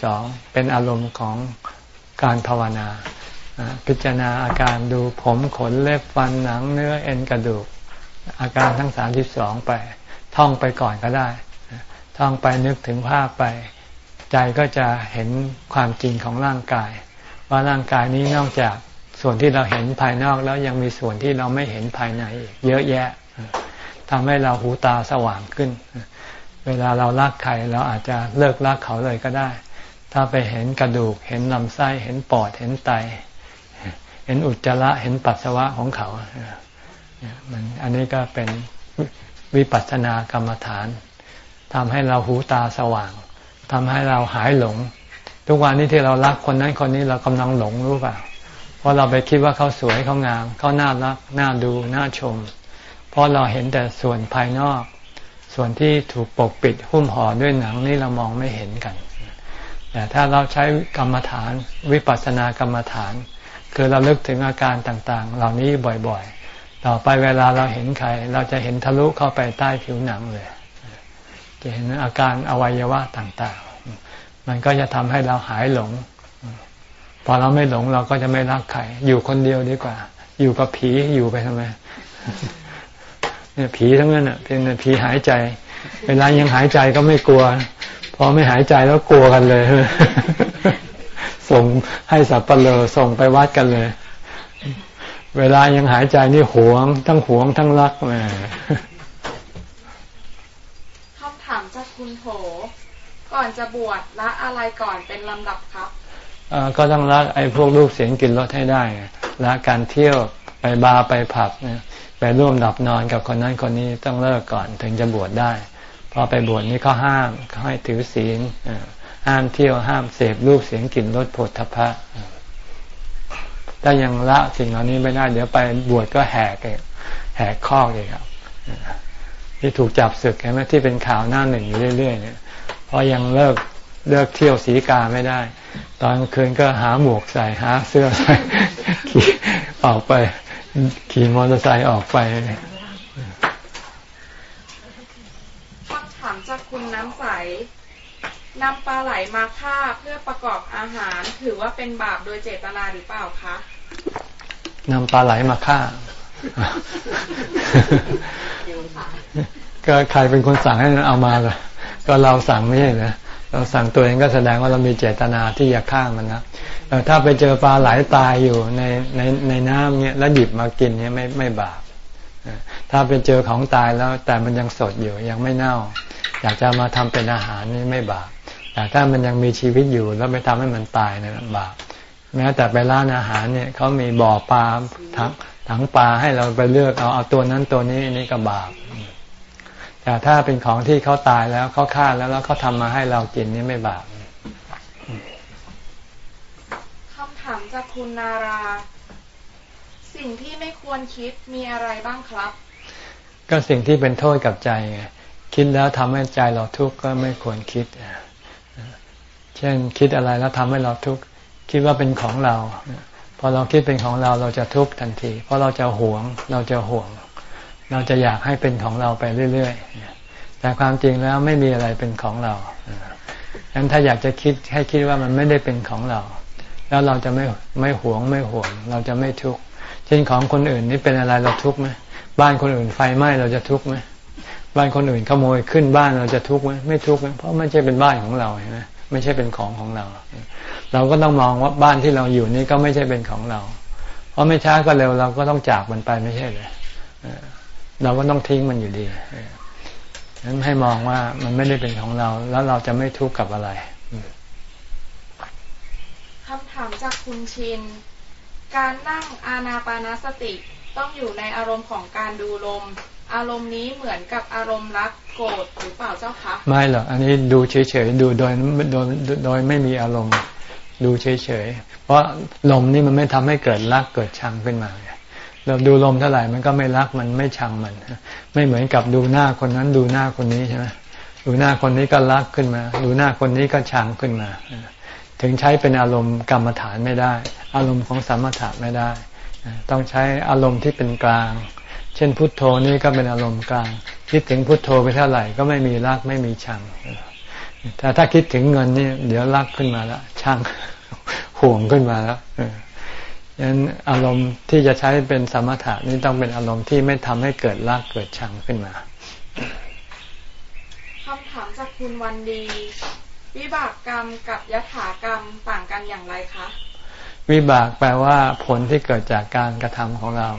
32 เป็นอารมณ์ของการภาวนา พิจารณาอาการดูผมขนเล็บฟันหนังเนื้อเอ็นกระดูก อาการทั้ง 32 ไป ท่องไปก่อนก็ได้ ท่องไปนึกถึงภาพไป ใจก็จะเห็นความจริงของร่างกาย ว่าร่างกายนี้นอกจากส่วนที่เราเห็นภายนอกแล้วยังมีส่วนที่เราไม่เห็นภายในเยอะแยะทำให้เราหูตาสว่างขึ้น เวลาเรารักใครเราอาจจะเลิกรักเขาเลยก็ได้ ถ้าไปเห็นกระดูก เห็นลำไส้เห็นปอดเห็นไต เห็นอุจจาระเห็นปัสสาวะของเขามันอันนี้ก็เป็นวิปัสสนากรรมฐานทำให้เราหูตาสว่างทำให้เราหายหลง ทุกวันนี้ที่เรารักคนนั้นคนนี้เรากำลังหลงรู้เปล่าเพราะเราไปคิดว่าเขาสวยเขางามเขาน่ารักน่าดูน่าชม เพราะเราเห็นแต่ส่วนภายนอก ส่วนที่ถูกปกปิดหุ้มห่อด้วยหนังนี่เรามองไม่เห็นกัน แต่ถ้าเราใช้กรรมฐานวิปัสสนากรรมฐาน คือเราลึกถึงอาการต่างๆ เหล่านี้บ่อยๆ ต่อไปเวลาเราเห็นใคร เราจะเห็นทะลุเข้าไปใต้ผิวหนังเลย จะเห็นอาการอวัยวะต่างๆ มันก็จะทำให้เราหายหลง พอเราไม่หลงเราก็จะไม่รักใครอยู่คนเดียวดีกว่า อยู่กับผีอยู่ไปทำไม ผีทั้งนั้นอะเป็นผีหายใจ เวลายังหายใจก็ไม่กลัว พอไม่หายใจแล้วกลัวกันเลย ส่งให้สับปะเลอส่งไปวัดกันเลย เวลายังหายใจนี่หวง ทั้งหวงทั้งรักแหมคำถามจากคุณโถก่อนจะบวชละอะไรก่อนเป็นลำดับครับก็ต้องละไอ้พวกลูกเสียงกินรถให้ได้ละการเที่ยวไปบาร์ไปผับ ไปร่วมดับนอนกับคนนั้นคนนี้ต้องเลิกก่อนถึงจะบวชได้พอไปบวชนี่เขาห้ามเขาให้ถือศีลห้ามเที่ยวห้ามเสพรูปเสียงกลิ่นรสผลทพะถ้ายังละสิ่งเหล่านี้ไม่ได้ เดี๋ยวไปบวชก็แหกแหกข้อเลยครับที่ถูกจับศึกใช่ไหมที่เป็นข่าวหน้าหนึ่งอยู่เรื่อย ๆ เนี่ยเพราะยังเลิกเลิกเที่ยวสีกาไม่ได้ ตอนคืนก็หาหมวกใส่หาเสื้อใส่ออกไป ขี่มอเตอร์ไซค์ออกไปคำถามจากคุณน้ำใสนำปลาไหลมาฆ่าเพื่อประกอบอาหาร ถือว่าเป็นบาปโดยเจตนาหรือเปล่าคะนำปลาไหลมาฆ่า ก็ใครเป็นคนสั่งให้เอามาล่ะ ก็เราสั่งไม่ใช่เหรอ เราสั่งตัวเองก็แสดงว่าเรามีเจตนาที่จะฆ่ามันนะถ้าไปเจอปลาไหลาตายอยู่ในในในน้ำเนี่ยแล้วหยิบมากินเนี่ยไม่ไม่บาปถ้าไปเจอของตายแล้วแต่มันยังสดอยู่ยังไม่เน่า อยากจะมาทำเป็นอาหารนี่ไม่บาปแต่ถ้ามันยังมีชีวิตอยู่แล้วไปทำให้มันตายเนี่ยบาปแม้แต่ไปร้านอาหารเนี่ยเขามีบ่อปลาถังถังปลาให้เราไปเลือกเอาเอาตัวนั้นตัวนี้นี่ก็บาป แต่ถ้าเป็นของที่เขาตายแล้วเขาฆ่าแล้วแล้วเขาทำมาให้เรากินนี่ไม่บาปคำถามจากคุณนารา สิ่งที่ไม่ควรคิดมีอะไรบ้างครับ ก็สิ่งที่เป็นโทษกับใจไงคิดแล้วทำให้ใจเราทุกข์ก็ไม่ควรคิด เช่นคิดอะไรแล้วทำให้เราทุกข์คิดว่าเป็นของเราพอเราคิดเป็นของเราเราจะทุกข์ทันที เพราะเราจะหวงเราจะห่วง เราจะอยากให้เป็นของเราไปเรื่อยๆ แต่ความจริงแล้วไม่มีอะไรเป็นของเราดังนั้นถ้าอยากจะคิดให้คิดว่ามันไม่ได้เป็นของเรา แล้วเราจะไม่ไม่หวงไม่ห่วง เราจะไม่ทุกข์เช่นของคนอื่นนี่เป็นอะไรเราทุกข์ไหมบ้านคนอื่นไฟไหม้เราจะทุกข์ไหมบ้านคนอื่นขโมยขึ้นบ้านเราจะทุกข์ไหมไม่ทุกข์เพราะไม่ใช่เป็นบ้านของเราใช่ไหมไม่ใช่เป็นของของเรา เราก็ต้องมองว่าบ้านที่เราอยู่นี่ก็ไม่ใช่เป็นของเรา เพราะไม่ช้าก็เร็วเราก็ต้องจากมันไปไม่ใช่เลย เราก็ต้องทิ้งมันอยู่ดีนั้นให้มองว่ามันไม่ได้เป็นของเรา แล้วเราจะไม่ทุกข์กับอะไรคำถามจากคุณชิน การนั่งอาณาปานสติต้องอยู่ในอารมณ์ของการดูลม อารมณ์นี้เหมือนกับอารมณ์รักโกรธหรือเปล่าเจ้าคะไม่หรอกอันนี้ดูเฉยๆดูโดยโดยโดยไม่มีอารมณ์ ดูเฉยๆเพราะลมนี่มันไม่ทำให้เกิดรักเกิดชังขึ้นมา เราดูลมเท่าไหร่มันก็ไม่รักมันไม่ชังมัน ไม่เหมือนกับดูหน้าคนนั้นดูหน้าคนนี้ใช่ไหมดูหน้าคนนี้ก็รักขึ้นมา ดูหน้าคนนี้ก็ชังขึ้นมา ถึงใช้เป็นอารมณ์กรรมฐานไม่ได้ อารมณ์ของสมถะไม่ได้ ต้องใช้อารมณ์ที่เป็นกลาง เช่นพุทโธนี่ก็เป็นอารมณ์กลาง คิดถึงพุทโธไปเท่าไหร่ก็ไม่มีรักไม่มีชังแต่ถ้าคิดถึงเงินนี่เดี๋ยวรักขึ้นมาแล้วชังห่วงขึ้นมาแล้ว ฉะนั้นอารมณ์ที่จะใช้เป็นสมถะนี่ต้องเป็นอารมณ์ที่ไม่ทำให้เกิดรากเกิดชังขึ้นมาคำถามจากคุณวันดี วิบากกรรมกับยถากรรมต่างกันอย่างไรคะวิบากแปลว่าผลที่เกิดจากการกระทำของเรา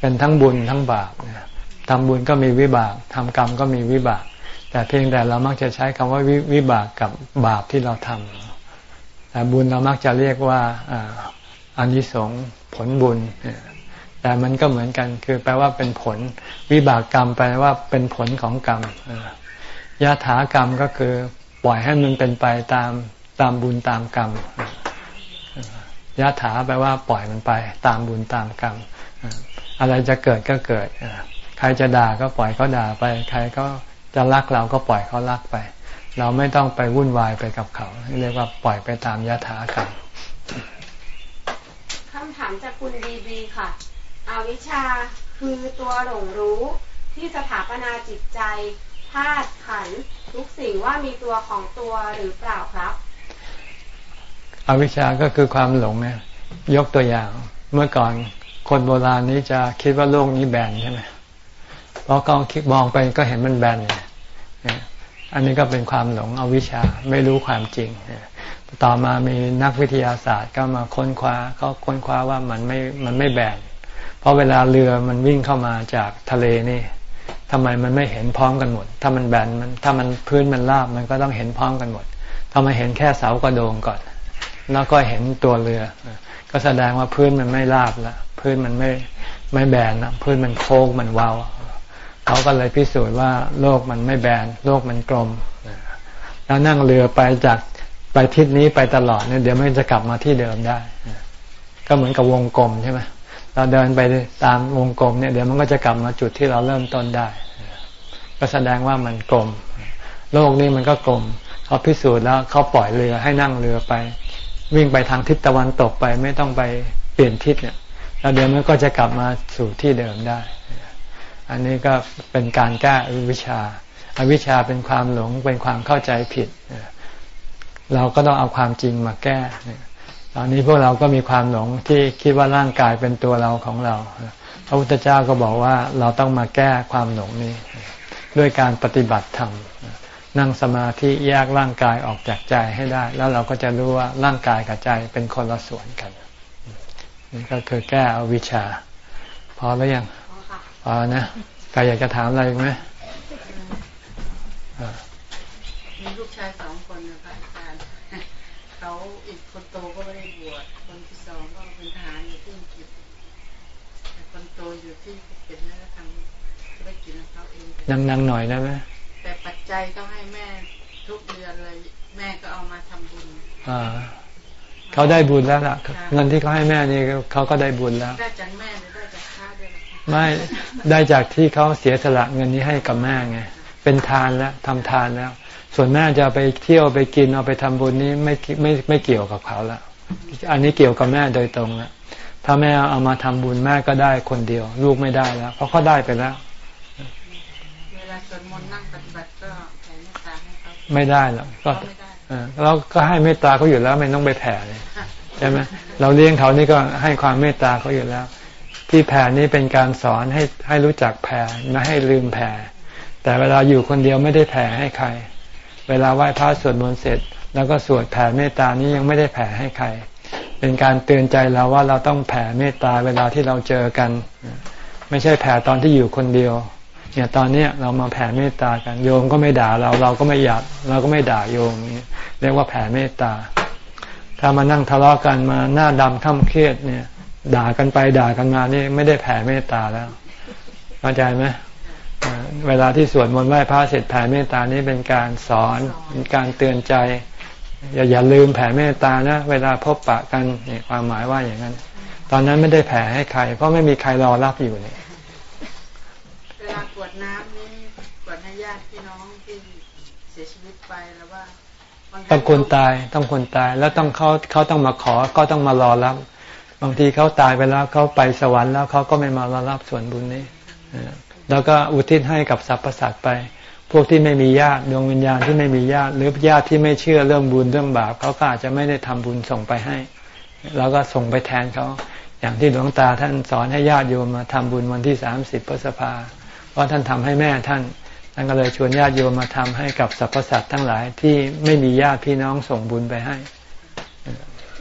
เป็นทั้งบุญทั้งบาปทำบุญก็มีวิบากทำกรรมก็มีวิบาก แต่เพียงแต่เรามักจะใช้คำว่าวิบากกับบาปที่เราทำแต่บุญเรามักจะเรียกว่า อานิสงส์ผลบุญ แต่มันก็เหมือนกัน คือแปลว่าเป็นผลวิบากกรรมแปลว่าเป็นผลของกรรมยถากรรมก็คือปล่อยให้มันเป็นไปตามตามบุญตามกรรมยถาแปลว่าปล่อยมันไป ตามบุญตามกรรมอะไรจะเกิดก็เกิดใครจะด่าก็ปล่อยเขาด่าไป ใครก็จะรักเราก็ปล่อยเขารักไป เราไม่ต้องไปวุ่นวายไปกับเขา เรียกว่าปล่อยไปตามยถากรรมามจากคุณดีบีค่ะ อวิชชาคือตัวหลงรู้ที่สถาปนาจิตใจธาตุขันทุกสิ่งว่ามีตัวของตัวหรือเปล่าครับ อวิชชาก็คือความหลงเนี่ยยกตัวอย่างเมื่อก่อนคนโบราณนี้จะคิดว่าโลกนี้แบนใช่ไหมพอเขาคิดมองไปก็เห็นมันแบนเนี่ยอันนี้ก็เป็นความหลงอวิชชาไม่รู้ความจริง ต่อมามีนักวิทยาศาสตร์ก็มาค้นคว้าเขาค้นคว้าว่ามันไม่มันไม่แบนเพราะเวลาเรือมันวิ่งเข้ามาจากทะเลนี่ทำไมมันไม่เห็นพร้อมกันหมด ถ้ามันแบนมันถ้ามันพื้นมันราบมันก็ต้องเห็นพร้อมกันหมดทำไมเห็นแค่เสากระโดงก่อน แล้วก็เห็นตัวเรือ ก็แสดงว่าพื้นมันไม่ราบละพื้นมันไม่ไม่แบนนะพื้นมันโค้งมันเวาเขาก็เลยพิสูจน์ว่าโลกมันไม่แบนโลกมันกลมแล้วนั่งเรือไปจาก ไปทิศนี้ไปตลอดเนี่ยเดี๋ยวมันจะกลับมาที่เดิมได้ ก็เหมือนกับวงกลมใช่ไหมเราเดินไปตามวงกลมเนี่ยเดี๋ยวมันก็จะกลับมาจุดที่เราเริ่มต้นได้ ก็แสดงว่ามันกลม โลกนี้มันก็กลมเขาพิสูจน์แล้วเขาปล่อยเรือให้นั่งเรือไป วิ่งไปทางทิศตะวันตกไปไม่ต้องไปเปลี่ยนทิศเนี่ยแล้วเดี๋ยวมันก็จะกลับมาสู่ที่เดิมได้ อันนี้ก็เป็นการแก้อวิชชาอาวิชชาเป็นความหลงเป็นความเข้าใจผิด เราก็ต้องเอาความจริงมาแก้ตอนนี้พวกเราก็มีความหลงที่คิดว่าร่างกายเป็นตัวเราของเรา พระพุทธเจ้าก็บอกว่าเราต้องมาแก้ความหลงนี้ ด้วยการปฏิบัติธรรมนั่งสมาธิแยกร่างกายออกจากใจให้ได้ แล้วเราก็จะรู้ว่าร่างกายกับใจเป็นคนละส่วนกันนี่ก็คือแก้อวิชชา พอแล้วยังพอนะใครอยากจะถามอะไรไหมมีลูกชายสองคนนะคะอาจารย์เขาอีกคนโตก็ไม่ได้บวชคนที่สองก็เป็นทหารอยู่ที่อังกฤษแต่คนโตอยู่ที่ภูเก็ตแล้วทำธุรกิจของเขาเอง นั่งๆหน่อยได้ไหมแต่ปัจจัยก็ให้แม่ทุกเดือนเลย แม่ก็เอามาทำบุญอ่าเขาได้บุญแล้วล่ะ เงินที่เขาให้แม่นี่เขาก็ได้บุญแล้ว ได้จากแม่หรือได้จากข้าด้วยไม่ได้จากที่เขาเสียสละเงินนี้ให้กับแม่ไงเป็นทานแล้วทำทานแล้ว ส่วนแม่จะไปเที่ยวไปกินเอาไปทำบุญนี้ไม่ไม่ไม่เกี่ยวกับเขาละอันนี้เกี่ยวกับแม่โดยตรงละถ้าแม่เอามาทำบุญแม่ก็ได้คนเดียว ลูกไม่ได้แล้ว เพราะเขาได้ไปแล้วเวลา สวดมนต์นั่งปฏิบัติก็แผ่เมตตาให้เขาไม่ได้หรอกก็เราก็ให้เมตตาเขาอยู่แล้วไม่ต้องไปแผ่เลยใช่ไหมเราเลี้ยงเขานี่ก็ให้ความเมตตาเขาอยู่แล้ว ที่แผ่นี้เป็นการสอนให้ให้รู้จักแผ่ไม่ให้ลืมแผ่แต่เวลาอยู่คนเดียวไม่ได้แผ่ให้ใคร เวลาไหว้พระสวดมนต์เสร็จ แล้วก็สวดแผ่เมตตานี้ยังไม่ได้แผ่ให้ใคร เป็นการเตือนใจเราว่าเราต้องแผ่เมตตาเวลาที่เราเจอกัน ไม่ใช่แผ่ตอนที่อยู่คนเดียว เนี่ยตอนเนี้ยเรามาแผ่เมตตากันโยมก็ไม่ด่าเราเราก็ไม่อยากเราก็ไม่ด่าโยมเรียกว่าแผ่เมตตา ถ้ามานั่งทะเลาะกันมาหน้าดำข้าเครียดเนี่ย ด่ากันไปด่ากันมานี่ไม่ได้แผ่เมตตาแล้วเข้าใจไหมเวลาที่สวดมนต์ไหว้พระเสร็จแผ่เมตตานี้เป็นการสอนเป็นการเตือนใจ อย่าอย่าลืมแผ่เมตตานะ เวลาพบปะกันนี่ความหมายว่าอย่างนั้น ตอนนั้นไม่ได้แผ่ให้ใคร เพราะไม่มีใครรอรับอยู่นี่เว ลากวดน้ำนี่กวดให้ญาติพี่น้องที่เสียชีวิตไปแล้วว่าต้องคนตายต้องคนตายแล้วต้องเขาเขาต้องมาขอก็ต้องมารอรับบางทีเขาตายไปแล้วเขาไปสวรรค์แล้วเขาก็ไม่มารอรับส่วนบุญนี้แล้วก็อุทิศให้กับสรรพสัตว์ไป พวกที่ไม่มีญาติดวงวิญญาณที่ไม่มีญาติ หรือญาติที่ไม่เชื่อเรื่องบุญเรื่องบาปเขาก็อาจจะไม่ได้ทำบุญส่งไปให้เราก็ส่งไปแทนเขาอย่างที่หลวงตาท่านสอนให้ญาติโยมมาทำบุญวันที่สามสิบพฤษภา เพราะท่านทำให้แม่ท่านท่านก็เลยชวนญาติโยมมาทำให้กับสรรพสัตว์ทั้งหลายที่ไม่มีญาติพี่น้องส่งบุญไปให้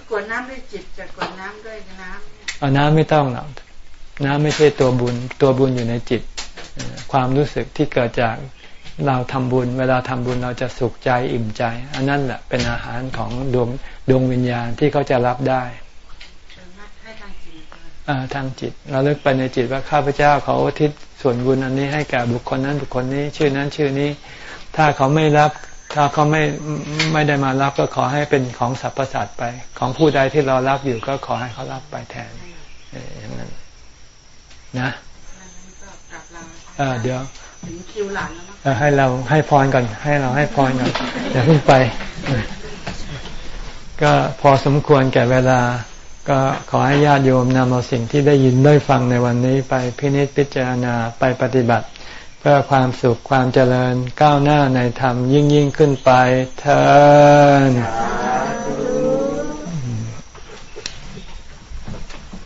กวดน้ำด้วยจิตจะกวดน้ำด้วยน้ำเอาน้ำไม่ต้องหรอกน้ำไม่ใช่ตัวบุญ ตัวบุญอยู่ในจิต ความรู้สึกที่เกิดจากเราทำบุญ เวลาทำบุญเราจะสุขใจอิ่มใจ อันนั้นแหละเป็นอาหารของดวงดวงวิญญาณที่เขาจะรับได้ทางจิตเราเลิกไปในจิตว่าข้าพเจ้าเขาทิศ ส่วนบุญอันนี้ให้แก่บุคคลนั้นบุคคลนี้ชื่อนั้นชื่อนี้ ถ้าเขาไม่รับถ้าเขาไม่ไม่ได้มารับก็ขอให้เป็นของสรรพสัตว์ไป ของผู้ใดที่เรารับอยู่ก็ขอให้เขารับไปแทนอย่างนั้นนะเออเดี๋ยวเออให้เราให้พรก่อน ให้เราให้พรก่อนอย่าเพิ่งไป ก็พอสมควรแก่เวลา ก็ขอให้ญาติโยมนำเอาสิ่งที่ได้ยินได้ฟังในวันนี้ไปพินิจพิจารณาไปปฏิบัติ เพื่อความสุขความเจริญก้าวหน้าในธรรมยิ่งยิ่งขึ้นไปเธอ